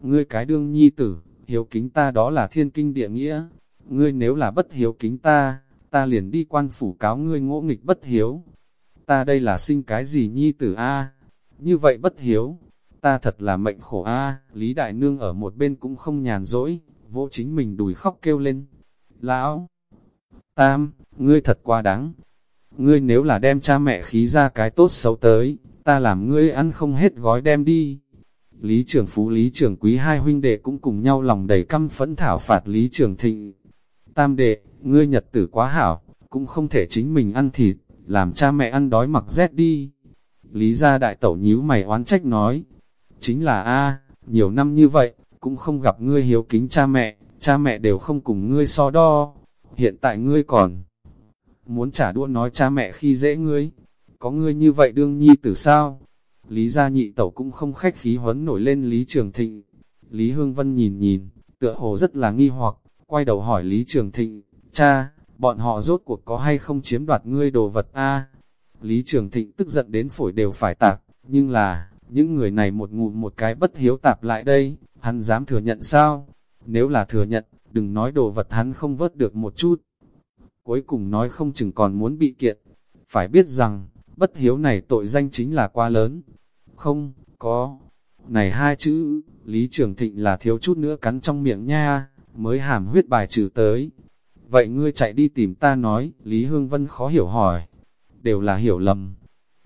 Ngươi cái đương nhi tử, hiếu kính ta đó là thiên kinh địa nghĩa. Ngươi nếu là bất hiếu kính ta, ta liền đi quan phủ cáo ngươi ngỗ nghịch bất hiếu. Ta đây là sinh cái gì nhi tử a như vậy bất hiếu, ta thật là mệnh khổ a Lý Đại Nương ở một bên cũng không nhàn rỗi, vỗ chính mình đùi khóc kêu lên. Lão! Tam, ngươi thật quá đáng. Ngươi nếu là đem cha mẹ khí ra cái tốt xấu tới, ta làm ngươi ăn không hết gói đem đi. Lý trưởng Phú Lý trưởng Quý hai huynh đệ cũng cùng nhau lòng đầy căm phẫn thảo phạt Lý trưởng Thịnh. Tam đệ, ngươi nhật tử quá hảo, cũng không thể chính mình ăn thịt, làm cha mẹ ăn đói mặc rét đi. Lý gia đại tẩu nhíu mày oán trách nói, chính là A, nhiều năm như vậy, cũng không gặp ngươi hiếu kính cha mẹ, cha mẹ đều không cùng ngươi so đo, hiện tại ngươi còn muốn trả đũa nói cha mẹ khi dễ ngươi, có ngươi như vậy đương nhi tử sao? Lý gia nhị tẩu cũng không khách khí huấn nổi lên Lý Trường Thịnh. Lý Hương Vân nhìn nhìn, tựa hồ rất là nghi hoặc, quay đầu hỏi Lý Trường Thịnh, cha, bọn họ rốt cuộc có hay không chiếm đoạt ngươi đồ vật a Lý Trường Thịnh tức giận đến phổi đều phải tạc, nhưng là, những người này một ngụm một cái bất hiếu tạp lại đây, hắn dám thừa nhận sao? Nếu là thừa nhận, đừng nói đồ vật hắn không vớt được một chút. Cuối cùng nói không chừng còn muốn bị kiện. Phải biết rằng, bất hiếu này tội danh chính là quá lớn. Không, có. Này hai chữ, Lý Trường Thịnh là thiếu chút nữa cắn trong miệng nha, mới hàm huyết bài trừ tới. Vậy ngươi chạy đi tìm ta nói, Lý Hương Vân khó hiểu hỏi. Đều là hiểu lầm.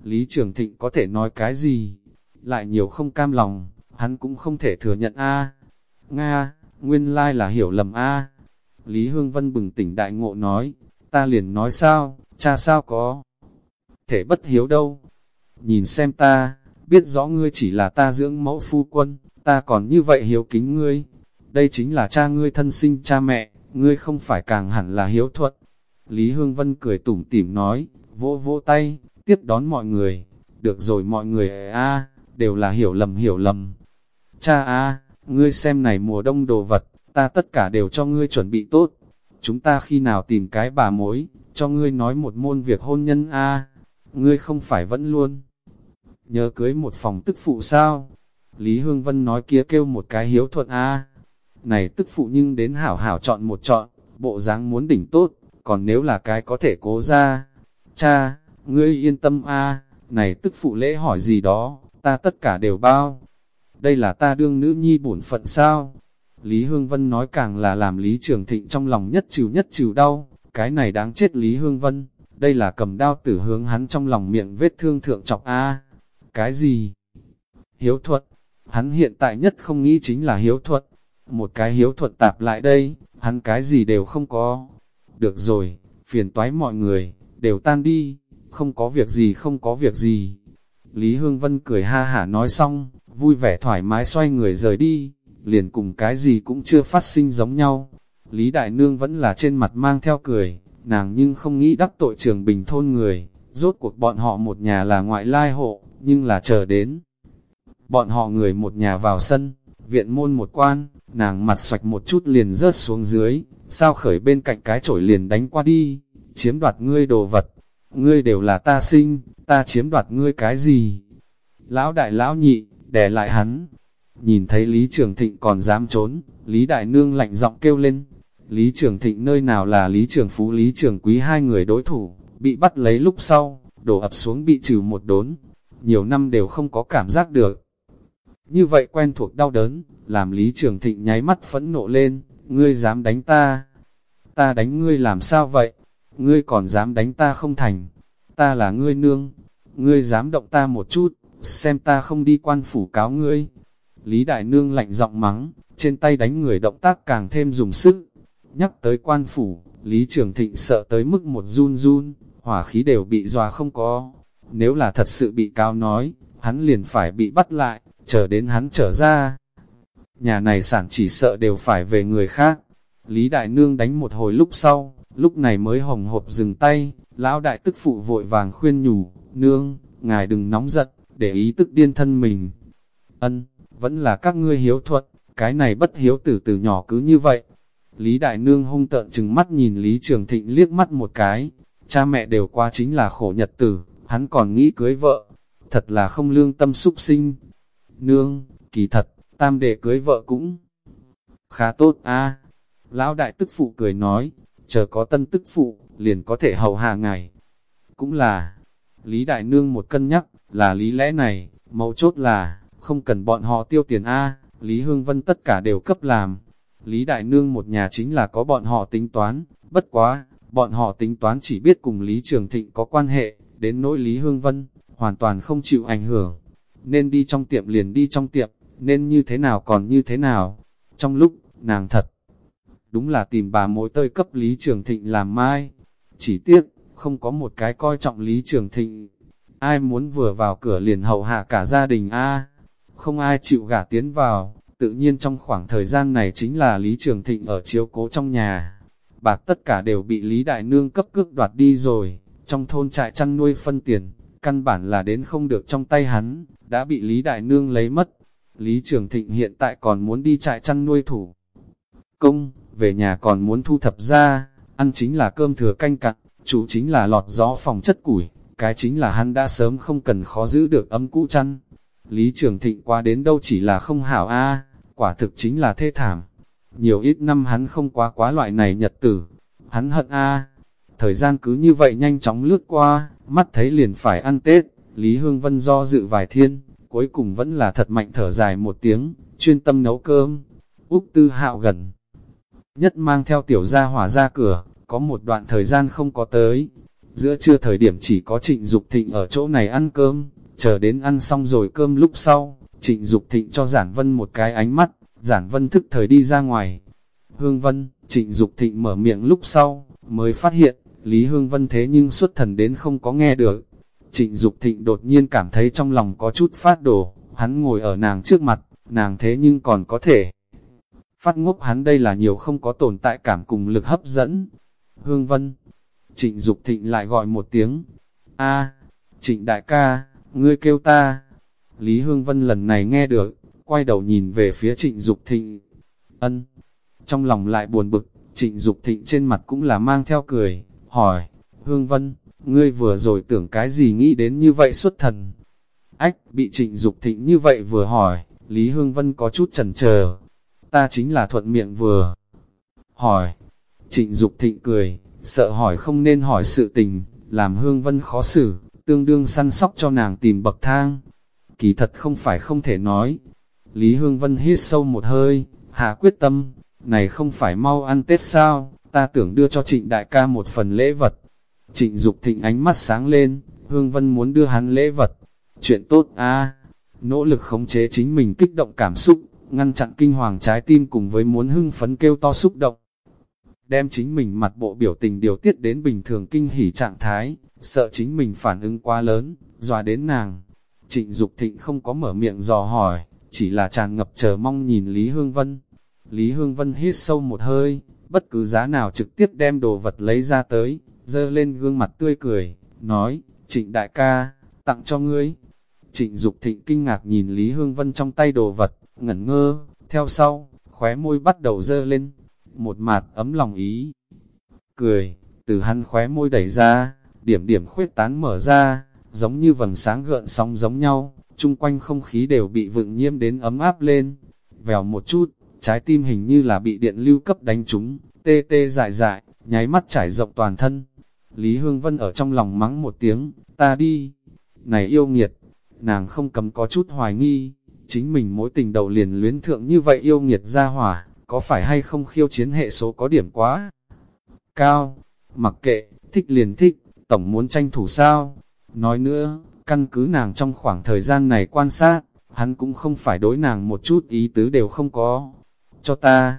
Lý Trường Thịnh có thể nói cái gì? Lại nhiều không cam lòng, hắn cũng không thể thừa nhận a Nga, nguyên lai là hiểu lầm a Lý Hương Vân bừng tỉnh đại ngộ nói, ta liền nói sao, cha sao có thể bất hiếu đâu. Nhìn xem ta, biết rõ ngươi chỉ là ta dưỡng mẫu phu quân, ta còn như vậy hiếu kính ngươi. Đây chính là cha ngươi thân sinh cha mẹ, ngươi không phải càng hẳn là hiếu thuận. Lý Hương Vân cười tủm tỉm nói, vỗ vỗ tay, tiếp đón mọi người. Được rồi mọi người a đều là hiểu lầm hiểu lầm. Cha a ngươi xem này mùa đông đồ vật, ta tất cả đều cho ngươi chuẩn bị tốt. Chúng ta khi nào tìm cái bà mối, cho ngươi nói một môn việc hôn nhân a ngươi không phải vẫn luôn nhớ cưới một phòng tức phụ sao? Lý Hương Vân nói kia kêu một cái hiếu thuận a Này tức phụ nhưng đến hảo hảo chọn một chọn, bộ dáng muốn đỉnh tốt, còn nếu là cái có thể cố ra. Cha, ngươi yên tâm a này tức phụ lễ hỏi gì đó, ta tất cả đều bao. Đây là ta đương nữ nhi bổn phận sao? Lý Hương Vân nói càng là làm Lý Trường Thịnh trong lòng nhất chịu nhất chịu đau, cái này đáng chết Lý Hương Vân, đây là cầm đao tử hướng hắn trong lòng miệng vết thương thượng chọc A. Cái gì? Hiếu thuật. Hắn hiện tại nhất không nghĩ chính là hiếu thuật. Một cái hiếu thuật tạp lại đây, hắn cái gì đều không có. Được rồi, phiền toái mọi người, đều tan đi, không có việc gì không có việc gì. Lý Hương Vân cười ha hả nói xong, vui vẻ thoải mái xoay người rời đi, liền cùng cái gì cũng chưa phát sinh giống nhau. Lý Đại Nương vẫn là trên mặt mang theo cười, nàng nhưng không nghĩ đắc tội trường bình thôn người, rốt cuộc bọn họ một nhà là ngoại lai hộ, nhưng là chờ đến. Bọn họ người một nhà vào sân, viện môn một quan, nàng mặt xoạch một chút liền rớt xuống dưới, sao khởi bên cạnh cái chổi liền đánh qua đi, chiếm đoạt ngươi đồ vật, ngươi đều là ta sinh, ta chiếm đoạt ngươi cái gì? Lão đại lão nhị, đè lại hắn, nhìn thấy Lý Trường Thịnh còn dám trốn, Lý Đại Nương lạnh giọng kêu lên, Lý Trường Thịnh nơi nào là Lý Trường Phú Lý Trường Quý hai người đối thủ, bị bắt lấy lúc sau, đổ ập xuống bị trừ một đốn, nhiều năm đều không có cảm giác được. Như vậy quen thuộc đau đớn, làm Lý Trường Thịnh nháy mắt phẫn nộ lên, ngươi dám đánh ta, ta đánh ngươi làm sao vậy, ngươi còn dám đánh ta không thành, ta là ngươi nương, ngươi dám động ta một chút, xem ta không đi quan phủ cáo ngươi. Lý Đại Nương lạnh giọng mắng, trên tay đánh người động tác càng thêm dùng sức. Nhắc tới quan phủ, Lý Trường Thịnh sợ tới mức một run run, hỏa khí đều bị dòa không có. Nếu là thật sự bị cáo nói, hắn liền phải bị bắt lại, chờ đến hắn trở ra. Nhà này sản chỉ sợ đều phải về người khác. Lý Đại Nương đánh một hồi lúc sau, lúc này mới hồng hộp dừng tay, lão đại tức phụ vội vàng khuyên nhủ, nương, ngài đừng nóng giận, để ý tức điên thân mình. Ân, vẫn là các ngươi hiếu thuật, cái này bất hiếu từ từ nhỏ cứ như vậy. Lý Đại Nương hung tợn chừng mắt nhìn Lý Trường Thịnh liếc mắt một cái, cha mẹ đều qua chính là khổ nhật tử, hắn còn nghĩ cưới vợ, thật là không lương tâm súc sinh. Nương, kỳ thật, tam đệ cưới vợ cũng khá tốt a Lão đại tức phụ cười nói, chờ có tân tức phụ, liền có thể hầu hạ ngài. Cũng là, Lý Đại Nương một cân nhắc, là lý lẽ này, mấu chốt là, không cần bọn họ tiêu tiền A, Lý Hương Vân tất cả đều cấp làm. Lý Đại Nương một nhà chính là có bọn họ tính toán, bất quá, bọn họ tính toán chỉ biết cùng Lý Trường Thịnh có quan hệ, đến nỗi Lý Hương Vân, hoàn toàn không chịu ảnh hưởng. Nên đi trong tiệm liền đi trong tiệm, nên như thế nào còn như thế nào. Trong lúc, nàng thật, đúng là tìm bà mối tơi cấp Lý Trường Thịnh làm mai. Chỉ tiếc, không có một cái coi trọng Lý Trường Thịnh. Ai muốn vừa vào cửa liền hậu hạ cả gia đình a không ai chịu gả tiến vào, tự nhiên trong khoảng thời gian này chính là Lý Trường Thịnh ở chiếu cố trong nhà. Bạc tất cả đều bị Lý Đại Nương cấp cước đoạt đi rồi, trong thôn trại chăn nuôi phân tiền, căn bản là đến không được trong tay hắn, đã bị Lý Đại Nương lấy mất. Lý Trường Thịnh hiện tại còn muốn đi trại chăn nuôi thủ. Công, về nhà còn muốn thu thập ra, ăn chính là cơm thừa canh cặn, chủ chính là lọt gió phòng chất củi, cái chính là hắn đã sớm không cần khó giữ được ấm cũ chăn. Lý Trường Thịnh qua đến đâu chỉ là không hảo a quả thực chính là thê thảm. Nhiều ít năm hắn không quá quá loại này nhật tử, hắn hận a Thời gian cứ như vậy nhanh chóng lướt qua, mắt thấy liền phải ăn Tết, Lý Hương Vân do dự vài thiên, cuối cùng vẫn là thật mạnh thở dài một tiếng, chuyên tâm nấu cơm. Úc Tư Hạo gần nhất mang theo tiểu gia hỏa ra cửa, có một đoạn thời gian không có tới. Giữa trưa thời điểm chỉ có trịnh Dục thịnh ở chỗ này ăn cơm, chờ đến ăn xong rồi cơm lúc sau, trịnh Dục thịnh cho Giản Vân một cái ánh mắt, Giản Vân thức thời đi ra ngoài. Hương Vân, trịnh Dục thịnh mở miệng lúc sau, mới phát hiện, Lý Hương Vân thế nhưng xuất thần đến không có nghe được. Trịnh Dục thịnh đột nhiên cảm thấy trong lòng có chút phát đổ, hắn ngồi ở nàng trước mặt, nàng thế nhưng còn có thể phát ngốc hắn đây là nhiều không có tồn tại cảm cùng lực hấp dẫn. Hương Vân, trịnh Dục thịnh lại gọi một tiếng, a trịnh đại ca, ngươi kêu ta. Lý Hương Vân lần này nghe được, quay đầu nhìn về phía trịnh Dục thịnh, ân, trong lòng lại buồn bực, trịnh Dục thịnh trên mặt cũng là mang theo cười, hỏi, Hương Vân, ngươi vừa rồi tưởng cái gì nghĩ đến như vậy xuất thần. Ách, bị trịnh Dục thịnh như vậy vừa hỏi, Lý Hương Vân có chút chần chờ, ta chính là thuận miệng vừa. Hỏi, trịnh Dục thịnh cười, sợ hỏi không nên hỏi sự tình, làm Hương Vân khó xử, tương đương săn sóc cho nàng tìm bậc thang. Kỳ thật không phải không thể nói. Lý Hương Vân hít sâu một hơi, hạ quyết tâm, này không phải mau ăn Tết sao, ta tưởng đưa cho trịnh đại ca một phần lễ vật. Trịnh Dục thịnh ánh mắt sáng lên, Hương Vân muốn đưa hắn lễ vật. Chuyện tốt a nỗ lực khống chế chính mình kích động cảm xúc, ngăn chặn kinh hoàng trái tim cùng với muốn hưng phấn kêu to xúc động. Đem chính mình mặt bộ biểu tình điều tiết đến bình thường kinh hỉ trạng thái, sợ chính mình phản ứng quá lớn, dọa đến nàng. Trịnh Dục Thịnh không có mở miệng dò hỏi, chỉ là tràn ngập chờ mong nhìn Lý Hương Vân. Lý Hương Vân hít sâu một hơi, bất cứ giá nào trực tiếp đem đồ vật lấy ra tới, dơ lên gương mặt tươi cười, nói, Trịnh đại ca, tặng cho ngươi. Trịnh Dục Thịnh kinh ngạc nhìn Lý Hương Vân trong tay đồ vật, ngẩn ngơ, theo sau, khóe môi bắt đầu dơ lên, một mặt ấm lòng ý. Cười, từ hắn khóe môi đẩy ra, điểm điểm khuyết tán mở ra, giống như vầng sáng gợn sóng giống nhau, chung quanh không khí đều bị vựng nhiễm đến ấm áp lên. Vèo một chút, trái tim hình như là bị điện lưu cấp đánh trúng, tê tê dại dại, nháy mắt trải rộng toàn thân. Lý Hương Vân ở trong lòng mắng một tiếng, ta đi. Này yêu nghiệt, nàng không cấm có chút hoài nghi, chính mình mối tình đầu liền luyến thượng như vậy yêu nghiệt ra hỏa, có phải hay không khiêu chiến hệ số có điểm quá cao, mặc kệ, thích liền thích, tổng muốn tranh thủ sao. Nói nữa, căn cứ nàng trong khoảng thời gian này quan sát, hắn cũng không phải đối nàng một chút ý tứ đều không có. Cho ta,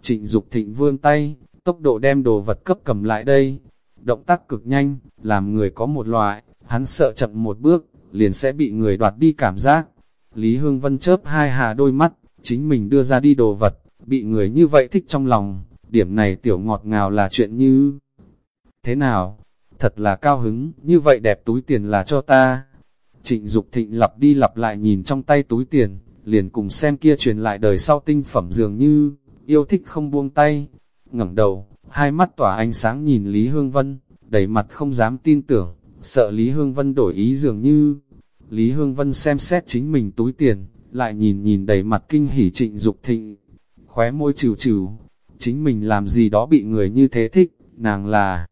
trịnh Dục thịnh vươn tay, tốc độ đem đồ vật cấp cầm lại đây. Động tác cực nhanh, làm người có một loại, hắn sợ chậm một bước, liền sẽ bị người đoạt đi cảm giác. Lý Hương Vân chớp hai hà đôi mắt, chính mình đưa ra đi đồ vật, bị người như vậy thích trong lòng, điểm này tiểu ngọt ngào là chuyện như... Thế nào? Thật là cao hứng, như vậy đẹp túi tiền là cho ta. Trịnh Dục thịnh lặp đi lặp lại nhìn trong tay túi tiền, liền cùng xem kia truyền lại đời sau tinh phẩm dường như, yêu thích không buông tay. ngẩng đầu, hai mắt tỏa ánh sáng nhìn Lý Hương Vân, đầy mặt không dám tin tưởng, sợ Lý Hương Vân đổi ý dường như. Lý Hương Vân xem xét chính mình túi tiền, lại nhìn nhìn đầy mặt kinh hỉ trịnh Dục thịnh, khóe môi chịu chịu, chính mình làm gì đó bị người như thế thích, nàng là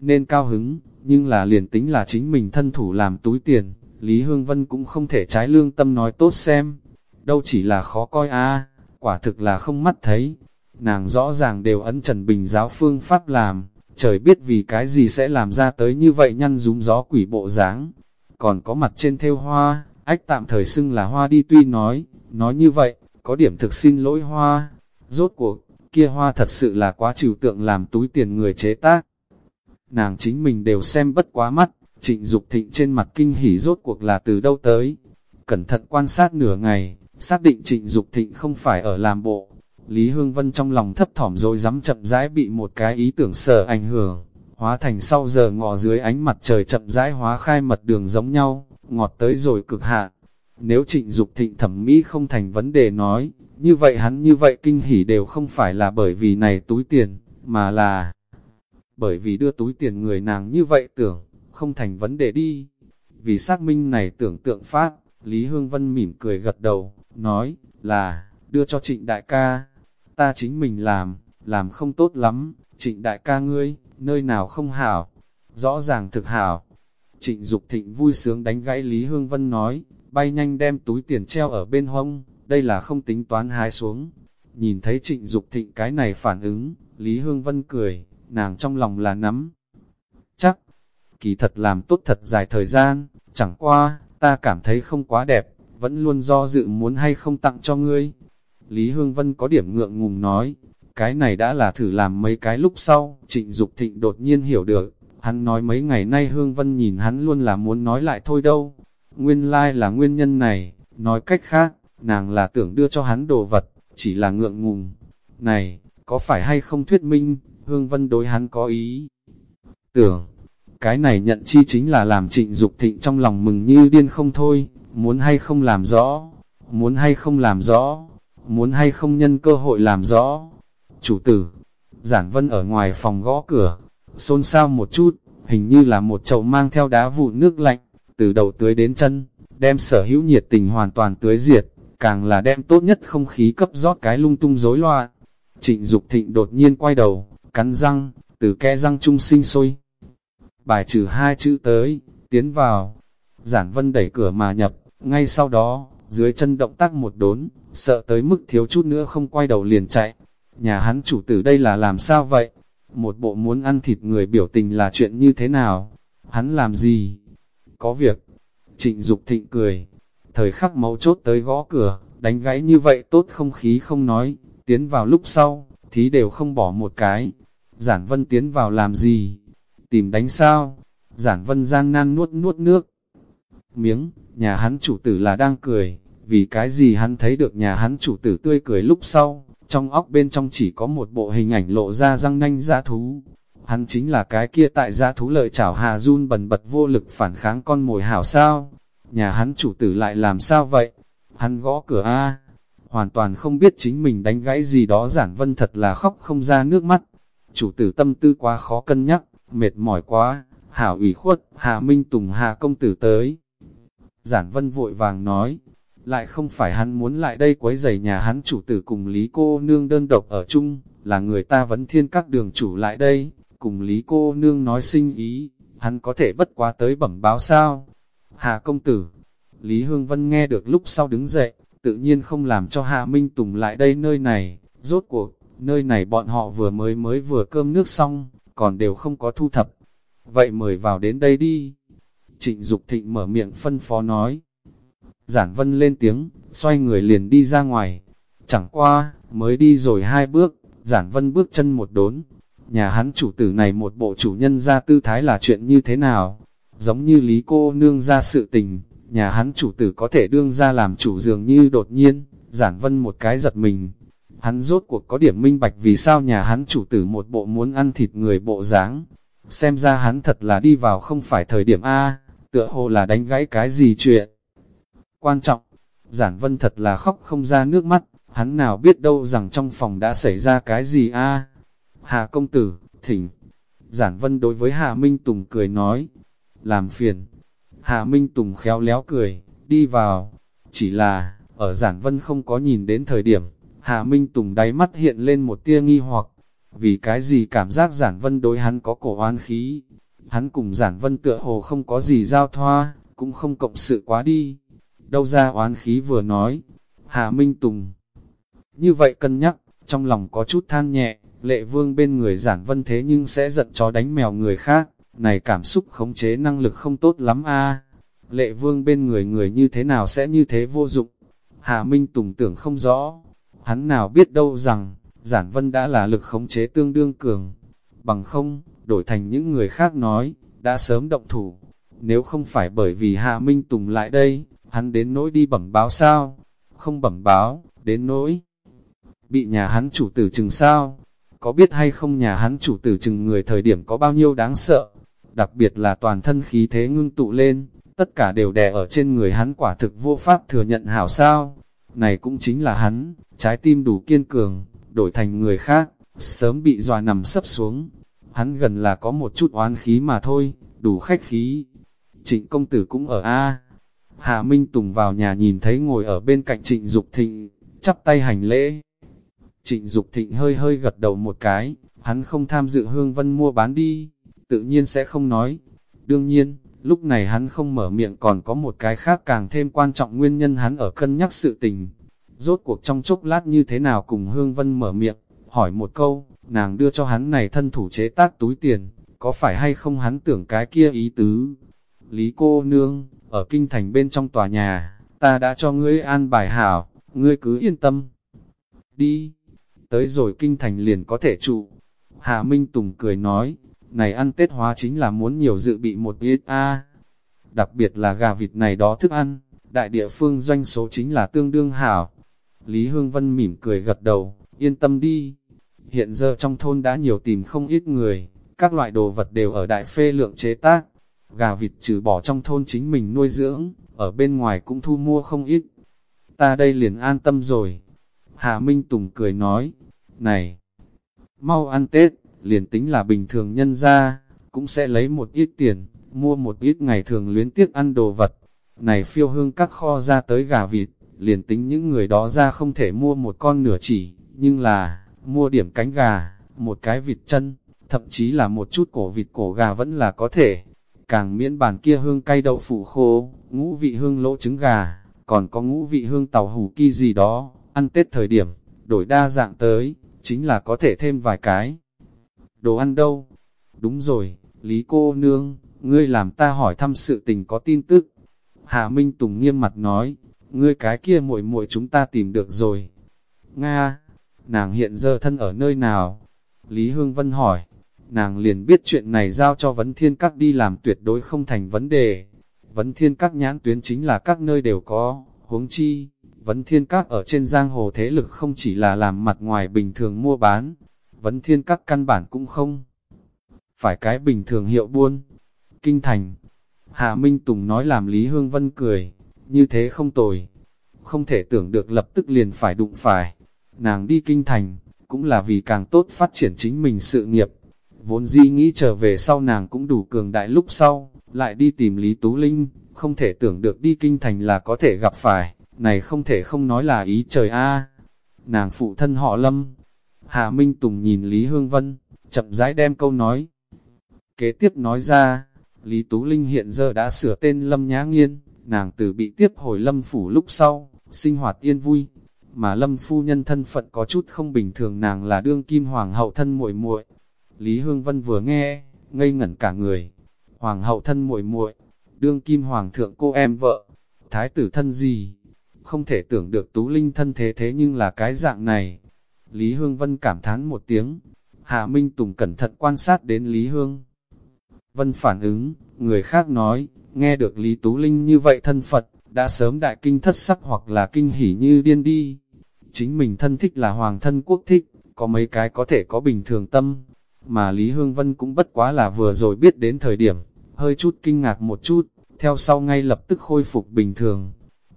nên cao hứng, nhưng là liền tính là chính mình thân thủ làm túi tiền, Lý Hương Vân cũng không thể trái lương tâm nói tốt xem, đâu chỉ là khó coi a quả thực là không mắt thấy, nàng rõ ràng đều ấn Trần Bình giáo phương pháp làm, trời biết vì cái gì sẽ làm ra tới như vậy nhăn rúm gió quỷ bộ dáng còn có mặt trên theo hoa, ách tạm thời xưng là hoa đi tuy nói, nói như vậy, có điểm thực xin lỗi hoa, rốt cuộc, kia hoa thật sự là quá trừu tượng làm túi tiền người chế tác. Nàng chính mình đều xem bất quá mắt, trịnh Dục thịnh trên mặt kinh hỉ rốt cuộc là từ đâu tới. cẩn thận quan sát nửa ngày, xác định trịnh Dục thịnh không phải ở làm bộ. Lý Hương Vân trong lòng thấp thỏm rồi dám chậm rãi bị một cái ý tưởng sở ảnh hưởng, hóa thành sau giờ ngọ dưới ánh mặt trời chậm rãi hóa khai mật đường giống nhau, ngọt tới rồi cực hạn. Nếu trịnh Dục thịnh thẩm mỹ không thành vấn đề nói, như vậy hắn như vậy kinh hỉ đều không phải là bởi vì này túi tiền, mà là bởi vì đưa túi tiền người nàng như vậy tưởng, không thành vấn đề đi. Vì xác minh này tưởng tượng pháp, Lý Hương Vân mỉm cười gật đầu, nói là, đưa cho trịnh đại ca, ta chính mình làm, làm không tốt lắm, trịnh đại ca ngươi, nơi nào không hảo, rõ ràng thực hảo. Trịnh Dục Thịnh vui sướng đánh gãy Lý Hương Vân nói, bay nhanh đem túi tiền treo ở bên hông, đây là không tính toán hái xuống. Nhìn thấy Trịnh Dục Thịnh cái này phản ứng, Lý Hương Vân cười, nàng trong lòng là nắm. Chắc, kỳ thật làm tốt thật dài thời gian, chẳng qua, ta cảm thấy không quá đẹp, vẫn luôn do dự muốn hay không tặng cho ngươi. Lý Hương Vân có điểm ngượng ngùng nói, cái này đã là thử làm mấy cái lúc sau, trịnh Dục thịnh đột nhiên hiểu được, hắn nói mấy ngày nay Hương Vân nhìn hắn luôn là muốn nói lại thôi đâu. Nguyên lai like là nguyên nhân này, nói cách khác, nàng là tưởng đưa cho hắn đồ vật, chỉ là ngượng ngùng. Này, có phải hay không thuyết minh, Hương Vân đối hắn có ý? Tưởng, cái này nhận chi chính là làm trịnh Dục thịnh trong lòng mừng như điên không thôi, muốn hay không làm rõ, muốn hay không làm rõ, muốn hay không nhân cơ hội làm rõ. Chủ tử, giản vân ở ngoài phòng gõ cửa, xôn xao một chút, hình như là một chậu mang theo đá vụn nước lạnh, từ đầu tưới đến chân, đem sở hữu nhiệt tình hoàn toàn tưới diệt, càng là đem tốt nhất không khí cấp rót cái lung tung rối loạn. Trịnh Dục Thịnh đột nhiên quay đầu, cắn răng, từ kẽ răng trung sinh sôi. Bài trừ hai chữ tới, tiến vào. Giản Vân đẩy cửa mà nhập, ngay sau đó, dưới chân động tác một đốn, sợ tới mức thiếu chút nữa không quay đầu liền chạy. Nhà hắn chủ tử đây là làm sao vậy? Một bộ muốn ăn thịt người biểu tình là chuyện như thế nào? Hắn làm gì? Có việc. Trịnh Dục Thịnh cười. Thời khắc mấu chốt tới gõ cửa, đánh gãy như vậy tốt không khí không nói, tiến vào lúc sau, thí đều không bỏ một cái. Giản Vân tiến vào làm gì? Tìm đánh sao? Giản Vân gian nan nuốt nuốt nước. Miếng, nhà hắn chủ tử là đang cười, vì cái gì hắn thấy được nhà hắn chủ tử tươi cười lúc sau, trong óc bên trong chỉ có một bộ hình ảnh lộ ra răng nanh ra thú. Hắn chính là cái kia tại ra thú lợi chảo hà run bần bật vô lực phản kháng con mồi hảo sao. Nhà hắn chủ tử lại làm sao vậy? Hắn gõ cửa A, hoàn toàn không biết chính mình đánh gãy gì đó giản vân thật là khóc không ra nước mắt. Chủ tử tâm tư quá khó cân nhắc, mệt mỏi quá, hảo ủy khuất, Hà Minh Tùng Hà công tử tới. Giản vân vội vàng nói, lại không phải hắn muốn lại đây quấy giày nhà hắn chủ tử cùng Lý cô nương đơn độc ở chung, là người ta vẫn thiên các đường chủ lại đây, cùng Lý cô nương nói sinh ý, hắn có thể bất quá tới bẩm báo sao. Hà công tử, Lý Hương Vân nghe được lúc sau đứng dậy, tự nhiên không làm cho Hà Minh Tùng lại đây nơi này, rốt cuộc, nơi này bọn họ vừa mới mới vừa cơm nước xong, còn đều không có thu thập. Vậy mời vào đến đây đi. Trịnh Dục Thịnh mở miệng phân phó nói. Giản Vân lên tiếng, xoay người liền đi ra ngoài. Chẳng qua, mới đi rồi hai bước, Giản Vân bước chân một đốn. Nhà hắn chủ tử này một bộ chủ nhân ra tư thái là chuyện như thế nào? Giống như Lý cô nương ra sự tình, nhà hắn chủ tử có thể đương ra làm chủ dường như đột nhiên, Giản Vân một cái giật mình. Hắn rốt cuộc có điểm minh bạch vì sao nhà hắn chủ tử một bộ muốn ăn thịt người bộ dáng Xem ra hắn thật là đi vào không phải thời điểm A, tựa hồ là đánh gãy cái gì chuyện. Quan trọng, Giản Vân thật là khóc không ra nước mắt, hắn nào biết đâu rằng trong phòng đã xảy ra cái gì a Hà công tử, thỉnh. Giản Vân đối với Hà Minh Tùng cười nói, làm phiền. Hà Minh Tùng khéo léo cười, đi vào. Chỉ là, ở Giản Vân không có nhìn đến thời điểm, Hà Minh Tùng đáy mắt hiện lên một tia nghi hoặc. Vì cái gì cảm giác Giản Vân đối hắn có cổ oan khí. Hắn cùng Giản Vân tựa hồ không có gì giao thoa, cũng không cộng sự quá đi đâu ra oán khí vừa nói, Hà Minh Tùng. Như vậy cân nhắc, trong lòng có chút than nhẹ, lệ vương bên người giản vân thế nhưng sẽ giận chó đánh mèo người khác, này cảm xúc khống chế năng lực không tốt lắm a Lệ vương bên người người như thế nào sẽ như thế vô dụng. Hà Minh Tùng tưởng không rõ, hắn nào biết đâu rằng, giản vân đã là lực khống chế tương đương cường. Bằng không, đổi thành những người khác nói, đã sớm động thủ. Nếu không phải bởi vì Hà Minh Tùng lại đây, hắn đến nỗi đi bẩm báo sao? Không bẩm báo, đến nỗi bị nhà hắn chủ tử chừng sao? Có biết hay không nhà hắn chủ tử chừng người thời điểm có bao nhiêu đáng sợ? Đặc biệt là toàn thân khí thế ngưng tụ lên, tất cả đều đè ở trên người hắn quả thực vô pháp thừa nhận hảo sao. Này cũng chính là hắn, trái tim đủ kiên cường, đổi thành người khác, sớm bị dọa nằm sấp xuống. Hắn gần là có một chút oán khí mà thôi, đủ khách khí. Trịnh công tử cũng ở A. Hà Minh Tùng vào nhà nhìn thấy ngồi ở bên cạnh trịnh Dục thịnh, chắp tay hành lễ. Trịnh Dục thịnh hơi hơi gật đầu một cái, hắn không tham dự hương vân mua bán đi, tự nhiên sẽ không nói. Đương nhiên, lúc này hắn không mở miệng còn có một cái khác càng thêm quan trọng nguyên nhân hắn ở cân nhắc sự tình. Rốt cuộc trong chốc lát như thế nào cùng Hương Vân mở miệng, hỏi một câu, nàng đưa cho hắn này thân thủ chế tác túi tiền, có phải hay không hắn tưởng cái kia ý tứ. Lý cô nương, ở kinh thành bên trong tòa nhà, ta đã cho ngươi an bài hảo, ngươi cứ yên tâm. Đi, tới rồi kinh thành liền có thể trụ. Hà Minh Tùng cười nói, này ăn Tết hóa chính là muốn nhiều dự bị một ít a Đặc biệt là gà vịt này đó thức ăn, đại địa phương doanh số chính là tương đương hảo. Lý Hương Vân mỉm cười gật đầu, yên tâm đi. Hiện giờ trong thôn đã nhiều tìm không ít người, các loại đồ vật đều ở đại phê lượng chế tác. Gà vịt trừ bỏ trong thôn chính mình nuôi dưỡng, ở bên ngoài cũng thu mua không ít. Ta đây liền an tâm rồi. Hà Minh Tùng cười nói, này, mau ăn Tết, liền tính là bình thường nhân ra, cũng sẽ lấy một ít tiền, mua một ít ngày thường luyến tiếc ăn đồ vật. Này phiêu hương các kho ra tới gà vịt, liền tính những người đó ra không thể mua một con nửa chỉ, nhưng là, mua điểm cánh gà, một cái vịt chân, thậm chí là một chút cổ vịt cổ gà vẫn là có thể. Càng miễn bàn kia hương cay đậu phụ khô, ngũ vị hương lỗ trứng gà, còn có ngũ vị hương tàu hủ kỳ gì đó, ăn Tết thời điểm, đổi đa dạng tới, chính là có thể thêm vài cái. Đồ ăn đâu? Đúng rồi, Lý cô nương, ngươi làm ta hỏi thăm sự tình có tin tức. Hà Minh Tùng nghiêm mặt nói, ngươi cái kia muội muội chúng ta tìm được rồi. Nga, nàng hiện giờ thân ở nơi nào? Lý Hương Vân hỏi, nàng liền biết chuyện này giao cho vấn thiên các đi làm tuyệt đối không thành vấn đề. Vấn thiên các nhãn tuyến chính là các nơi đều có, huống chi, vấn thiên các ở trên giang hồ thế lực không chỉ là làm mặt ngoài bình thường mua bán, vấn thiên các căn bản cũng không. Phải cái bình thường hiệu buôn. Kinh thành. Hạ Minh Tùng nói làm Lý Hương Vân cười, như thế không tồi. Không thể tưởng được lập tức liền phải đụng phải. Nàng đi kinh thành, cũng là vì càng tốt phát triển chính mình sự nghiệp. Vốn di nghĩ trở về sau nàng cũng đủ cường đại lúc sau, lại đi tìm Lý Tú Linh, không thể tưởng được đi kinh thành là có thể gặp phải, này không thể không nói là ý trời a Nàng phụ thân họ Lâm, Hà Minh Tùng nhìn Lý Hương Vân, chậm rãi đem câu nói. Kế tiếp nói ra, Lý Tú Linh hiện giờ đã sửa tên Lâm Nhã Nghiên, nàng từ bị tiếp hồi Lâm Phủ lúc sau, sinh hoạt yên vui, mà Lâm Phu Nhân thân phận có chút không bình thường nàng là đương kim hoàng hậu thân muội muội. Lý Hương Vân vừa nghe, ngây ngẩn cả người, hoàng hậu thân muội muội, đương kim hoàng thượng cô em vợ, thái tử thân gì, không thể tưởng được Tú Linh thân thế thế nhưng là cái dạng này. Lý Hương Vân cảm thán một tiếng, Hạ Minh Tùng cẩn thận quan sát đến Lý Hương. Vân phản ứng, người khác nói, nghe được Lý Tú Linh như vậy thân Phật, đã sớm đại kinh thất sắc hoặc là kinh hỉ như điên đi. Chính mình thân thích là hoàng thân quốc thích, có mấy cái có thể có bình thường tâm, mà Lý Hương Vân cũng bất quá là vừa rồi biết đến thời điểm, hơi chút kinh ngạc một chút, theo sau ngay lập tức khôi phục bình thường.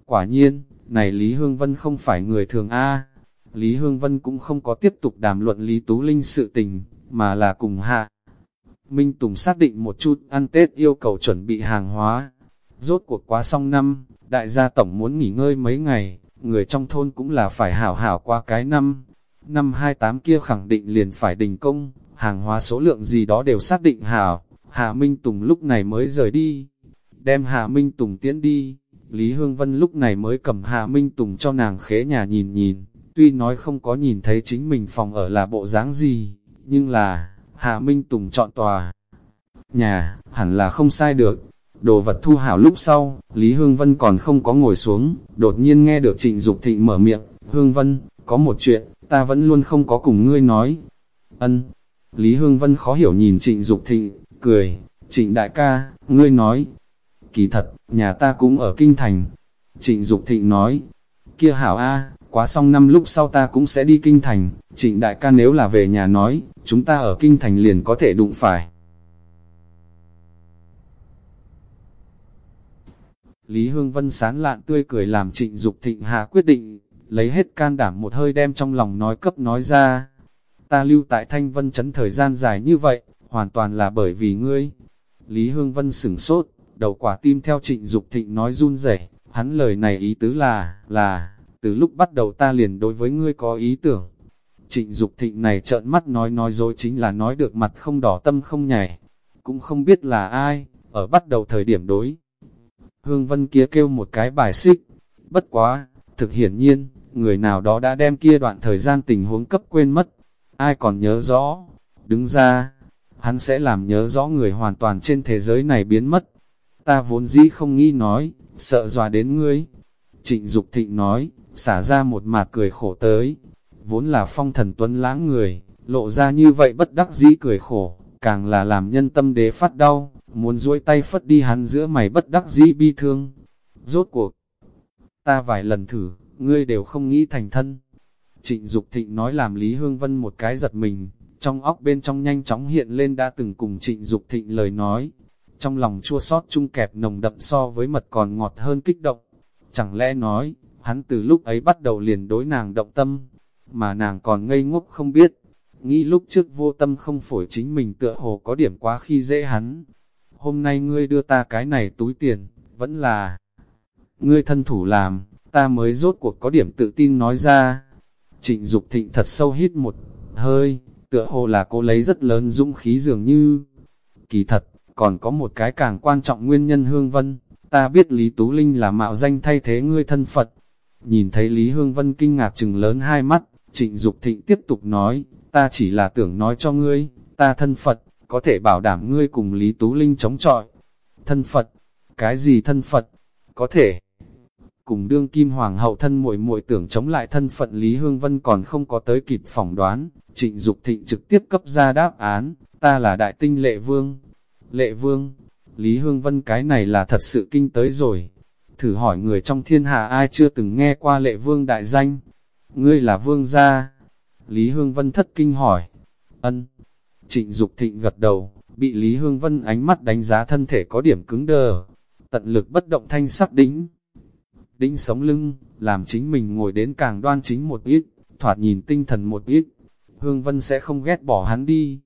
Quả nhiên, này Lý Hương Vân không phải người thường A. Lý Hương Vân cũng không có tiếp tục đàm luận Lý Tú Linh sự tình, mà là cùng hạ. Minh Tùng xác định một chút ăn Tết yêu cầu chuẩn bị hàng hóa. Rốt cuộc quá xong năm, đại gia tổng muốn nghỉ ngơi mấy ngày, người trong thôn cũng là phải hảo hảo qua cái năm. Năm 28 kia khẳng định liền phải đình công, hàng hóa số lượng gì đó đều xác định hảo. Hà Minh Tùng lúc này mới rời đi, đem Hà Minh Tùng tiễn đi. Lý Hương Vân lúc này mới cầm Hà Minh Tùng cho nàng khế nhà nhìn nhìn, tuy nói không có nhìn thấy chính mình phòng ở là bộ dáng gì, nhưng là, Hà Minh Tùng chọn tòa. Nhà, hẳn là không sai được. Đồ vật thu hảo lúc sau, Lý Hương Vân còn không có ngồi xuống, đột nhiên nghe được Trịnh Dục Thịnh mở miệng, Hương Vân, có một chuyện, ta vẫn luôn không có cùng ngươi nói. Ân, Lý Hương Vân khó hiểu nhìn Trịnh Dục Thịnh, cười, Trịnh đại ca, ngươi nói, kỳ thật, nhà ta cũng ở Kinh Thành. Trịnh Dục Thịnh nói, kia hảo A, quá xong năm lúc sau ta cũng sẽ đi kinh thành, trịnh đại ca nếu là về nhà nói, chúng ta ở kinh thành liền có thể đụng phải. Lý Hương Vân sán lạn tươi cười làm trịnh Dục thịnh hạ quyết định, lấy hết can đảm một hơi đem trong lòng nói cấp nói ra. Ta lưu tại Thanh Vân chấn thời gian dài như vậy, hoàn toàn là bởi vì ngươi. Lý Hương Vân sửng sốt, đầu quả tim theo trịnh Dục thịnh nói run rẩy hắn lời này ý tứ là, là, từ lúc bắt đầu ta liền đối với ngươi có ý tưởng. Trịnh Dục thịnh này trợn mắt nói nói dối chính là nói được mặt không đỏ tâm không nhảy, cũng không biết là ai, ở bắt đầu thời điểm đối. Hương Vân kia kêu một cái bài xích, bất quá, thực hiển nhiên, người nào đó đã đem kia đoạn thời gian tình huống cấp quên mất, ai còn nhớ rõ, đứng ra, hắn sẽ làm nhớ rõ người hoàn toàn trên thế giới này biến mất. Ta vốn dĩ không nghĩ nói, sợ dọa đến ngươi. Trịnh Dục Thịnh nói, xả ra một mạt cười khổ tới. Vốn là phong thần tuấn lãng người, lộ ra như vậy bất đắc dĩ cười khổ, càng là làm nhân tâm đế phát đau, muốn duỗi tay phất đi hắn giữa mày bất đắc dĩ bi thương. Rốt cuộc, ta vài lần thử, ngươi đều không nghĩ thành thân. Trịnh Dục Thịnh nói làm Lý Hương Vân một cái giật mình, trong óc bên trong nhanh chóng hiện lên đã từng cùng Trịnh Dục Thịnh lời nói. Trong lòng chua sót chung kẹp nồng đậm so với mật còn ngọt hơn kích động. Chẳng lẽ nói, hắn từ lúc ấy bắt đầu liền đối nàng động tâm, mà nàng còn ngây ngốc không biết. Nghĩ lúc trước vô tâm không phổi chính mình tựa hồ có điểm quá khi dễ hắn. Hôm nay ngươi đưa ta cái này túi tiền, vẫn là ngươi thân thủ làm, ta mới rốt cuộc có điểm tự tin nói ra. Trịnh Dục Thịnh thật sâu hít một hơi, tựa hồ là cô lấy rất lớn dũng khí dường như. Kỳ thật, còn có một cái càng quan trọng nguyên nhân Hương Vân, ta biết Lý Tú Linh là mạo danh thay thế ngươi thân Phật. Nhìn thấy Lý Hương Vân kinh ngạc chừng lớn hai mắt, trịnh Dục thịnh tiếp tục nói, ta chỉ là tưởng nói cho ngươi, ta thân Phật, có thể bảo đảm ngươi cùng Lý Tú Linh chống chọi. Thân Phật, cái gì thân Phật, có thể cùng đương kim hoàng hậu thân muội muội tưởng chống lại thân phận Lý Hương Vân còn không có tới kịp phỏng đoán, trịnh Dục thịnh trực tiếp cấp ra đáp án, ta là đại tinh lệ vương. Lệ vương, Lý Hương Vân cái này là thật sự kinh tới rồi. Thử hỏi người trong thiên hạ ai chưa từng nghe qua lệ vương đại danh. Ngươi là vương gia. Lý Hương Vân thất kinh hỏi. Ân. Trịnh Dục thịnh gật đầu, bị Lý Hương Vân ánh mắt đánh giá thân thể có điểm cứng đờ. Tận lực bất động thanh sắc đĩnh đĩnh sống lưng, làm chính mình ngồi đến càng đoan chính một ít, thoạt nhìn tinh thần một ít. Hương Vân sẽ không ghét bỏ hắn đi.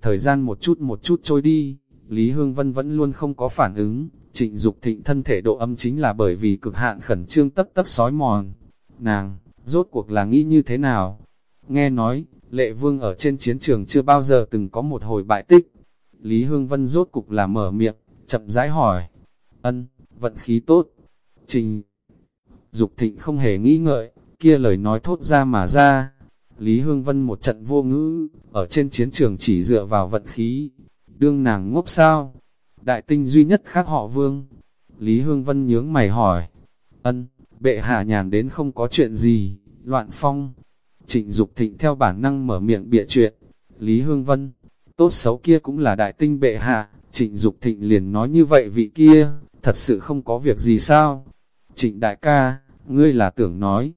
Thời gian một chút một chút trôi đi, Lý Hương Vân vẫn luôn không có phản ứng, trịnh Dục thịnh thân thể độ âm chính là bởi vì cực hạn khẩn trương tất tất sói mòn. Nàng, rốt cuộc là nghĩ như thế nào? Nghe nói, lệ vương ở trên chiến trường chưa bao giờ từng có một hồi bại tích. Lý Hương Vân rốt cục là mở miệng, chậm rãi hỏi. Ân, vận khí tốt. Trình Dục thịnh không hề nghĩ ngợi, kia lời nói thốt ra mà ra. Lý Hương Vân một trận vô ngữ, ở trên chiến trường chỉ dựa vào vận khí. Đương nàng ngốc sao? Đại tinh duy nhất khác họ vương. Lý Hương Vân nhướng mày hỏi. Ân, bệ hạ nhàn đến không có chuyện gì, loạn phong. Trịnh Dục thịnh theo bản năng mở miệng bịa chuyện. Lý Hương Vân, tốt xấu kia cũng là đại tinh bệ hạ. Trịnh Dục thịnh liền nói như vậy vị kia, thật sự không có việc gì sao? Trịnh đại ca, ngươi là tưởng nói.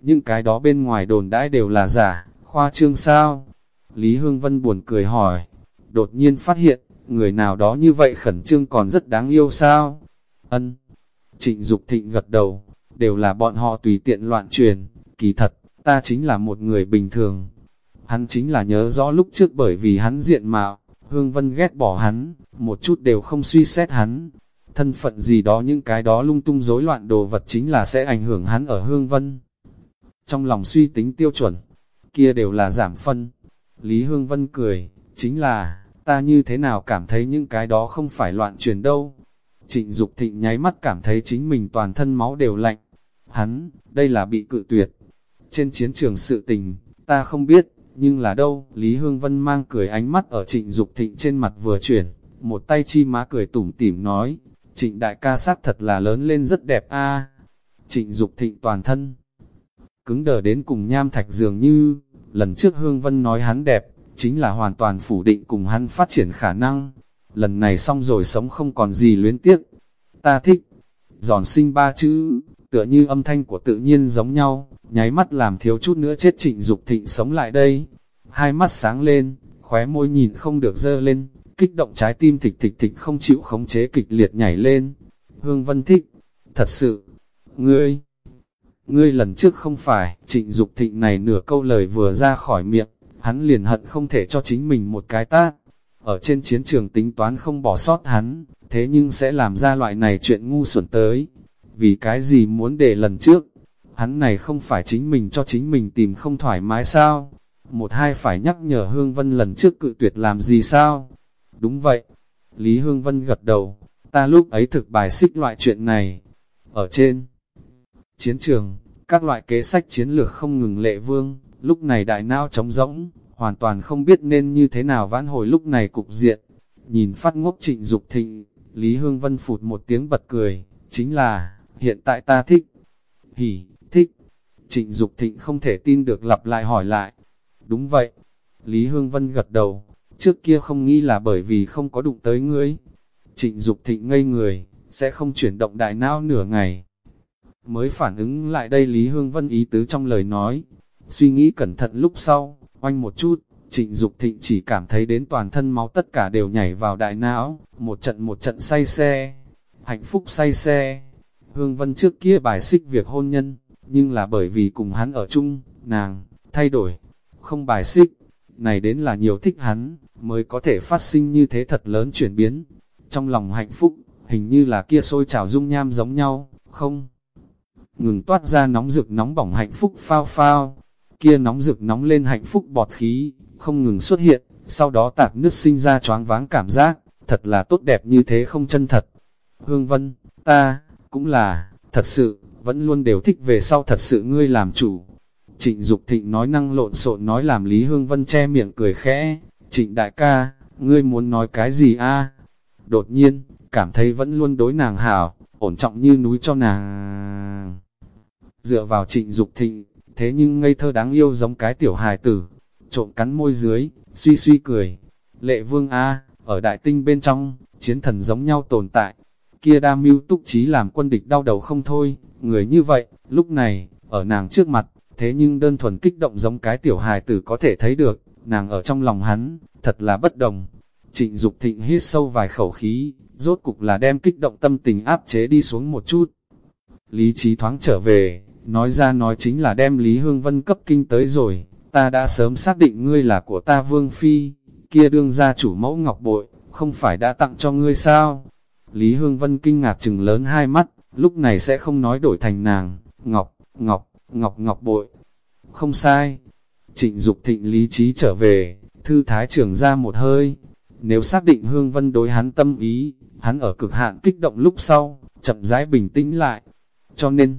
Những cái đó bên ngoài đồn đãi đều là giả, khoa trương sao? Lý Hương Vân buồn cười hỏi, đột nhiên phát hiện, người nào đó như vậy khẩn trương còn rất đáng yêu sao? Ân. Trịnh Dục Thịnh gật đầu, đều là bọn họ tùy tiện loạn truyền, kỳ thật, ta chính là một người bình thường. Hắn chính là nhớ rõ lúc trước bởi vì hắn diện mạo, Hương Vân ghét bỏ hắn, một chút đều không suy xét hắn, thân phận gì đó những cái đó lung tung rối loạn đồ vật chính là sẽ ảnh hưởng hắn ở hương vân. Trong lòng suy tính tiêu chuẩn, kia đều là giảm phân. Lý Hương Vân cười, chính là, ta như thế nào cảm thấy những cái đó không phải loạn truyền đâu. Trịnh Dục Thịnh nháy mắt cảm thấy chính mình toàn thân máu đều lạnh. Hắn, đây là bị cự tuyệt. Trên chiến trường sự tình, ta không biết, nhưng là đâu, Lý Hương Vân mang cười ánh mắt ở trịnh Dục Thịnh trên mặt vừa chuyển, một tay chi má cười tủm tỉm nói, Trịnh đại ca sắc thật là lớn lên rất đẹp a. Trịnh Dục thịnh toàn thân, cứng đờ đến cùng nham thạch dường như, lần trước Hương Vân nói hắn đẹp, chính là hoàn toàn phủ định cùng hắn phát triển khả năng. Lần này xong rồi sống không còn gì luyến tiếc. Ta thích. giòn sinh ba chữ, tựa như âm thanh của tự nhiên giống nhau, nháy mắt làm thiếu chút nữa chết trịnh Dục thịnh sống lại đây. Hai mắt sáng lên, khóe môi nhìn không được dơ lên, kích động trái tim thịch thịch thịch không chịu khống chế kịch liệt nhảy lên. Hương Vân thích, thật sự, ngươi, ngươi lần trước không phải, trịnh Dục thịnh này nửa câu lời vừa ra khỏi miệng, hắn liền hận không thể cho chính mình một cái tát. Ở trên chiến trường tính toán không bỏ sót hắn, thế nhưng sẽ làm ra loại này chuyện ngu xuẩn tới. Vì cái gì muốn để lần trước, hắn này không phải chính mình cho chính mình tìm không thoải mái sao? Một hai phải nhắc nhở Hương Vân lần trước cự tuyệt làm gì sao? Đúng vậy. Lý Hương Vân gật đầu, ta lúc ấy thực bài xích loại chuyện này. Ở trên chiến trường, các loại kế sách chiến lược không ngừng lệ vương, lúc này đại nao trống rỗng, hoàn toàn không biết nên như thế nào vãn hồi lúc này cục diện. Nhìn phát ngốc trịnh Dục thịnh, Lý Hương Vân phụt một tiếng bật cười, chính là, hiện tại ta thích. Hỉ, thích. Trịnh Dục thịnh không thể tin được lặp lại hỏi lại. Đúng vậy. Lý Hương Vân gật đầu, trước kia không nghĩ là bởi vì không có đụng tới ngươi. Trịnh Dục thịnh ngây người, sẽ không chuyển động đại não nửa ngày. Mới phản ứng lại đây Lý Hương Vân ý tứ trong lời nói, Suy nghĩ cẩn thận lúc sau, oanh một chút, trịnh Dục thịnh chỉ cảm thấy đến toàn thân máu tất cả đều nhảy vào đại não, một trận một trận say xe, hạnh phúc say xe. Hương Vân trước kia bài xích việc hôn nhân, nhưng là bởi vì cùng hắn ở chung, nàng, thay đổi, không bài xích, này đến là nhiều thích hắn, mới có thể phát sinh như thế thật lớn chuyển biến. Trong lòng hạnh phúc, hình như là kia sôi trào dung nham giống nhau, không? Ngừng toát ra nóng rực nóng bỏng hạnh phúc phao phao, kia nóng rực nóng lên hạnh phúc bọt khí, không ngừng xuất hiện, sau đó tạc nước sinh ra choáng váng cảm giác, thật là tốt đẹp như thế không chân thật. Hương Vân, ta, cũng là, thật sự, vẫn luôn đều thích về sau thật sự ngươi làm chủ. Trịnh Dục Thịnh nói năng lộn xộn nói làm Lý Hương Vân che miệng cười khẽ, trịnh đại ca, ngươi muốn nói cái gì a? Đột nhiên, cảm thấy vẫn luôn đối nàng hảo, ổn trọng như núi cho nàng. Dựa vào trịnh Dục Thịnh, thế nhưng ngây thơ đáng yêu giống cái tiểu hài tử, trộm cắn môi dưới, suy suy cười. Lệ vương A, ở đại tinh bên trong, chiến thần giống nhau tồn tại, kia đa mưu túc trí làm quân địch đau đầu không thôi, người như vậy, lúc này, ở nàng trước mặt, thế nhưng đơn thuần kích động giống cái tiểu hài tử có thể thấy được, nàng ở trong lòng hắn, thật là bất đồng. Trịnh Dục thịnh hít sâu vài khẩu khí, rốt cục là đem kích động tâm tình áp chế đi xuống một chút. Lý trí thoáng trở về, nói ra nói chính là đem Lý Hương Vân cấp kinh tới rồi, ta đã sớm xác định ngươi là của ta Vương Phi, kia đương gia chủ mẫu ngọc bội, không phải đã tặng cho ngươi sao? Lý Hương Vân kinh ngạc chừng lớn hai mắt, lúc này sẽ không nói đổi thành nàng, ngọc, ngọc, ngọc ngọc bội. Không sai, trịnh Dục thịnh lý trí trở về, thư thái trưởng ra một hơi, nếu xác định Hương Vân đối hắn tâm ý, hắn ở cực hạn kích động lúc sau, chậm rãi bình tĩnh lại, cho nên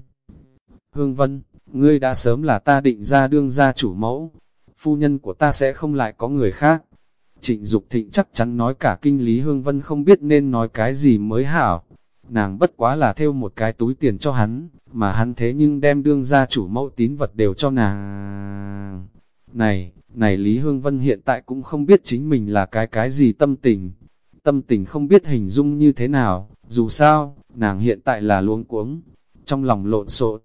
Hương Vân, ngươi đã sớm là ta định ra đương gia chủ mẫu, phu nhân của ta sẽ không lại có người khác. Trịnh Dục Thịnh chắc chắn nói cả kinh lý Hương Vân không biết nên nói cái gì mới hảo. Nàng bất quá là theo một cái túi tiền cho hắn, mà hắn thế nhưng đem đương gia chủ mẫu tín vật đều cho nàng. Này, này Lý Hương Vân hiện tại cũng không biết chính mình là cái cái gì tâm tình. Tâm tình không biết hình dung như thế nào, dù sao, nàng hiện tại là luống cuống, trong lòng lộn xộn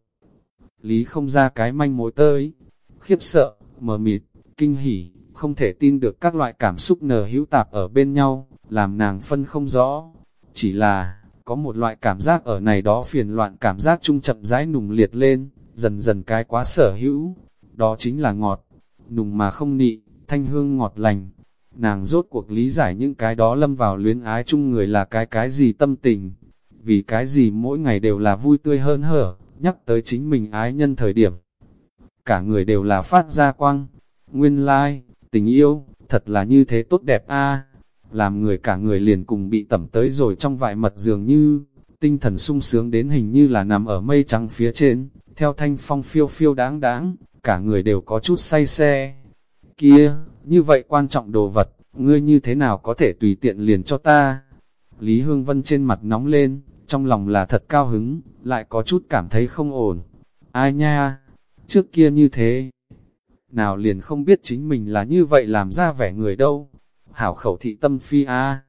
lý không ra cái manh mối tới. Khiếp sợ, mờ mịt, kinh hỉ, không thể tin được các loại cảm xúc nở hữu tạp ở bên nhau, làm nàng phân không rõ. Chỉ là, có một loại cảm giác ở này đó phiền loạn cảm giác trung chậm rãi nùng liệt lên, dần dần cái quá sở hữu. Đó chính là ngọt, nùng mà không nị, thanh hương ngọt lành. Nàng rốt cuộc lý giải những cái đó lâm vào luyến ái chung người là cái cái gì tâm tình. Vì cái gì mỗi ngày đều là vui tươi hơn hở, nhắc tới chính mình ái nhân thời điểm. Cả người đều là phát ra quang, nguyên lai, like, tình yêu, thật là như thế tốt đẹp a Làm người cả người liền cùng bị tẩm tới rồi trong vại mật dường như, tinh thần sung sướng đến hình như là nằm ở mây trắng phía trên, theo thanh phong phiêu phiêu đáng đáng, cả người đều có chút say xe. Kia, như vậy quan trọng đồ vật, ngươi như thế nào có thể tùy tiện liền cho ta? Lý Hương Vân trên mặt nóng lên, trong lòng là thật cao hứng, lại có chút cảm thấy không ổn. Ai nha, trước kia như thế, nào liền không biết chính mình là như vậy làm ra vẻ người đâu. Hảo khẩu thị tâm phi a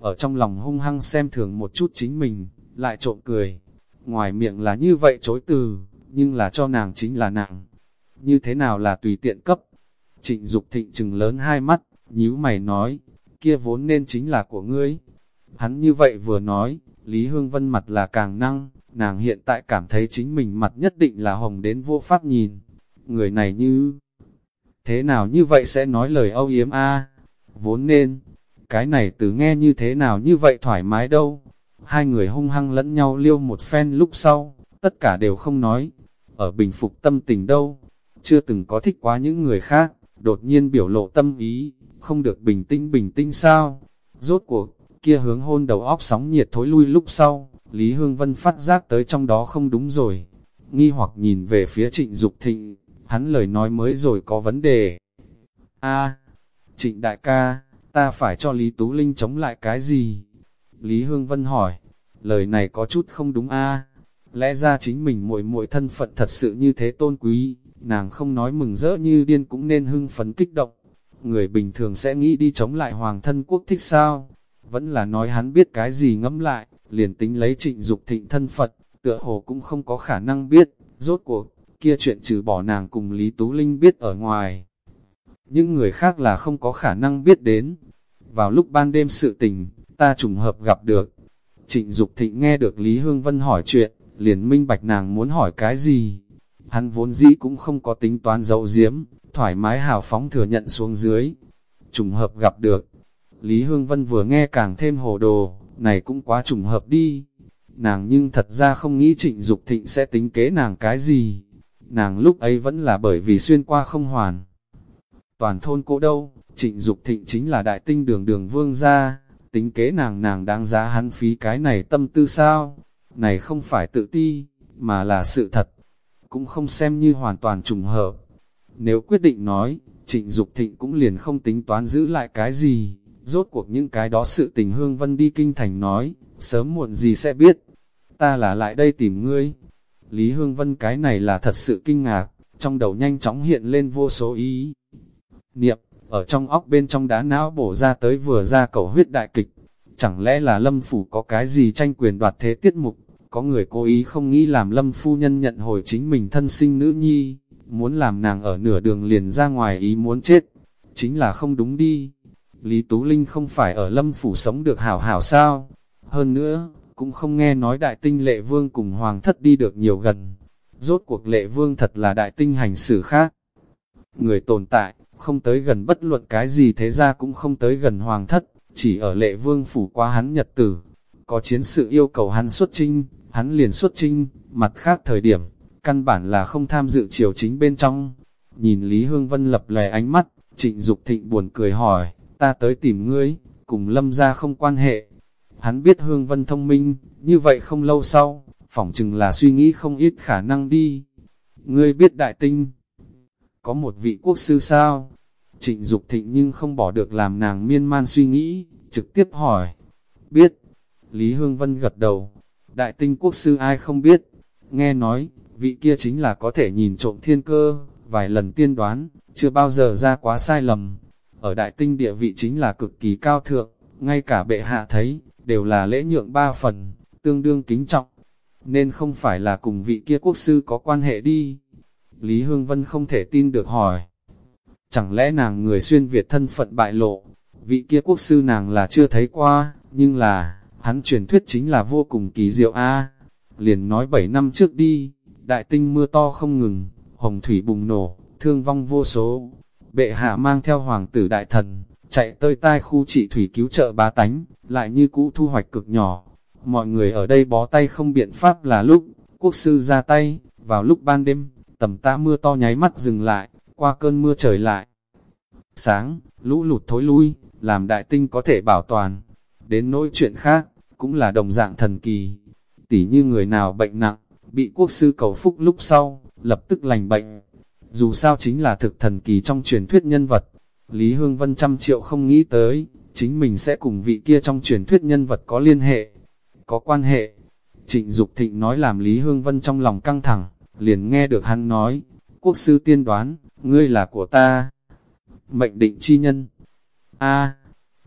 ở trong lòng hung hăng xem thường một chút chính mình, lại trộm cười. ngoài miệng là như vậy chối từ, nhưng là cho nàng chính là nặng. Như thế nào là tùy tiện cấp? Trịnh Dục thịnh trừng lớn hai mắt, nhíu mày nói, kia vốn nên chính là của ngươi. Hắn như vậy vừa nói, Lý Hương Vân mặt là càng năng, nàng hiện tại cảm thấy chính mình mặt nhất định là hồng đến vô pháp nhìn. Người này như... Thế nào như vậy sẽ nói lời âu yếm a Vốn nên, cái này từ nghe như thế nào như vậy thoải mái đâu. Hai người hung hăng lẫn nhau liêu một phen lúc sau, tất cả đều không nói. Ở bình phục tâm tình đâu, chưa từng có thích quá những người khác, đột nhiên biểu lộ tâm ý, không được bình tĩnh bình tĩnh sao. Rốt cuộc, kia hướng hôn đầu óc sóng nhiệt thối lui lúc sau, Lý Hương Vân phát giác tới trong đó không đúng rồi. Nghi hoặc nhìn về phía trịnh Dục thịnh, hắn lời nói mới rồi có vấn đề. a trịnh đại ca, ta phải cho Lý Tú Linh chống lại cái gì? Lý Hương Vân hỏi, lời này có chút không đúng a Lẽ ra chính mình muội muội thân phận thật sự như thế tôn quý, nàng không nói mừng rỡ như điên cũng nên hưng phấn kích động. Người bình thường sẽ nghĩ đi chống lại hoàng thân quốc thích sao? Vẫn là nói hắn biết cái gì ngẫm lại, liền tính lấy trịnh Dục thịnh thân Phật, tựa hồ cũng không có khả năng biết, rốt cuộc, kia chuyện trừ bỏ nàng cùng Lý Tú Linh biết ở ngoài. Những người khác là không có khả năng biết đến. Vào lúc ban đêm sự tình, ta trùng hợp gặp được. Trịnh Dục thịnh nghe được Lý Hương Vân hỏi chuyện, liền minh bạch nàng muốn hỏi cái gì. Hắn vốn dĩ cũng không có tính toán dấu diếm, thoải mái hào phóng thừa nhận xuống dưới. Trùng hợp gặp được, Lý Hương Vân vừa nghe càng thêm hồ đồ, này cũng quá trùng hợp đi. Nàng nhưng thật ra không nghĩ trịnh Dục thịnh sẽ tính kế nàng cái gì. Nàng lúc ấy vẫn là bởi vì xuyên qua không hoàn. Toàn thôn cô đâu, trịnh Dục thịnh chính là đại tinh đường đường vương gia, tính kế nàng nàng đáng giá hắn phí cái này tâm tư sao. Này không phải tự ti, mà là sự thật. Cũng không xem như hoàn toàn trùng hợp. Nếu quyết định nói, trịnh Dục thịnh cũng liền không tính toán giữ lại cái gì Rốt cuộc những cái đó sự tình Hương Vân đi kinh thành nói, sớm muộn gì sẽ biết. Ta là lại đây tìm ngươi. Lý Hương Vân cái này là thật sự kinh ngạc, trong đầu nhanh chóng hiện lên vô số ý. Niệm, ở trong óc bên trong đá não bổ ra tới vừa ra cầu huyết đại kịch. Chẳng lẽ là Lâm Phủ có cái gì tranh quyền đoạt thế tiết mục, có người cố ý không nghĩ làm Lâm Phu Nhân nhận hồi chính mình thân sinh nữ nhi, muốn làm nàng ở nửa đường liền ra ngoài ý muốn chết. Chính là không đúng đi, Lý Tú Linh không phải ở lâm phủ sống được hảo hảo sao? Hơn nữa, cũng không nghe nói đại tinh lệ vương cùng hoàng thất đi được nhiều gần. Rốt cuộc lệ vương thật là đại tinh hành xử khác. Người tồn tại, không tới gần bất luận cái gì thế ra cũng không tới gần hoàng thất, chỉ ở lệ vương phủ qua hắn nhật tử. Có chiến sự yêu cầu hắn xuất trinh, hắn liền xuất trinh, mặt khác thời điểm, căn bản là không tham dự triều chính bên trong. Nhìn Lý Hương Vân lập lè ánh mắt, trịnh Dục thịnh buồn cười hỏi, ta tới tìm ngươi, cùng lâm ra không quan hệ. Hắn biết Hương Vân thông minh, như vậy không lâu sau, phỏng chừng là suy nghĩ không ít khả năng đi. Ngươi biết đại tinh, có một vị quốc sư sao? Trịnh Dục thịnh nhưng không bỏ được làm nàng miên man suy nghĩ, trực tiếp hỏi. Biết, Lý Hương Vân gật đầu, đại tinh quốc sư ai không biết, nghe nói, vị kia chính là có thể nhìn trộm thiên cơ, vài lần tiên đoán, chưa bao giờ ra quá sai lầm. Ở đại tinh địa vị chính là cực kỳ cao thượng, ngay cả bệ hạ thấy, đều là lễ nhượng ba phần, tương đương kính trọng, nên không phải là cùng vị kia quốc sư có quan hệ đi. Lý Hương Vân không thể tin được hỏi. Chẳng lẽ nàng người xuyên Việt thân phận bại lộ, vị kia quốc sư nàng là chưa thấy qua, nhưng là, hắn truyền thuyết chính là vô cùng kỳ diệu a Liền nói 7 năm trước đi, đại tinh mưa to không ngừng, hồng thủy bùng nổ, thương vong vô số, bệ hạ mang theo hoàng tử đại thần, chạy tới tai khu trị thủy cứu trợ bá tánh, lại như cũ thu hoạch cực nhỏ. Mọi người ở đây bó tay không biện pháp là lúc, quốc sư ra tay, vào lúc ban đêm, tầm ta mưa to nháy mắt dừng lại, qua cơn mưa trời lại. Sáng, lũ lụt thối lui, làm đại tinh có thể bảo toàn. Đến nỗi chuyện khác, cũng là đồng dạng thần kỳ. Tỉ như người nào bệnh nặng, bị quốc sư cầu phúc lúc sau, lập tức lành bệnh, dù sao chính là thực thần kỳ trong truyền thuyết nhân vật. Lý Hương Vân trăm triệu không nghĩ tới, chính mình sẽ cùng vị kia trong truyền thuyết nhân vật có liên hệ, có quan hệ. Trịnh Dục Thịnh nói làm Lý Hương Vân trong lòng căng thẳng, liền nghe được hắn nói, quốc sư tiên đoán, ngươi là của ta. Mệnh định chi nhân. a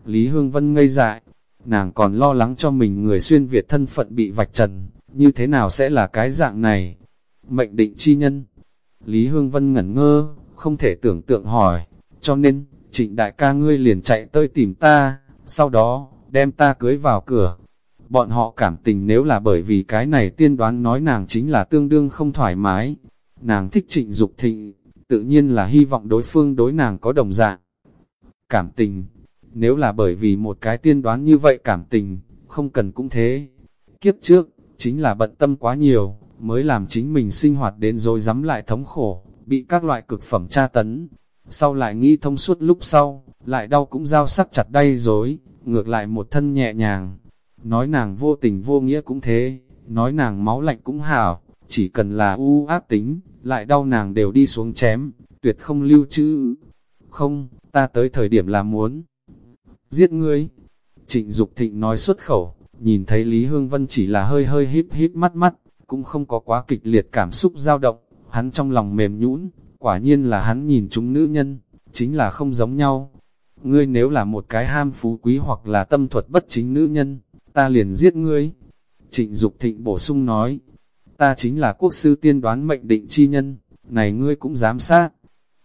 Lý Hương Vân ngây dại, nàng còn lo lắng cho mình người xuyên Việt thân phận bị vạch trần, như thế nào sẽ là cái dạng này? Mệnh định chi nhân. Lý Hương Vân ngẩn ngơ, không thể tưởng tượng hỏi, cho nên, trịnh đại ca ngươi liền chạy tới tìm ta, sau đó, đem ta cưới vào cửa. Bọn họ cảm tình nếu là bởi vì cái này tiên đoán nói nàng chính là tương đương không thoải mái. Nàng thích trịnh Dục thịnh, tự nhiên là hy vọng đối phương đối nàng có đồng dạng. Cảm tình, nếu là bởi vì một cái tiên đoán như vậy cảm tình, không cần cũng thế. Kiếp trước, chính là bận tâm quá nhiều, mới làm chính mình sinh hoạt đến rồi dám lại thống khổ, bị các loại cực phẩm tra tấn. Sau lại nghĩ thông suốt lúc sau, lại đau cũng giao sắc chặt đay dối, ngược lại một thân nhẹ nhàng. Nói nàng vô tình vô nghĩa cũng thế, nói nàng máu lạnh cũng hảo, chỉ cần là u ác tính, lại đau nàng đều đi xuống chém, tuyệt không lưu trữ. Không, ta tới thời điểm là muốn giết ngươi. Trịnh Dục Thịnh nói xuất khẩu, nhìn thấy Lý Hương Vân chỉ là hơi hơi híp híp mắt mắt, cũng không có quá kịch liệt cảm xúc dao động, hắn trong lòng mềm nhũn, quả nhiên là hắn nhìn chúng nữ nhân, chính là không giống nhau. Ngươi nếu là một cái ham phú quý hoặc là tâm thuật bất chính nữ nhân, ta liền giết ngươi. Trịnh Dục Thịnh bổ sung nói, ta chính là quốc sư tiên đoán mệnh định chi nhân, này ngươi cũng dám sát.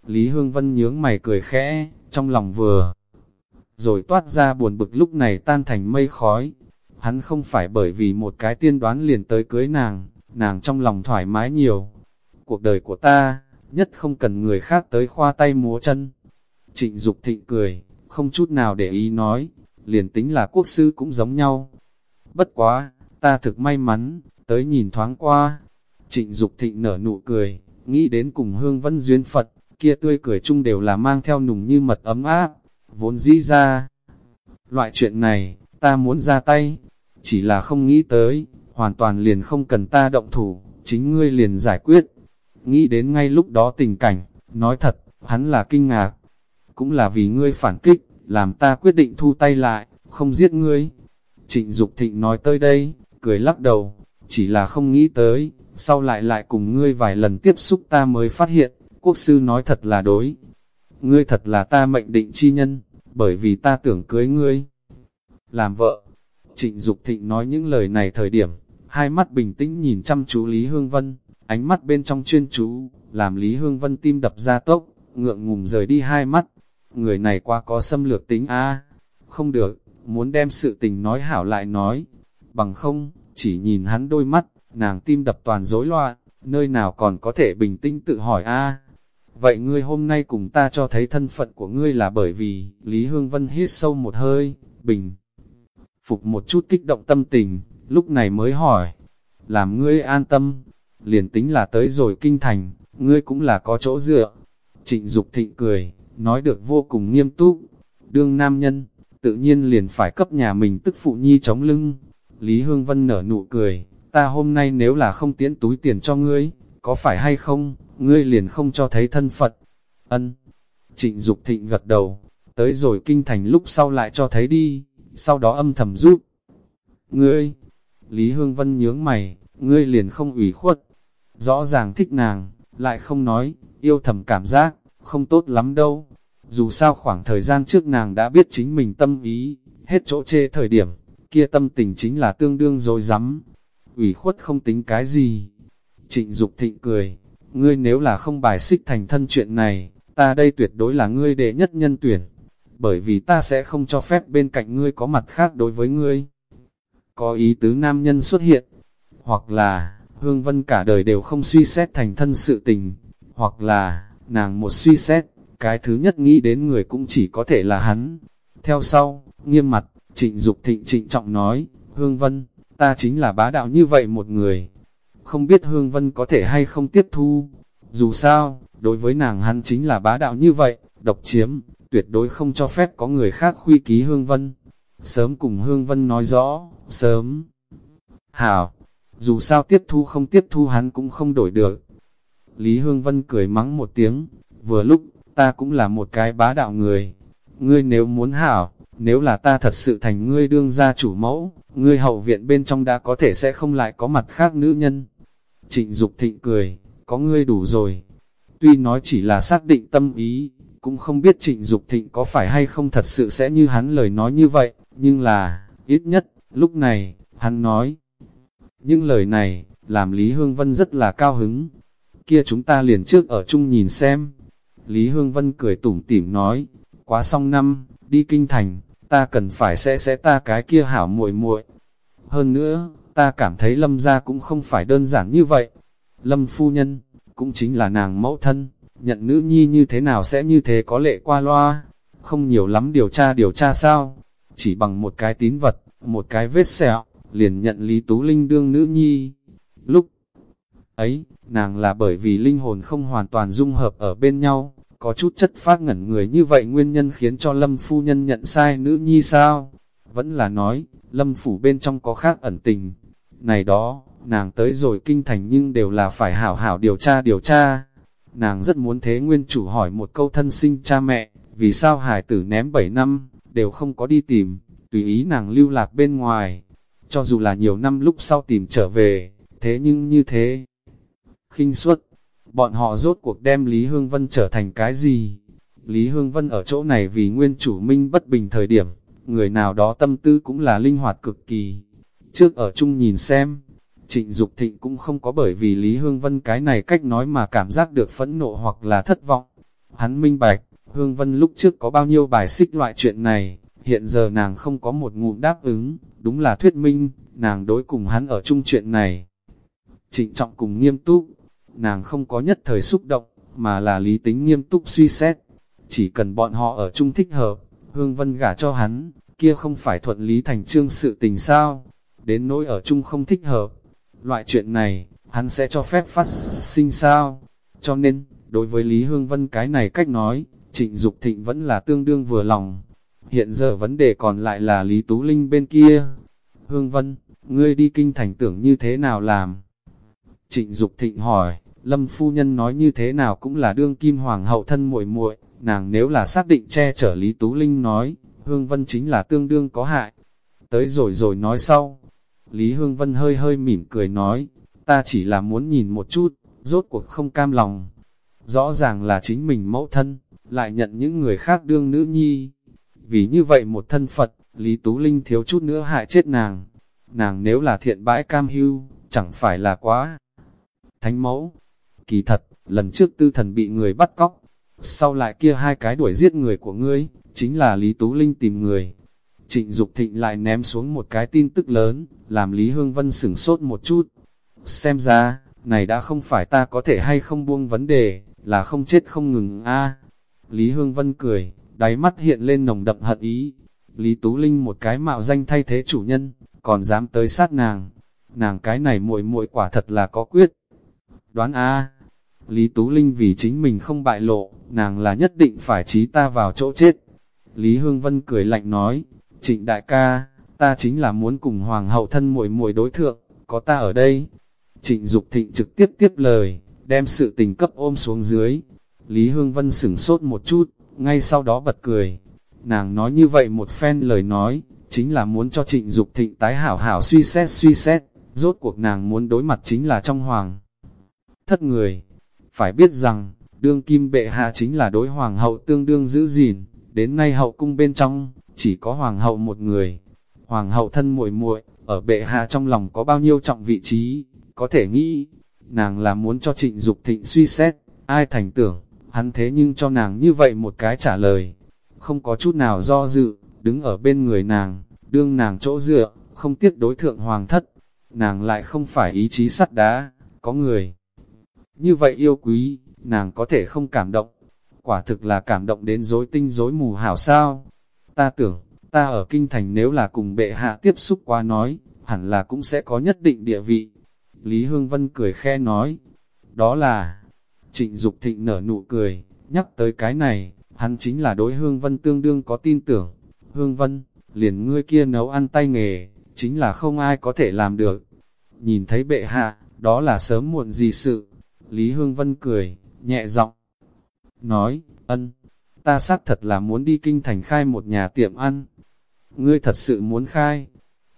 Lý Hương Vân nhướng mày cười khẽ, trong lòng vừa. Rồi toát ra buồn bực lúc này tan thành mây khói. Hắn không phải bởi vì một cái tiên đoán liền tới cưới nàng, nàng trong lòng thoải mái nhiều. Cuộc đời của ta, nhất không cần người khác tới khoa tay múa chân. Trịnh Dục thịnh cười, không chút nào để ý nói, liền tính là quốc sư cũng giống nhau. Bất quá, ta thực may mắn, tới nhìn thoáng qua. Trịnh Dục thịnh nở nụ cười, nghĩ đến cùng hương vân duyên Phật, kia tươi cười chung đều là mang theo nùng như mật ấm áp, vốn dĩ ra. Loại chuyện này, ta muốn ra tay, chỉ là không nghĩ tới, hoàn toàn liền không cần ta động thủ, chính ngươi liền giải quyết. Nghĩ đến ngay lúc đó tình cảnh, nói thật, hắn là kinh ngạc, cũng là vì ngươi phản kích, làm ta quyết định thu tay lại, không giết ngươi. Trịnh Dục Thịnh nói tới đây, cười lắc đầu, chỉ là không nghĩ tới, sau lại lại cùng ngươi vài lần tiếp xúc ta mới phát hiện, quốc sư nói thật là đối. Ngươi thật là ta mệnh định chi nhân, bởi vì ta tưởng cưới ngươi. Làm vợ, trịnh Dục thịnh nói những lời này thời điểm, hai mắt bình tĩnh nhìn chăm chú Lý Hương Vân, ánh mắt bên trong chuyên chú, làm Lý Hương Vân tim đập ra tốc, ngượng ngùng rời đi hai mắt. Người này qua có xâm lược tính a không được, muốn đem sự tình nói hảo lại nói, bằng không, chỉ nhìn hắn đôi mắt, nàng tim đập toàn rối loạn, nơi nào còn có thể bình tĩnh tự hỏi a Vậy ngươi hôm nay cùng ta cho thấy thân phận của ngươi là bởi vì, Lý Hương Vân hít sâu một hơi, bình. Phục một chút kích động tâm tình, lúc này mới hỏi, làm ngươi an tâm, liền tính là tới rồi kinh thành, ngươi cũng là có chỗ dựa. Trịnh Dục thịnh cười, nói được vô cùng nghiêm túc, đương nam nhân, tự nhiên liền phải cấp nhà mình tức phụ nhi chống lưng. Lý Hương Vân nở nụ cười, ta hôm nay nếu là không tiễn túi tiền cho ngươi, có phải hay không, ngươi liền không cho thấy thân Phật. Ân. Trịnh Dục thịnh gật đầu, tới rồi kinh thành lúc sau lại cho thấy đi, sau đó âm thầm giúp. Ngươi, Lý Hương Vân nhướng mày, ngươi liền không ủy khuất. Rõ ràng thích nàng, lại không nói, yêu thầm cảm giác, không tốt lắm đâu. Dù sao khoảng thời gian trước nàng đã biết chính mình tâm ý, hết chỗ chê thời điểm, kia tâm tình chính là tương đương rồi rắm ủy khuất không tính cái gì. Trịnh Dục thịnh cười, ngươi nếu là không bài xích thành thân chuyện này, ta đây tuyệt đối là ngươi đệ nhất nhân tuyển, bởi vì ta sẽ không cho phép bên cạnh ngươi có mặt khác đối với ngươi. Có ý tứ nam nhân xuất hiện, hoặc là, Hương Vân cả đời đều không suy xét thành thân sự tình, hoặc là, nàng một suy xét, cái thứ nhất nghĩ đến người cũng chỉ có thể là hắn. Theo sau, nghiêm mặt, trịnh Dục thịnh trịnh trọng nói, Hương Vân, ta chính là bá đạo như vậy một người. Không biết Hương Vân có thể hay không tiếp thu. Dù sao, đối với nàng hắn chính là bá đạo như vậy, độc chiếm, tuyệt đối không cho phép có người khác khuy ký Hương Vân. Sớm cùng Hương Vân nói rõ, sớm. Hảo, dù sao tiếp thu không tiếp thu hắn cũng không đổi được. Lý Hương Vân cười mắng một tiếng, vừa lúc, ta cũng là một cái bá đạo người. Ngươi nếu muốn hảo, nếu là ta thật sự thành ngươi đương gia chủ mẫu, ngươi hậu viện bên trong đã có thể sẽ không lại có mặt khác nữ nhân. Trịnh Dục thịnh cười, có ngươi đủ rồi. Tuy nói chỉ là xác định tâm ý, cũng không biết trịnh Dục thịnh có phải hay không thật sự sẽ như hắn lời nói như vậy, nhưng là, ít nhất, lúc này, hắn nói, Những lời này, làm Lý Hương Vân rất là cao hứng. Kia chúng ta liền trước ở chung nhìn xem. Lý Hương Vân cười tủm tỉm nói, quá xong năm, đi kinh thành, ta cần phải sẽ sẽ ta cái kia hảo muội muội. Hơn nữa, ta cảm thấy lâm gia cũng không phải đơn giản như vậy. Lâm phu nhân, cũng chính là nàng mẫu thân, nhận nữ nhi như thế nào sẽ như thế có lệ qua loa, không nhiều lắm điều tra điều tra sao, chỉ bằng một cái tín vật, một cái vết sẹo, liền nhận Lý Tú Linh đương nữ nhi. Lúc ấy, nàng là bởi vì linh hồn không hoàn toàn dung hợp ở bên nhau, có chút chất phát ngẩn người như vậy nguyên nhân khiến cho Lâm phu nhân nhận sai nữ nhi sao? Vẫn là nói, Lâm phủ bên trong có khác ẩn tình. Này đó, nàng tới rồi kinh thành nhưng đều là phải hảo hảo điều tra điều tra. Nàng rất muốn thế nguyên chủ hỏi một câu thân sinh cha mẹ, vì sao hải tử ném 7 năm, đều không có đi tìm, tùy ý nàng lưu lạc bên ngoài. Cho dù là nhiều năm lúc sau tìm trở về, thế nhưng như thế. khinh suất, bọn họ rốt cuộc đem Lý Hương Vân trở thành cái gì? Lý Hương Vân ở chỗ này vì nguyên chủ minh bất bình thời điểm, người nào đó tâm tư cũng là linh hoạt cực kỳ. Trước ở chung nhìn xem, trịnh Dục thịnh cũng không có bởi vì Lý Hương Vân cái này cách nói mà cảm giác được phẫn nộ hoặc là thất vọng. Hắn minh bạch, Hương Vân lúc trước có bao nhiêu bài xích loại chuyện này, hiện giờ nàng không có một ngụm đáp ứng, đúng là thuyết minh, nàng đối cùng hắn ở chung chuyện này. Trịnh trọng cùng nghiêm túc, nàng không có nhất thời xúc động, mà là lý tính nghiêm túc suy xét. Chỉ cần bọn họ ở chung thích hợp, Hương Vân gả cho hắn, kia không phải thuận lý thành trương sự tình sao, đến nỗi ở chung không thích hợp. Loại chuyện này, hắn sẽ cho phép phát sinh sao. Cho nên, đối với Lý Hương Vân cái này cách nói, trịnh Dục thịnh vẫn là tương đương vừa lòng. Hiện giờ vấn đề còn lại là Lý Tú Linh bên kia. Hương Vân, ngươi đi kinh thành tưởng như thế nào làm? Trịnh Dục thịnh hỏi, Lâm phu nhân nói như thế nào cũng là đương kim hoàng hậu thân muội muội, nàng nếu là xác định che chở Lý Tú Linh nói, Hương Vân chính là tương đương có hại. Tới rồi rồi nói sau. Lý Hương Vân hơi hơi mỉm cười nói, ta chỉ là muốn nhìn một chút, rốt cuộc không cam lòng. Rõ ràng là chính mình mẫu thân, lại nhận những người khác đương nữ nhi. Vì như vậy một thân Phật, Lý Tú Linh thiếu chút nữa hại chết nàng. Nàng nếu là thiện bãi cam hưu, chẳng phải là quá. Thánh mẫu, kỳ thật, lần trước tư thần bị người bắt cóc, sau lại kia hai cái đuổi giết người của ngươi, chính là Lý Tú Linh tìm người. Trịnh Dục Thịnh lại ném xuống một cái tin tức lớn, làm Lý Hương Vân sửng sốt một chút. Xem ra, này đã không phải ta có thể hay không buông vấn đề, là không chết không ngừng a. Lý Hương Vân cười, đáy mắt hiện lên nồng đậm hận ý. Lý Tú Linh một cái mạo danh thay thế chủ nhân, còn dám tới sát nàng. Nàng cái này muội muội quả thật là có quyết. Đoán a, Lý Tú Linh vì chính mình không bại lộ, nàng là nhất định phải trí ta vào chỗ chết. Lý Hương Vân cười lạnh nói, trịnh đại ca, ta chính là muốn cùng hoàng hậu thân muội muội đối thượng, có ta ở đây. Trịnh Dục Thịnh trực tiếp tiếp lời, đem sự tình cấp ôm xuống dưới. Lý Hương Vân sửng sốt một chút, ngay sau đó bật cười. Nàng nói như vậy một phen lời nói, chính là muốn cho trịnh Dục Thịnh tái hảo hảo suy xét suy xét, rốt cuộc nàng muốn đối mặt chính là trong hoàng. Thất người, phải biết rằng, đương kim bệ hạ chính là đối hoàng hậu tương đương giữ gìn, đến nay hậu cung bên trong, chỉ có hoàng hậu một người. Hoàng hậu thân muội muội ở bệ hạ trong lòng có bao nhiêu trọng vị trí, có thể nghĩ, nàng là muốn cho trịnh Dục thịnh suy xét, ai thành tưởng, hắn thế nhưng cho nàng như vậy một cái trả lời, không có chút nào do dự, đứng ở bên người nàng, đương nàng chỗ dựa, không tiếc đối thượng hoàng thất, nàng lại không phải ý chí sắt đá, có người. Như vậy yêu quý, nàng có thể không cảm động, quả thực là cảm động đến rối tinh rối mù hảo sao. Ta tưởng, ta ở kinh thành nếu là cùng bệ hạ tiếp xúc qua nói, hẳn là cũng sẽ có nhất định địa vị. Lý Hương Vân cười khe nói, đó là, trịnh Dục thịnh nở nụ cười, nhắc tới cái này, hắn chính là đối Hương Vân tương đương có tin tưởng. Hương Vân, liền ngươi kia nấu ăn tay nghề, chính là không ai có thể làm được. Nhìn thấy bệ hạ, đó là sớm muộn gì sự. Lý Hương Vân cười, nhẹ giọng nói, ân, ta xác thật là muốn đi kinh thành khai một nhà tiệm ăn. Ngươi thật sự muốn khai.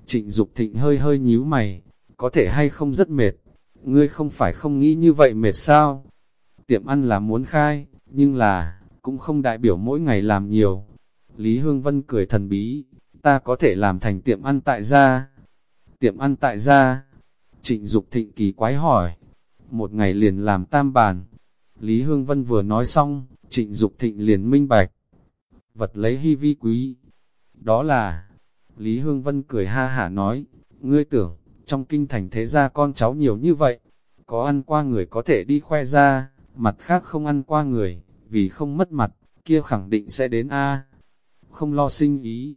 Trịnh Dục thịnh hơi hơi nhíu mày, có thể hay không rất mệt. Ngươi không phải không nghĩ như vậy mệt sao? Tiệm ăn là muốn khai, nhưng là, cũng không đại biểu mỗi ngày làm nhiều. Lý Hương Vân cười thần bí, ta có thể làm thành tiệm ăn tại gia. Tiệm ăn tại gia. Trịnh Dục thịnh kỳ quái hỏi, một ngày liền làm tam bàn. Lý Hương Vân vừa nói xong, trịnh Dục thịnh liền minh bạch. Vật lấy hy vi quý. Đó là, Lý Hương Vân cười ha hả nói, ngươi tưởng, trong kinh thành thế gia con cháu nhiều như vậy, có ăn qua người có thể đi khoe ra, mặt khác không ăn qua người, vì không mất mặt, kia khẳng định sẽ đến A. Không lo sinh ý.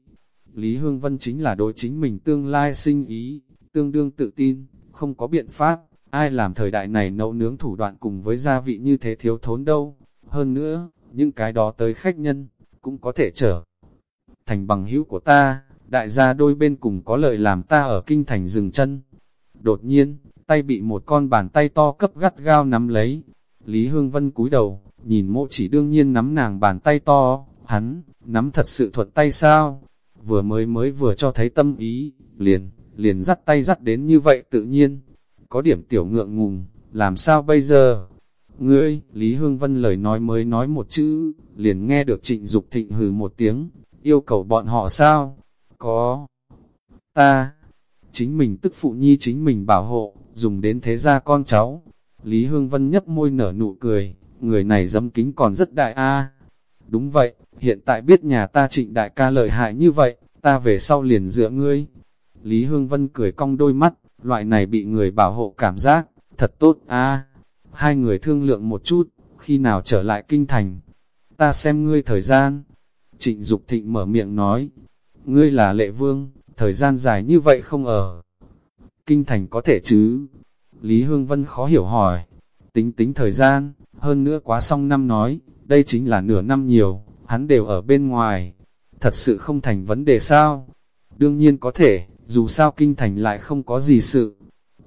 Lý Hương Vân chính là đối chính mình tương lai sinh ý, tương đương tự tin, không có biện pháp, ai làm thời đại này nấu nướng thủ đoạn cùng với gia vị như thế thiếu thốn đâu. Hơn nữa, những cái đó tới khách nhân, cũng có thể trở thành bằng hữu của ta, đại gia đôi bên cùng có lợi làm ta ở kinh thành dừng chân. Đột nhiên, tay bị một con bàn tay to cấp gắt gao nắm lấy. Lý Hương Vân cúi đầu, nhìn mộ chỉ đương nhiên nắm nàng bàn tay to, hắn, nắm thật sự thuận tay sao? Vừa mới mới vừa cho thấy tâm ý, liền, liền dắt tay dắt đến như vậy tự nhiên. Có điểm tiểu ngượng ngùng, làm sao bây giờ? Ngươi, Lý Hương Vân lời nói mới nói một chữ, liền nghe được trịnh Dục thịnh hừ một tiếng, yêu cầu bọn họ sao? Có. Ta, chính mình tức phụ nhi chính mình bảo hộ, dùng đến thế gia con cháu. Lý Hương Vân nhấp môi nở nụ cười, người này dâm kính còn rất đại a. Đúng vậy, hiện tại biết nhà ta trịnh đại ca lợi hại như vậy, ta về sau liền dựa ngươi. Lý Hương Vân cười cong đôi mắt, loại này bị người bảo hộ cảm giác, thật tốt a. À, hai người thương lượng một chút, khi nào trở lại kinh thành. Ta xem ngươi thời gian. Trịnh Dục Thịnh mở miệng nói, ngươi là lệ vương, thời gian dài như vậy không ở. Kinh thành có thể chứ? Lý Hương Vân khó hiểu hỏi, tính tính thời gian, hơn nữa quá xong năm nói, đây chính là nửa năm nhiều, hắn đều ở bên ngoài, thật sự không thành vấn đề sao? Đương nhiên có thể, dù sao kinh thành lại không có gì sự.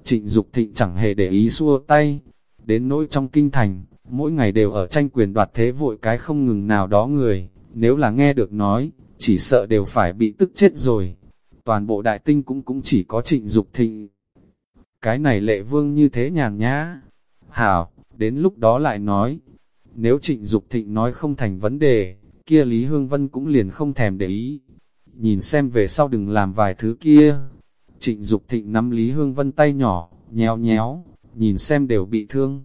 Trịnh Dục Thịnh chẳng hề để ý xua tay, đến nỗi trong kinh thành, mỗi ngày đều ở tranh quyền đoạt thế vội cái không ngừng nào đó người, nếu là nghe được nói, chỉ sợ đều phải bị tức chết rồi. Toàn bộ đại tinh cũng cũng chỉ có trịnh Dục thịnh. Cái này lệ vương như thế nhàn nhã. Hảo, đến lúc đó lại nói, nếu trịnh Dục thịnh nói không thành vấn đề, kia Lý Hương Vân cũng liền không thèm để ý. Nhìn xem về sau đừng làm vài thứ kia. Trịnh Dục thịnh nắm Lý Hương Vân tay nhỏ, nhéo nhéo, nhìn xem đều bị thương.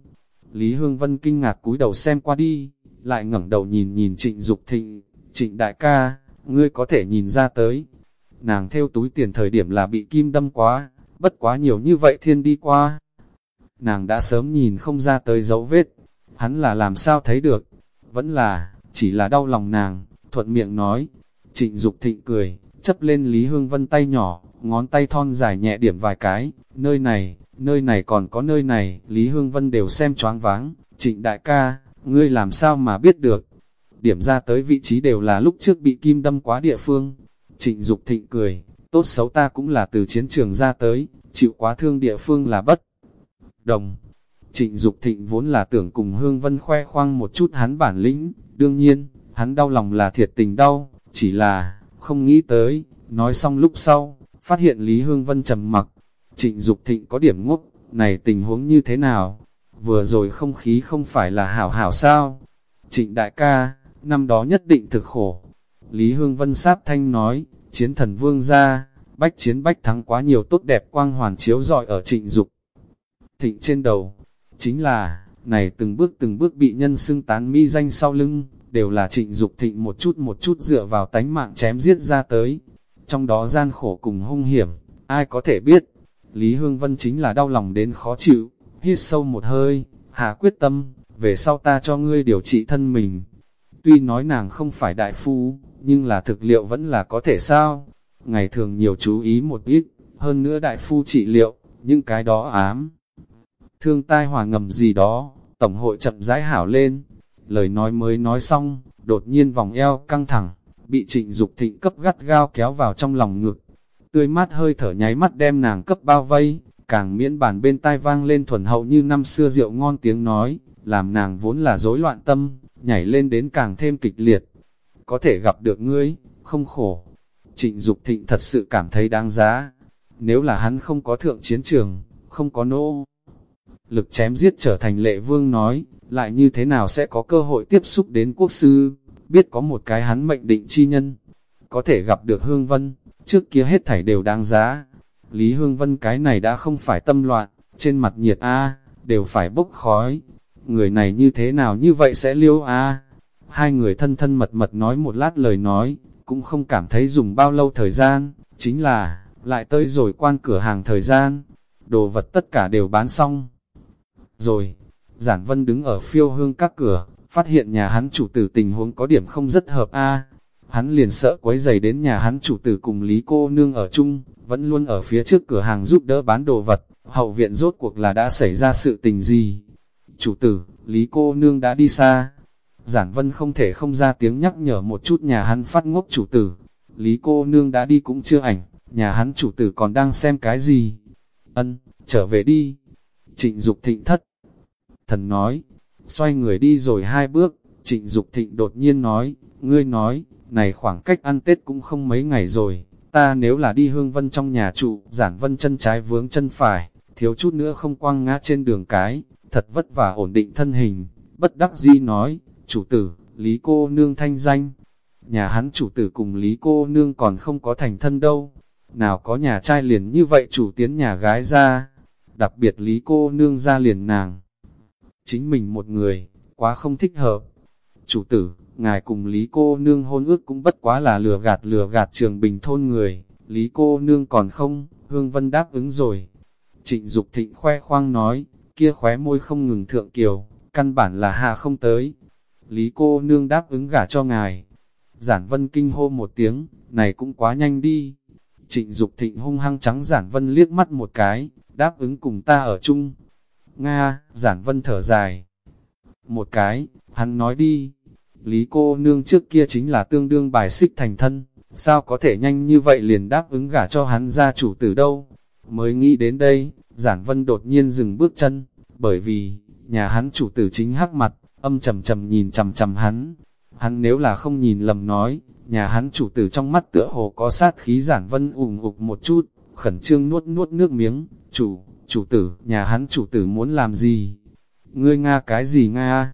Lý Hương Vân kinh ngạc cúi đầu xem qua đi, lại ngẩng đầu nhìn nhìn trịnh Dục thịnh, trịnh đại ca, ngươi có thể nhìn ra tới. Nàng theo túi tiền thời điểm là bị kim đâm quá, bất quá nhiều như vậy thiên đi qua. Nàng đã sớm nhìn không ra tới dấu vết, hắn là làm sao thấy được, vẫn là, chỉ là đau lòng nàng, thuận miệng nói. Trịnh Dục thịnh cười, chấp lên Lý Hương Vân tay nhỏ, ngón tay thon dài nhẹ điểm vài cái, nơi này, nơi này còn có nơi này, Lý Hương Vân đều xem choáng váng, trịnh đại ca, ngươi làm sao mà biết được, điểm ra tới vị trí đều là lúc trước bị kim đâm quá địa phương. Trịnh Dục thịnh cười, tốt xấu ta cũng là từ chiến trường ra tới, chịu quá thương địa phương là bất đồng. Trịnh Dục thịnh vốn là tưởng cùng Hương Vân khoe khoang một chút hắn bản lĩnh, đương nhiên, hắn đau lòng là thiệt tình đau, chỉ là, không nghĩ tới, nói xong lúc sau, phát hiện Lý Hương Vân trầm mặc. Trịnh Dục thịnh có điểm ngốc, này tình huống như thế nào? Vừa rồi không khí không phải là hảo hảo sao? Trịnh đại ca, năm đó nhất định thực khổ. Lý Hương Vân Sáp Thanh nói, chiến thần vương ra, bách chiến bách thắng quá nhiều tốt đẹp quang hoàn chiếu rọi ở trịnh dục. Thịnh trên đầu, chính là, này từng bước từng bước bị nhân xưng tán mi danh sau lưng, đều là trịnh dục thịnh một chút một chút dựa vào tánh mạng chém giết ra tới. Trong đó gian khổ cùng hung hiểm, ai có thể biết, Lý Hương Vân chính là đau lòng đến khó chịu, hít sâu một hơi, hạ quyết tâm, về sau ta cho ngươi điều trị thân mình. Tuy nói nàng không phải đại phu, nhưng là thực liệu vẫn là có thể sao. Ngày thường nhiều chú ý một ít, hơn nữa đại phu trị liệu, những cái đó ám. Thương tai hòa ngầm gì đó, tổng hội chậm rãi hảo lên. Lời nói mới nói xong, đột nhiên vòng eo căng thẳng, bị trịnh Dục thịnh cấp gắt gao kéo vào trong lòng ngực. Tươi mát hơi thở nháy mắt đem nàng cấp bao vây, càng miễn bản bên tai vang lên thuần hậu như năm xưa rượu ngon tiếng nói, làm nàng vốn là rối loạn tâm, nhảy lên đến càng thêm kịch liệt. Có thể gặp được ngươi, không khổ. Trịnh Dục Thịnh thật sự cảm thấy đáng giá. Nếu là hắn không có thượng chiến trường, không có nỗ lực chém giết trở thành lệ vương nói, lại như thế nào sẽ có cơ hội tiếp xúc đến quốc sư, biết có một cái hắn mệnh định chi nhân, có thể gặp được hương vân, trước kia hết thảy đều đáng giá. Lý Hương Vân cái này đã không phải tâm loạn, trên mặt nhiệt A, đều phải bốc khói. Người này như thế nào như vậy sẽ liêu A. Hai người thân thân mật mật nói một lát lời nói, cũng không cảm thấy dùng bao lâu thời gian, chính là, lại tới rồi quan cửa hàng thời gian, đồ vật tất cả đều bán xong. Rồi, Giản Vân đứng ở phiêu hương các cửa, phát hiện nhà hắn chủ tử tình huống có điểm không rất hợp a Hắn liền sợ quấy giày đến nhà hắn chủ tử cùng Lý cô nương ở chung, vẫn luôn ở phía trước cửa hàng giúp đỡ bán đồ vật, hậu viện rốt cuộc là đã xảy ra sự tình gì. Chủ tử, Lý cô nương đã đi xa. Giản Vân không thể không ra tiếng nhắc nhở một chút nhà hắn phát ngốc chủ tử. Lý cô nương đã đi cũng chưa ảnh, nhà hắn chủ tử còn đang xem cái gì. Ân, trở về đi. Trịnh Dục thịnh thất. Thần nói, xoay người đi rồi hai bước, trịnh Dục thịnh đột nhiên nói, ngươi nói, này khoảng cách ăn Tết cũng không mấy ngày rồi, ta nếu là đi hương vân trong nhà trụ, giản vân chân trái vướng chân phải, thiếu chút nữa không quăng ngã trên đường cái, thật vất vả ổn định thân hình, bất đắc di nói, chủ tử, Lý cô nương thanh danh, nhà hắn chủ tử cùng Lý cô nương còn không có thành thân đâu, nào có nhà trai liền như vậy chủ tiến nhà gái ra, đặc biệt Lý cô nương ra liền nàng, chính mình một người, quá không thích hợp, chủ tử, ngài cùng Lý cô nương hôn ước cũng bất quá là lừa gạt lừa gạt trường bình thôn người, Lý cô nương còn không, Hương Vân đáp ứng rồi. Trịnh Dục thịnh khoe khoang nói, kia khóe môi không ngừng thượng kiều, căn bản là hạ không tới. Lý cô nương đáp ứng gả cho ngài. Giản Vân kinh hô một tiếng, này cũng quá nhanh đi. Trịnh Dục thịnh hung hăng trắng Giản Vân liếc mắt một cái, đáp ứng cùng ta ở chung. Nga, Giản Vân thở dài. Một cái, hắn nói đi, Lý cô nương trước kia chính là tương đương bài xích thành thân, sao có thể nhanh như vậy liền đáp ứng gả cho hắn ra chủ tử đâu. Mới nghĩ đến đây, giản vân đột nhiên dừng bước chân, bởi vì, nhà hắn chủ tử chính hắc mặt, âm trầm trầm nhìn trầm trầm hắn. Hắn nếu là không nhìn lầm nói, nhà hắn chủ tử trong mắt tựa hồ có sát khí giản vân ủng ục một chút, khẩn trương nuốt nuốt nước miếng, chủ, chủ tử, nhà hắn chủ tử muốn làm gì? Ngươi Nga cái gì Nga?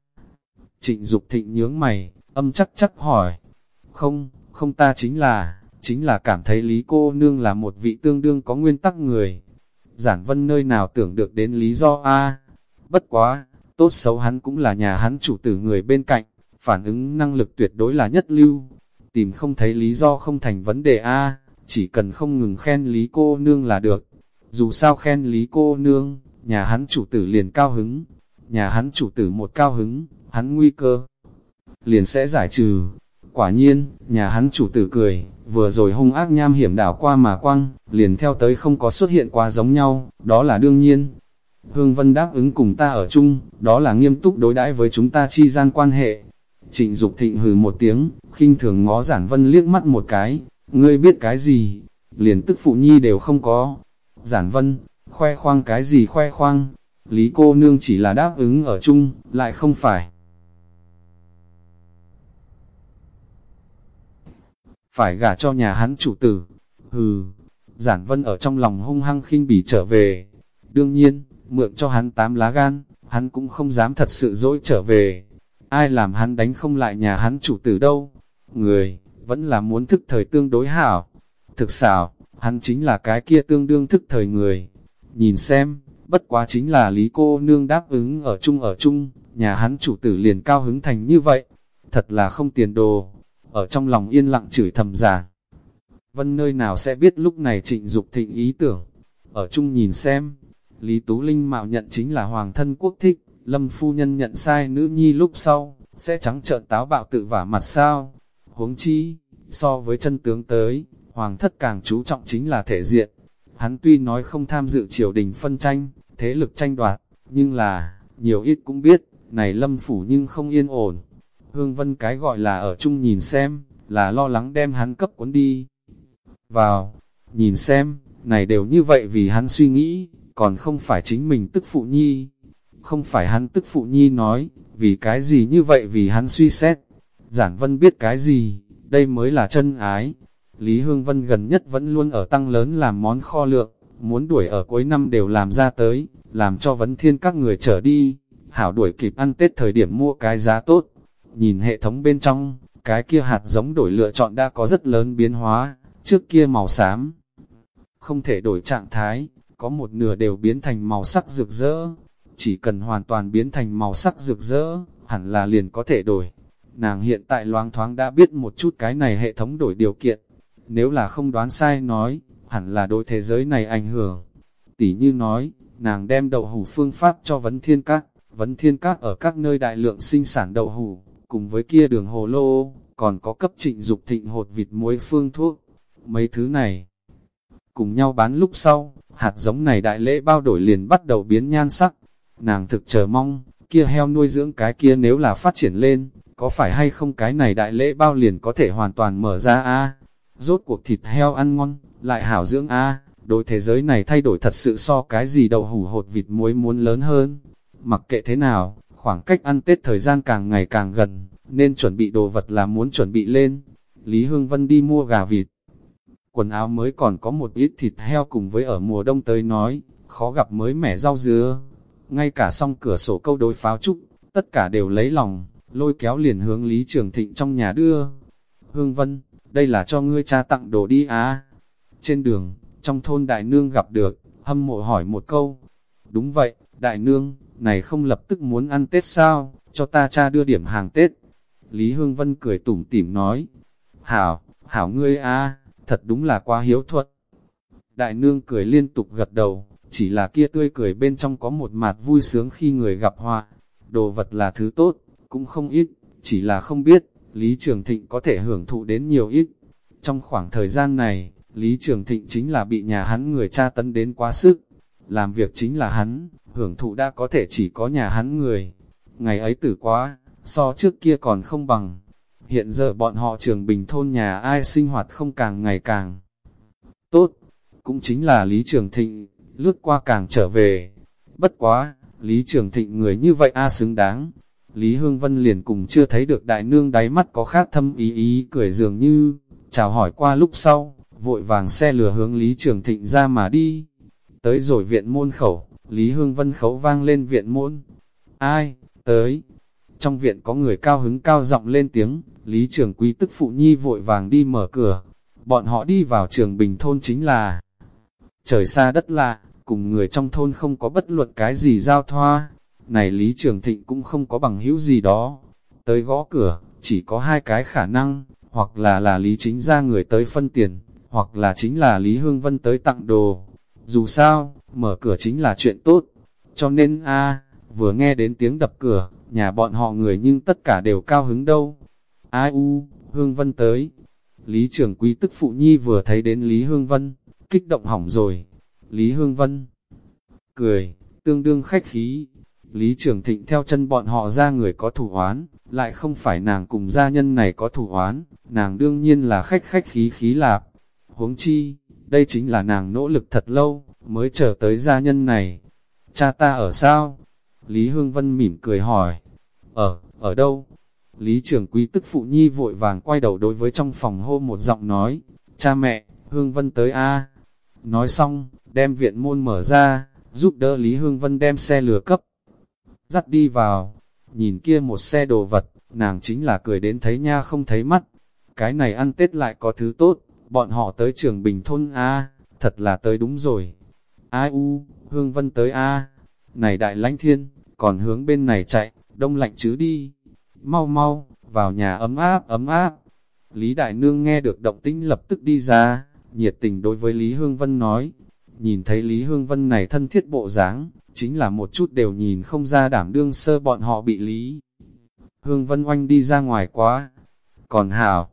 Trịnh Dục thịnh nhướng mày, âm chắc chắc hỏi. Không, không ta chính là, chính là cảm thấy Lý cô nương là một vị tương đương có nguyên tắc người. Giản vân nơi nào tưởng được đến lý do A. Bất quá, tốt xấu hắn cũng là nhà hắn chủ tử người bên cạnh, phản ứng năng lực tuyệt đối là nhất lưu. Tìm không thấy lý do không thành vấn đề A, chỉ cần không ngừng khen Lý cô nương là được. Dù sao khen Lý cô nương, nhà hắn chủ tử liền cao hứng. Nhà hắn chủ tử một cao hứng, hắn nguy cơ liền sẽ giải trừ. Quả nhiên, nhà hắn chủ tử cười, vừa rồi hung ác nham hiểm đảo qua mà quăng, liền theo tới không có xuất hiện quá giống nhau, đó là đương nhiên. Hương Vân đáp ứng cùng ta ở chung, đó là nghiêm túc đối đãi với chúng ta chi gian quan hệ. Trịnh Dục thịnh hừ một tiếng, khinh thường ngó giản vân liếc mắt một cái, ngươi biết cái gì, liền tức phụ nhi đều không có. Giản vân, khoe khoang cái gì khoe khoang, lý cô nương chỉ là đáp ứng ở chung, lại không phải. phải gả cho nhà hắn chủ tử. Hừ, giản vân ở trong lòng hung hăng khinh bỉ trở về. Đương nhiên, mượn cho hắn tám lá gan, hắn cũng không dám thật sự dỗi trở về. Ai làm hắn đánh không lại nhà hắn chủ tử đâu. Người, vẫn là muốn thức thời tương đối hảo. Thực xảo, hắn chính là cái kia tương đương thức thời người. Nhìn xem, bất quá chính là lý cô nương đáp ứng ở chung ở chung, nhà hắn chủ tử liền cao hứng thành như vậy. Thật là không tiền đồ ở trong lòng yên lặng chửi thầm già. Vân nơi nào sẽ biết lúc này trịnh Dục thịnh ý tưởng, ở chung nhìn xem, Lý Tú Linh mạo nhận chính là hoàng thân quốc thích, lâm phu nhân nhận sai nữ nhi lúc sau, sẽ trắng trợn táo bạo tự vả mặt sao. Huống chi, so với chân tướng tới, hoàng thất càng chú trọng chính là thể diện. Hắn tuy nói không tham dự triều đình phân tranh, thế lực tranh đoạt, nhưng là, nhiều ít cũng biết, này lâm phủ nhưng không yên ổn, Hương Vân cái gọi là ở chung nhìn xem, là lo lắng đem hắn cấp cuốn đi. Vào, nhìn xem, này đều như vậy vì hắn suy nghĩ, còn không phải chính mình tức phụ nhi. Không phải hắn tức phụ nhi nói, vì cái gì như vậy vì hắn suy xét. Giản Vân biết cái gì, đây mới là chân ái. Lý Hương Vân gần nhất vẫn luôn ở tăng lớn làm món kho lượng, muốn đuổi ở cuối năm đều làm ra tới, làm cho vấn thiên các người trở đi, hảo đuổi kịp ăn Tết thời điểm mua cái giá tốt. Nhìn hệ thống bên trong, cái kia hạt giống đổi lựa chọn đã có rất lớn biến hóa, trước kia màu xám. không thể đổi trạng thái, có một nửa đều biến thành màu sắc rực rỡ. Chỉ cần hoàn toàn biến thành màu sắc rực rỡ, hẳn là liền có thể đổi. Nàng hiện tại loáng thoáng đã biết một chút cái này hệ thống đổi điều kiện. Nếu là không đoán sai nói, hẳn là đối thế giới này ảnh hưởng. Tỷ như nói, nàng đem đậu hủ phương pháp cho vấn thiên các, vấn thiên các ở các nơi đại lượng sinh sản đậu hủ, cùng với kia đường hồ lô, còn có cấp trịnh dục thịnh hột vịt muối phương thuốc. Mấy thứ này, cùng nhau bán lúc sau, hạt giống này đại lễ bao đổi liền bắt đầu biến nhan sắc. Nàng thực chờ mong, kia heo nuôi dưỡng cái kia nếu là phát triển lên, có phải hay không cái này đại lễ bao liền có thể hoàn toàn mở ra a Rốt cuộc thịt heo ăn ngon, lại hảo dưỡng a đối thế giới này thay đổi thật sự so cái gì đậu hủ hột vịt muối muốn lớn hơn. Mặc kệ thế nào, khoảng cách ăn Tết thời gian càng ngày càng gần, nên chuẩn bị đồ vật là muốn chuẩn bị lên. Lý Hương Vân đi mua gà vịt, quần áo mới còn có một ít thịt heo cùng với ở mùa đông tới nói, khó gặp mới mẻ rau dứa. Ngay cả song cửa sổ câu đối pháo trúc, tất cả đều lấy lòng, lôi kéo liền hướng Lý Trường Thịnh trong nhà đưa. Hương Vân, đây là cho ngươi cha tặng đồ đi á. Trên đường, trong thôn đại nương gặp được, hâm mộ hỏi một câu. Đúng vậy, đại nương, này không lập tức muốn ăn Tết sao, cho ta cha đưa điểm hàng Tết. Lý Hương Vân cười tủm tỉm nói, Hảo, Hảo ngươi a thật đúng là quá hiếu thuận. Đại nương cười liên tục gật đầu, chỉ là kia tươi cười bên trong có một mặt vui sướng khi người gặp họa. Đồ vật là thứ tốt, cũng không ít, chỉ là không biết, Lý Trường Thịnh có thể hưởng thụ đến nhiều ít. Trong khoảng thời gian này, Lý Trường Thịnh chính là bị nhà hắn người cha tấn đến quá sức. Làm việc chính là hắn, hưởng thụ đã có thể chỉ có nhà hắn người. Ngày ấy tử quá, so trước kia còn không bằng. Hiện giờ bọn họ trường bình thôn nhà ai sinh hoạt không càng ngày càng tốt. Cũng chính là Lý Trường Thịnh, lướt qua càng trở về. Bất quá, Lý Trường Thịnh người như vậy a xứng đáng. Lý Hương Vân liền cùng chưa thấy được đại nương đáy mắt có khác thâm ý ý cười dường như, chào hỏi qua lúc sau, vội vàng xe lừa hướng Lý Trường Thịnh ra mà đi. Tới rồi viện môn khẩu, Lý Hương Vân khấu vang lên viện môn. Ai, tới. Trong viện có người cao hứng cao giọng lên tiếng, Lý Trường Quý tức phụ nhi vội vàng đi mở cửa. Bọn họ đi vào trường bình thôn chính là trời xa đất lạ, cùng người trong thôn không có bất luận cái gì giao thoa. Này Lý Trường Thịnh cũng không có bằng hữu gì đó. Tới gõ cửa, chỉ có hai cái khả năng, hoặc là là Lý Chính ra người tới phân tiền, hoặc là chính là Lý Hương Vân tới tặng đồ. Dù sao, mở cửa chính là chuyện tốt. Cho nên a vừa nghe đến tiếng đập cửa, nhà bọn họ người nhưng tất cả đều cao hứng đâu. Ai u, Hương Vân tới. Lý trưởng quý tức phụ nhi vừa thấy đến Lý Hương Vân, kích động hỏng rồi. Lý Hương Vân cười, tương đương khách khí. Lý Trường thịnh theo chân bọn họ ra người có thủ oán, lại không phải nàng cùng gia nhân này có thủ oán, nàng đương nhiên là khách khách khí khí lạp. Huống chi, đây chính là nàng nỗ lực thật lâu, mới chờ tới gia nhân này. Cha ta ở sao? Lý Hương Vân mỉm cười hỏi. Ở, ở đâu? Lý Trường quý tức phụ nhi vội vàng quay đầu đối với trong phòng hô một giọng nói, cha mẹ, Hương Vân tới a Nói xong, đem viện môn mở ra, giúp đỡ Lý Hương Vân đem xe lừa cấp. Dắt đi vào, nhìn kia một xe đồ vật, nàng chính là cười đến thấy nha không thấy mắt. Cái này ăn Tết lại có thứ tốt, bọn họ tới trường Bình Thôn A, thật là tới đúng rồi. Ai u, Hương Vân tới A, này đại lãnh thiên, còn hướng bên này chạy, đông lạnh chứ đi. Mau mau, vào nhà ấm áp ấm áp. Lý Đại Nương nghe được động tĩnh lập tức đi ra, nhiệt tình đối với Lý Hương Vân nói. Nhìn thấy Lý Hương Vân này thân thiết bộ dáng, chính là một chút đều nhìn không ra đảm đương sơ bọn họ bị Lý. Hương Vân oanh đi ra ngoài quá. Còn hảo,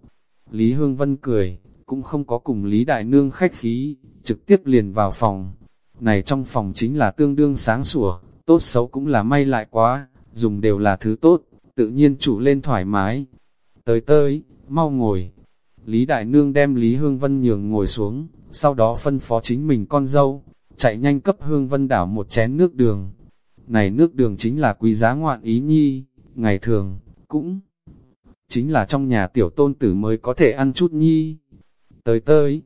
Lý Hương Vân cười, cũng không có cùng Lý Đại Nương khách khí, trực tiếp liền vào phòng. Này trong phòng chính là tương đương sáng sủa, tốt xấu cũng là may lại quá, dùng đều là thứ tốt, tự nhiên chủ lên thoải mái. Tới tới, mau ngồi. Lý Đại Nương đem Lý Hương Vân nhường ngồi xuống, sau đó phân phó chính mình con dâu, chạy nhanh cấp Hương Vân đảo một chén nước đường. Này nước đường chính là quý giá ngoạn ý nhi, ngày thường, cũng chính là trong nhà tiểu tôn tử mới có thể ăn chút nhi. Tới tới,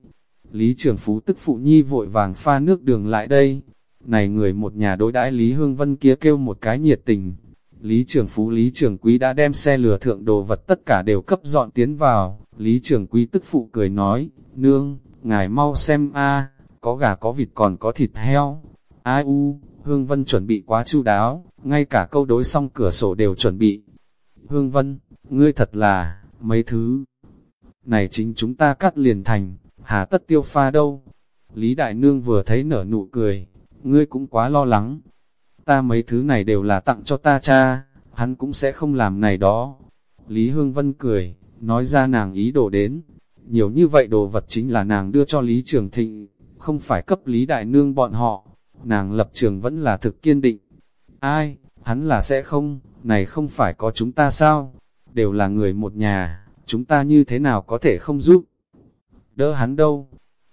Lý Trường Phú tức phụ nhi vội vàng pha nước đường lại đây. Này người một nhà đối đãi Lý Hương Vân kia kêu một cái nhiệt tình. Lý Trường Phú Lý Trường Quý đã đem xe lừa thượng đồ vật tất cả đều cấp dọn tiến vào. Lý Trường Quý tức phụ cười nói, nương, ngài mau xem a có gà có vịt còn có thịt heo. Ai u, Hương Vân chuẩn bị quá chu đáo, ngay cả câu đối xong cửa sổ đều chuẩn bị. Hương Vân, ngươi thật là, mấy thứ này chính chúng ta cắt liền thành, hà tất tiêu pha đâu. Lý Đại Nương vừa thấy nở nụ cười, ngươi cũng quá lo lắng. Ta mấy thứ này đều là tặng cho ta cha, hắn cũng sẽ không làm này đó. Lý Hương Vân cười, nói ra nàng ý đồ đến. Nhiều như vậy đồ vật chính là nàng đưa cho Lý Trường Thịnh, không phải cấp Lý Đại Nương bọn họ. Nàng lập trường vẫn là thực kiên định. Ai, hắn là sẽ không, này không phải có chúng ta sao? Đều là người một nhà, chúng ta như thế nào có thể không giúp? Đỡ hắn đâu?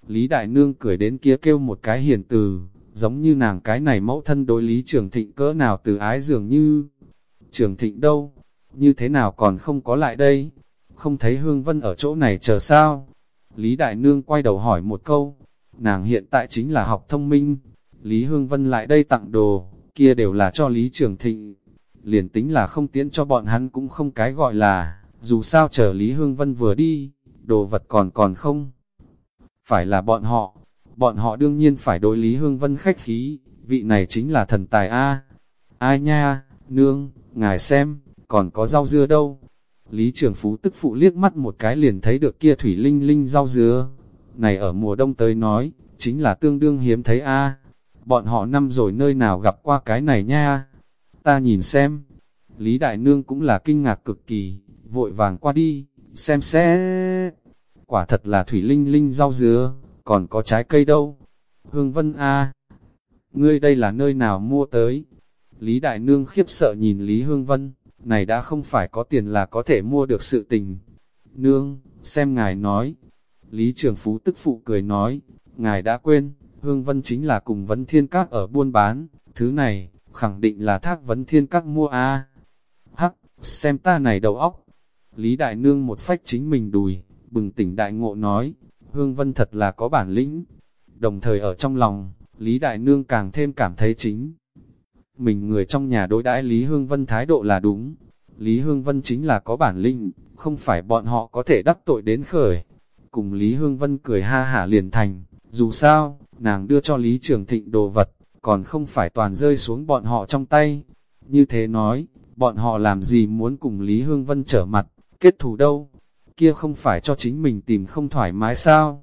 Lý Đại Nương cười đến kia kêu một cái hiền từ, giống như nàng cái này mẫu thân đối Lý Trường Thịnh cỡ nào từ ái dường như. Trường Thịnh đâu? Như thế nào còn không có lại đây? Không thấy Hương Vân ở chỗ này chờ sao? Lý Đại Nương quay đầu hỏi một câu. Nàng hiện tại chính là học thông minh. Lý Hương Vân lại đây tặng đồ, kia đều là cho Lý Trường Thịnh. Liền tính là không tiễn cho bọn hắn cũng không cái gọi là, dù sao chờ Lý Hương Vân vừa đi, đồ vật còn còn không. Phải là bọn họ, bọn họ đương nhiên phải đối Lý Hương Vân khách khí, vị này chính là thần tài A. Ai nha, nương, ngài xem, còn có rau dưa đâu. Lý Trường Phú tức phụ liếc mắt một cái liền thấy được kia thủy linh linh rau dưa. Này ở mùa đông tới nói, chính là tương đương hiếm thấy A. Bọn họ năm rồi nơi nào gặp qua cái này nha. Ta nhìn xem. Lý Đại Nương cũng là kinh ngạc cực kỳ, vội vàng qua đi, xem sẽ quả thật là thủy linh linh rau dứa, còn có trái cây đâu. Hương Vân A, ngươi đây là nơi nào mua tới? Lý Đại Nương khiếp sợ nhìn Lý Hương Vân, này đã không phải có tiền là có thể mua được sự tình. Nương, xem ngài nói. Lý Trường Phú tức phụ cười nói, ngài đã quên, Hương Vân chính là cùng Vấn Thiên Các ở buôn bán, thứ này, khẳng định là thác Vấn Thiên Các mua A. Hắc, xem ta này đầu óc. Lý Đại Nương một phách chính mình đùi, bừng tỉnh đại ngộ nói, Hương Vân thật là có bản lĩnh. Đồng thời ở trong lòng, Lý Đại Nương càng thêm cảm thấy chính. Mình người trong nhà đối đãi Lý Hương Vân thái độ là đúng. Lý Hương Vân chính là có bản lĩnh, không phải bọn họ có thể đắc tội đến khởi. Cùng Lý Hương Vân cười ha hả liền thành, dù sao, nàng đưa cho Lý Trường Thịnh đồ vật, còn không phải toàn rơi xuống bọn họ trong tay. Như thế nói, bọn họ làm gì muốn cùng Lý Hương Vân trở mặt, kết thù đâu kia không phải cho chính mình tìm không thoải mái sao?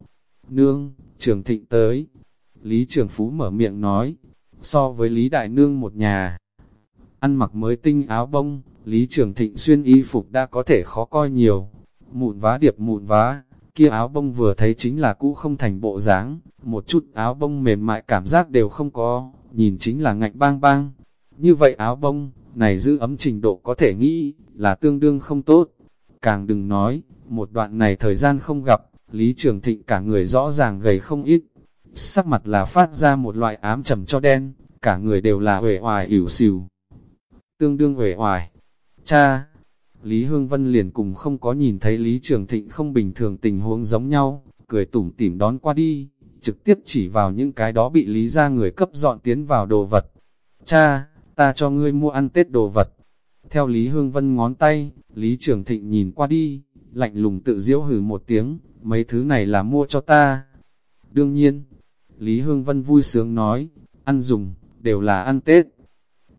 Nương, trường thịnh tới. Lý Trường Phú mở miệng nói, so với Lý Đại Nương một nhà. Ăn mặc mới tinh áo bông, Lý Trường Thịnh xuyên y phục đã có thể khó coi nhiều. Mụn vá điệp mụn vá, kia áo bông vừa thấy chính là cũ không thành bộ dáng, một chút áo bông mềm mại cảm giác đều không có, nhìn chính là ngạnh bang bang. Như vậy áo bông, này giữ ấm trình độ có thể nghĩ, là tương đương không tốt. Càng đừng nói, một đoạn này thời gian không gặp, Lý Trường Thịnh cả người rõ ràng gầy không ít. Sắc mặt là phát ra một loại ám trầm cho đen, cả người đều là uể oải ỉu xìu. Tương đương uể oải. Cha! Lý Hương Vân liền cùng không có nhìn thấy Lý Trường Thịnh không bình thường tình huống giống nhau, cười tủm tỉm đón qua đi, trực tiếp chỉ vào những cái đó bị Lý ra người cấp dọn tiến vào đồ vật. Cha, ta cho ngươi mua ăn Tết đồ vật. Theo Lý Hương Vân ngón tay, Lý Trường Thịnh nhìn qua đi, lạnh lùng tự diễu hử một tiếng, mấy thứ này là mua cho ta. Đương nhiên, Lý Hương Vân vui sướng nói, ăn dùng, đều là ăn Tết.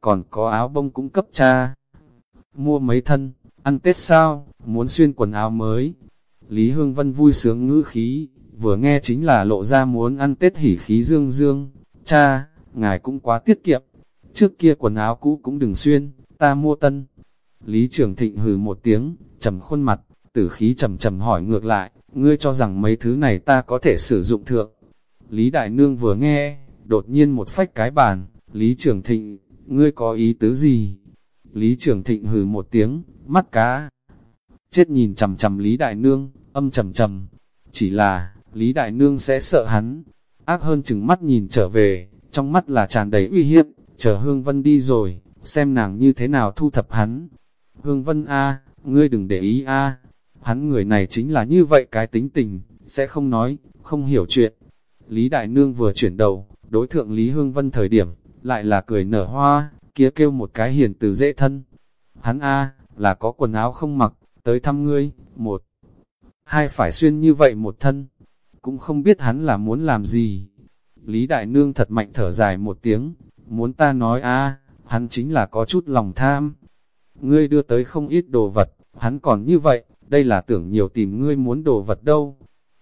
Còn có áo bông cũng cấp cha. Mua mấy thân, ăn Tết sao, muốn xuyên quần áo mới. Lý Hương Vân vui sướng ngữ khí, vừa nghe chính là lộ ra muốn ăn Tết hỉ khí dương dương. Cha, ngài cũng quá tiết kiệm. Trước kia quần áo cũ cũng đừng xuyên, ta mua tân. Lý Trường Thịnh hừ một tiếng, trầm khuôn mặt, tử khí trầm trầm hỏi ngược lại, ngươi cho rằng mấy thứ này ta có thể sử dụng thượng. Lý Đại Nương vừa nghe, đột nhiên một phách cái bàn, Lý Trường Thịnh, ngươi có ý tứ gì? Lý Trường Thịnh hừ một tiếng, mắt cá. Chết nhìn trầm trầm Lý Đại Nương, âm trầm trầm. Chỉ là, Lý Đại Nương sẽ sợ hắn. Ác hơn chừng mắt nhìn trở về, trong mắt là tràn đầy uy hiếp, chờ Hương Vân đi rồi, xem nàng như thế nào thu thập hắn. Hương Vân A, ngươi đừng để ý A, Hắn người này chính là như vậy cái tính tình, sẽ không nói, không hiểu chuyện. Lý Đại Nương vừa chuyển đầu, đối thượng Lý Hương Vân thời điểm, lại là cười nở hoa, kia kêu một cái hiền từ dễ thân. Hắn A, là có quần áo không mặc, tới thăm ngươi, một, hai phải xuyên như vậy một thân. Cũng không biết hắn là muốn làm gì. Lý Đại Nương thật mạnh thở dài một tiếng, muốn ta nói a hắn chính là có chút lòng tham. Ngươi đưa tới không ít đồ vật, hắn còn như vậy, đây là tưởng nhiều tìm ngươi muốn đồ vật đâu.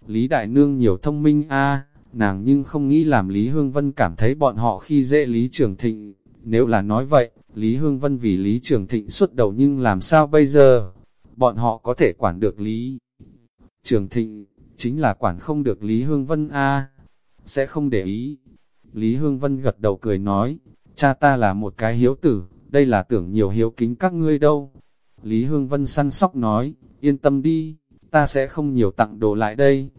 Lý Đại Nương nhiều thông minh a nàng nhưng không nghĩ làm Lý Hương Vân cảm thấy bọn họ khi dễ Lý Trường Thịnh. Nếu là nói vậy, Lý Hương Vân vì Lý Trường Thịnh xuất đầu nhưng làm sao bây giờ? Bọn họ có thể quản được Lý Trường Thịnh, chính là quản không được Lý Hương Vân a sẽ không để ý. Lý Hương Vân gật đầu cười nói, cha ta là một cái hiếu tử, đây là tưởng nhiều hiếu kính các ngươi đâu. Lý Hương Vân săn sóc nói, yên tâm đi, ta sẽ không nhiều tặng đồ lại đây.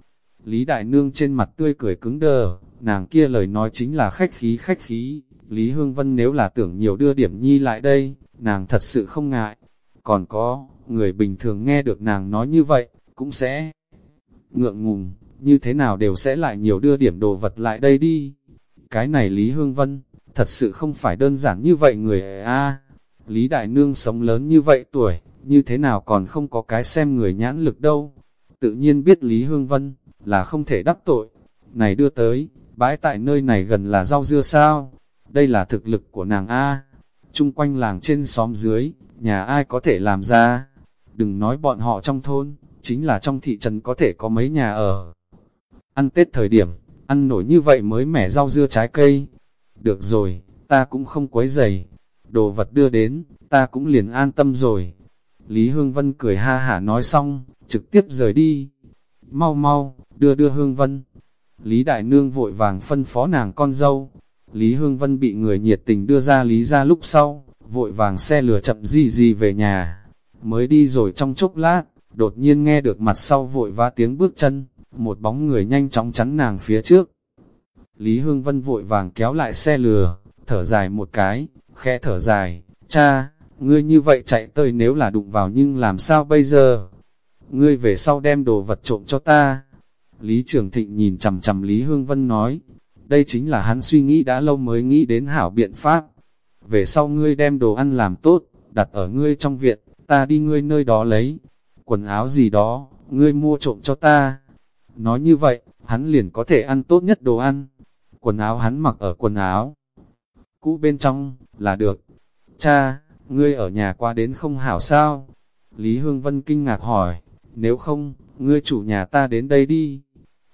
Lý Đại Nương trên mặt tươi cười cứng đờ, nàng kia lời nói chính là khách khí khách khí. Lý Hương Vân nếu là tưởng nhiều đưa điểm nhi lại đây, nàng thật sự không ngại. Còn có, người bình thường nghe được nàng nói như vậy, cũng sẽ ngượng ngùng, như thế nào đều sẽ lại nhiều đưa điểm đồ vật lại đây đi. Cái này Lý Hương Vân, thật sự không phải đơn giản như vậy người a Lý Đại Nương sống lớn như vậy tuổi, như thế nào còn không có cái xem người nhãn lực đâu. Tự nhiên biết Lý Hương Vân, là không thể đắc tội. Này đưa tới, bãi tại nơi này gần là rau dưa sao? Đây là thực lực của nàng A. Trung quanh làng trên xóm dưới, nhà ai có thể làm ra? Đừng nói bọn họ trong thôn, chính là trong thị trấn có thể có mấy nhà ở. Ăn Tết thời điểm, ăn nổi như vậy mới mẻ rau dưa trái cây. Được rồi, ta cũng không quấy dày. Đồ vật đưa đến, ta cũng liền an tâm rồi. Lý Hương Vân cười ha hả nói xong, trực tiếp rời đi. Mau mau, đưa đưa Hương Vân. Lý Đại Nương vội vàng phân phó nàng con dâu. Lý Hương Vân bị người nhiệt tình đưa ra Lý ra lúc sau, vội vàng xe lửa chậm gì gì về nhà. Mới đi rồi trong chốc lát, đột nhiên nghe được mặt sau vội vã tiếng bước chân, một bóng người nhanh chóng chắn nàng phía trước. Lý Hương Vân vội vàng kéo lại xe lừa, thở dài một cái, khẽ thở dài, cha, ngươi như vậy chạy tới nếu là đụng vào nhưng làm sao bây giờ? Ngươi về sau đem đồ vật trộm cho ta. Lý Trường Thịnh nhìn chầm chầm Lý Hương Vân nói, đây chính là hắn suy nghĩ đã lâu mới nghĩ đến hảo biện pháp. Về sau ngươi đem đồ ăn làm tốt, đặt ở ngươi trong viện, ta đi ngươi nơi đó lấy. Quần áo gì đó, ngươi mua trộm cho ta. Nói như vậy, hắn liền có thể ăn tốt nhất đồ ăn. Quần áo hắn mặc ở quần áo. Cũ bên trong, là được. Cha, ngươi ở nhà qua đến không hảo sao? Lý Hương Vân kinh ngạc hỏi, nếu không, ngươi chủ nhà ta đến đây đi.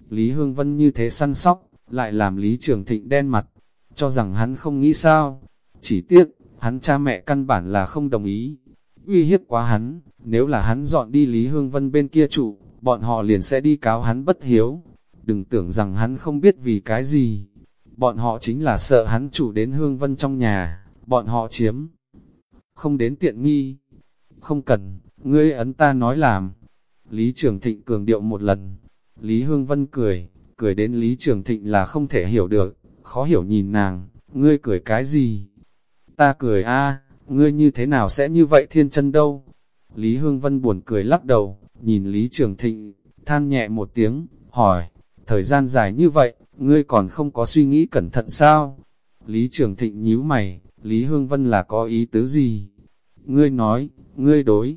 Lý Hương Vân như thế săn sóc, lại làm Lý Trường Thịnh đen mặt, cho rằng hắn không nghĩ sao. Chỉ tiếc, hắn cha mẹ căn bản là không đồng ý. Uy hiếp quá hắn, nếu là hắn dọn đi Lý Hương Vân bên kia trụ, bọn họ liền sẽ đi cáo hắn bất hiếu. Đừng tưởng rằng hắn không biết vì cái gì. Bọn họ chính là sợ hắn chủ đến Hương Vân trong nhà, bọn họ chiếm. Không đến tiện nghi. Không cần, ngươi ấn ta nói làm. Lý Trường Thịnh cường điệu một lần. Lý Hương Vân cười, cười đến Lý Trường Thịnh là không thể hiểu được, khó hiểu nhìn nàng, ngươi cười cái gì? Ta cười a ngươi như thế nào sẽ như vậy thiên chân đâu? Lý Hương Vân buồn cười lắc đầu, nhìn Lý Trường Thịnh, than nhẹ một tiếng, hỏi, thời gian dài như vậy, ngươi còn không có suy nghĩ cẩn thận sao? Lý Trường Thịnh nhíu mày, Lý Hương Vân là có ý tứ gì? Ngươi nói, ngươi đối.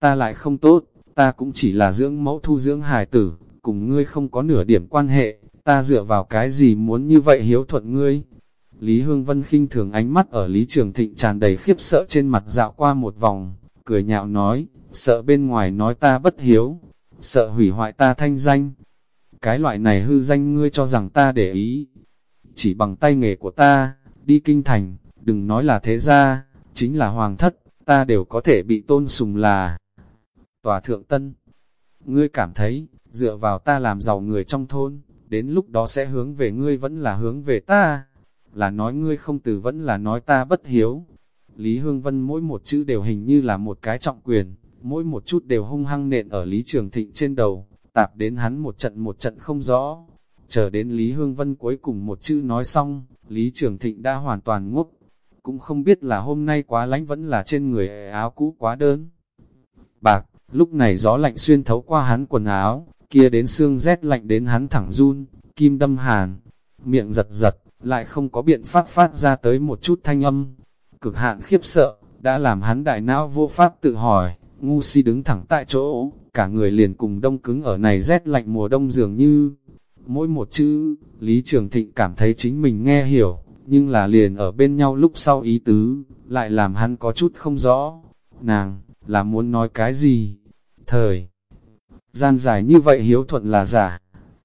Ta lại không tốt, ta cũng chỉ là dưỡng mẫu thu dưỡng hài tử, cùng ngươi không có nửa điểm quan hệ, ta dựa vào cái gì muốn như vậy hiếu thuận ngươi? Lý Hương Vân khinh thường ánh mắt ở Lý Trường Thịnh tràn đầy khiếp sợ trên mặt dạo qua một vòng, cười nhạo nói, sợ bên ngoài nói ta bất hiếu, sợ hủy hoại ta thanh danh. Cái loại này hư danh ngươi cho rằng ta để ý. Chỉ bằng tay nghề của ta, đi kinh thành, đừng nói là thế gia, chính là hoàng thất, ta đều có thể bị tôn sùng là tòa thượng tân. Ngươi cảm thấy, dựa vào ta làm giàu người trong thôn, đến lúc đó sẽ hướng về ngươi vẫn là hướng về ta. Là nói ngươi không từ vẫn là nói ta bất hiếu, Lý Hương Vân mỗi một chữ đều hình như là một cái trọng quyền, mỗi một chút đều hung hăng nện ở Lý Trường Thịnh trên đầu, tạp đến hắn một trận một trận không rõ. Chờ đến Lý Hương Vân cuối cùng một chữ nói xong, Lý Trường Thịnh đã hoàn toàn ngốc, cũng không biết là hôm nay quá lánh vẫn là trên người áo cũ quá đơn. Bạc, lúc này gió lạnh xuyên thấu qua hắn quần áo, kia đến xương rét lạnh đến hắn thẳng run, kim đâm hàn, miệng giật giật, lại không có biện pháp phát ra tới một chút thanh âm, cực hạn khiếp sợ, đã làm hắn đại não vô pháp tự hỏi, ngu si đứng thẳng tại chỗ, cả người liền cùng đông cứng ở này rét lạnh mùa đông dường như. Mỗi một chữ, Lý Trường Thịnh cảm thấy chính mình nghe hiểu, nhưng là liền ở bên nhau lúc sau ý tứ, lại làm hắn có chút không rõ. Nàng, là muốn nói cái gì? Thời gian dài như vậy hiếu thuận là giả,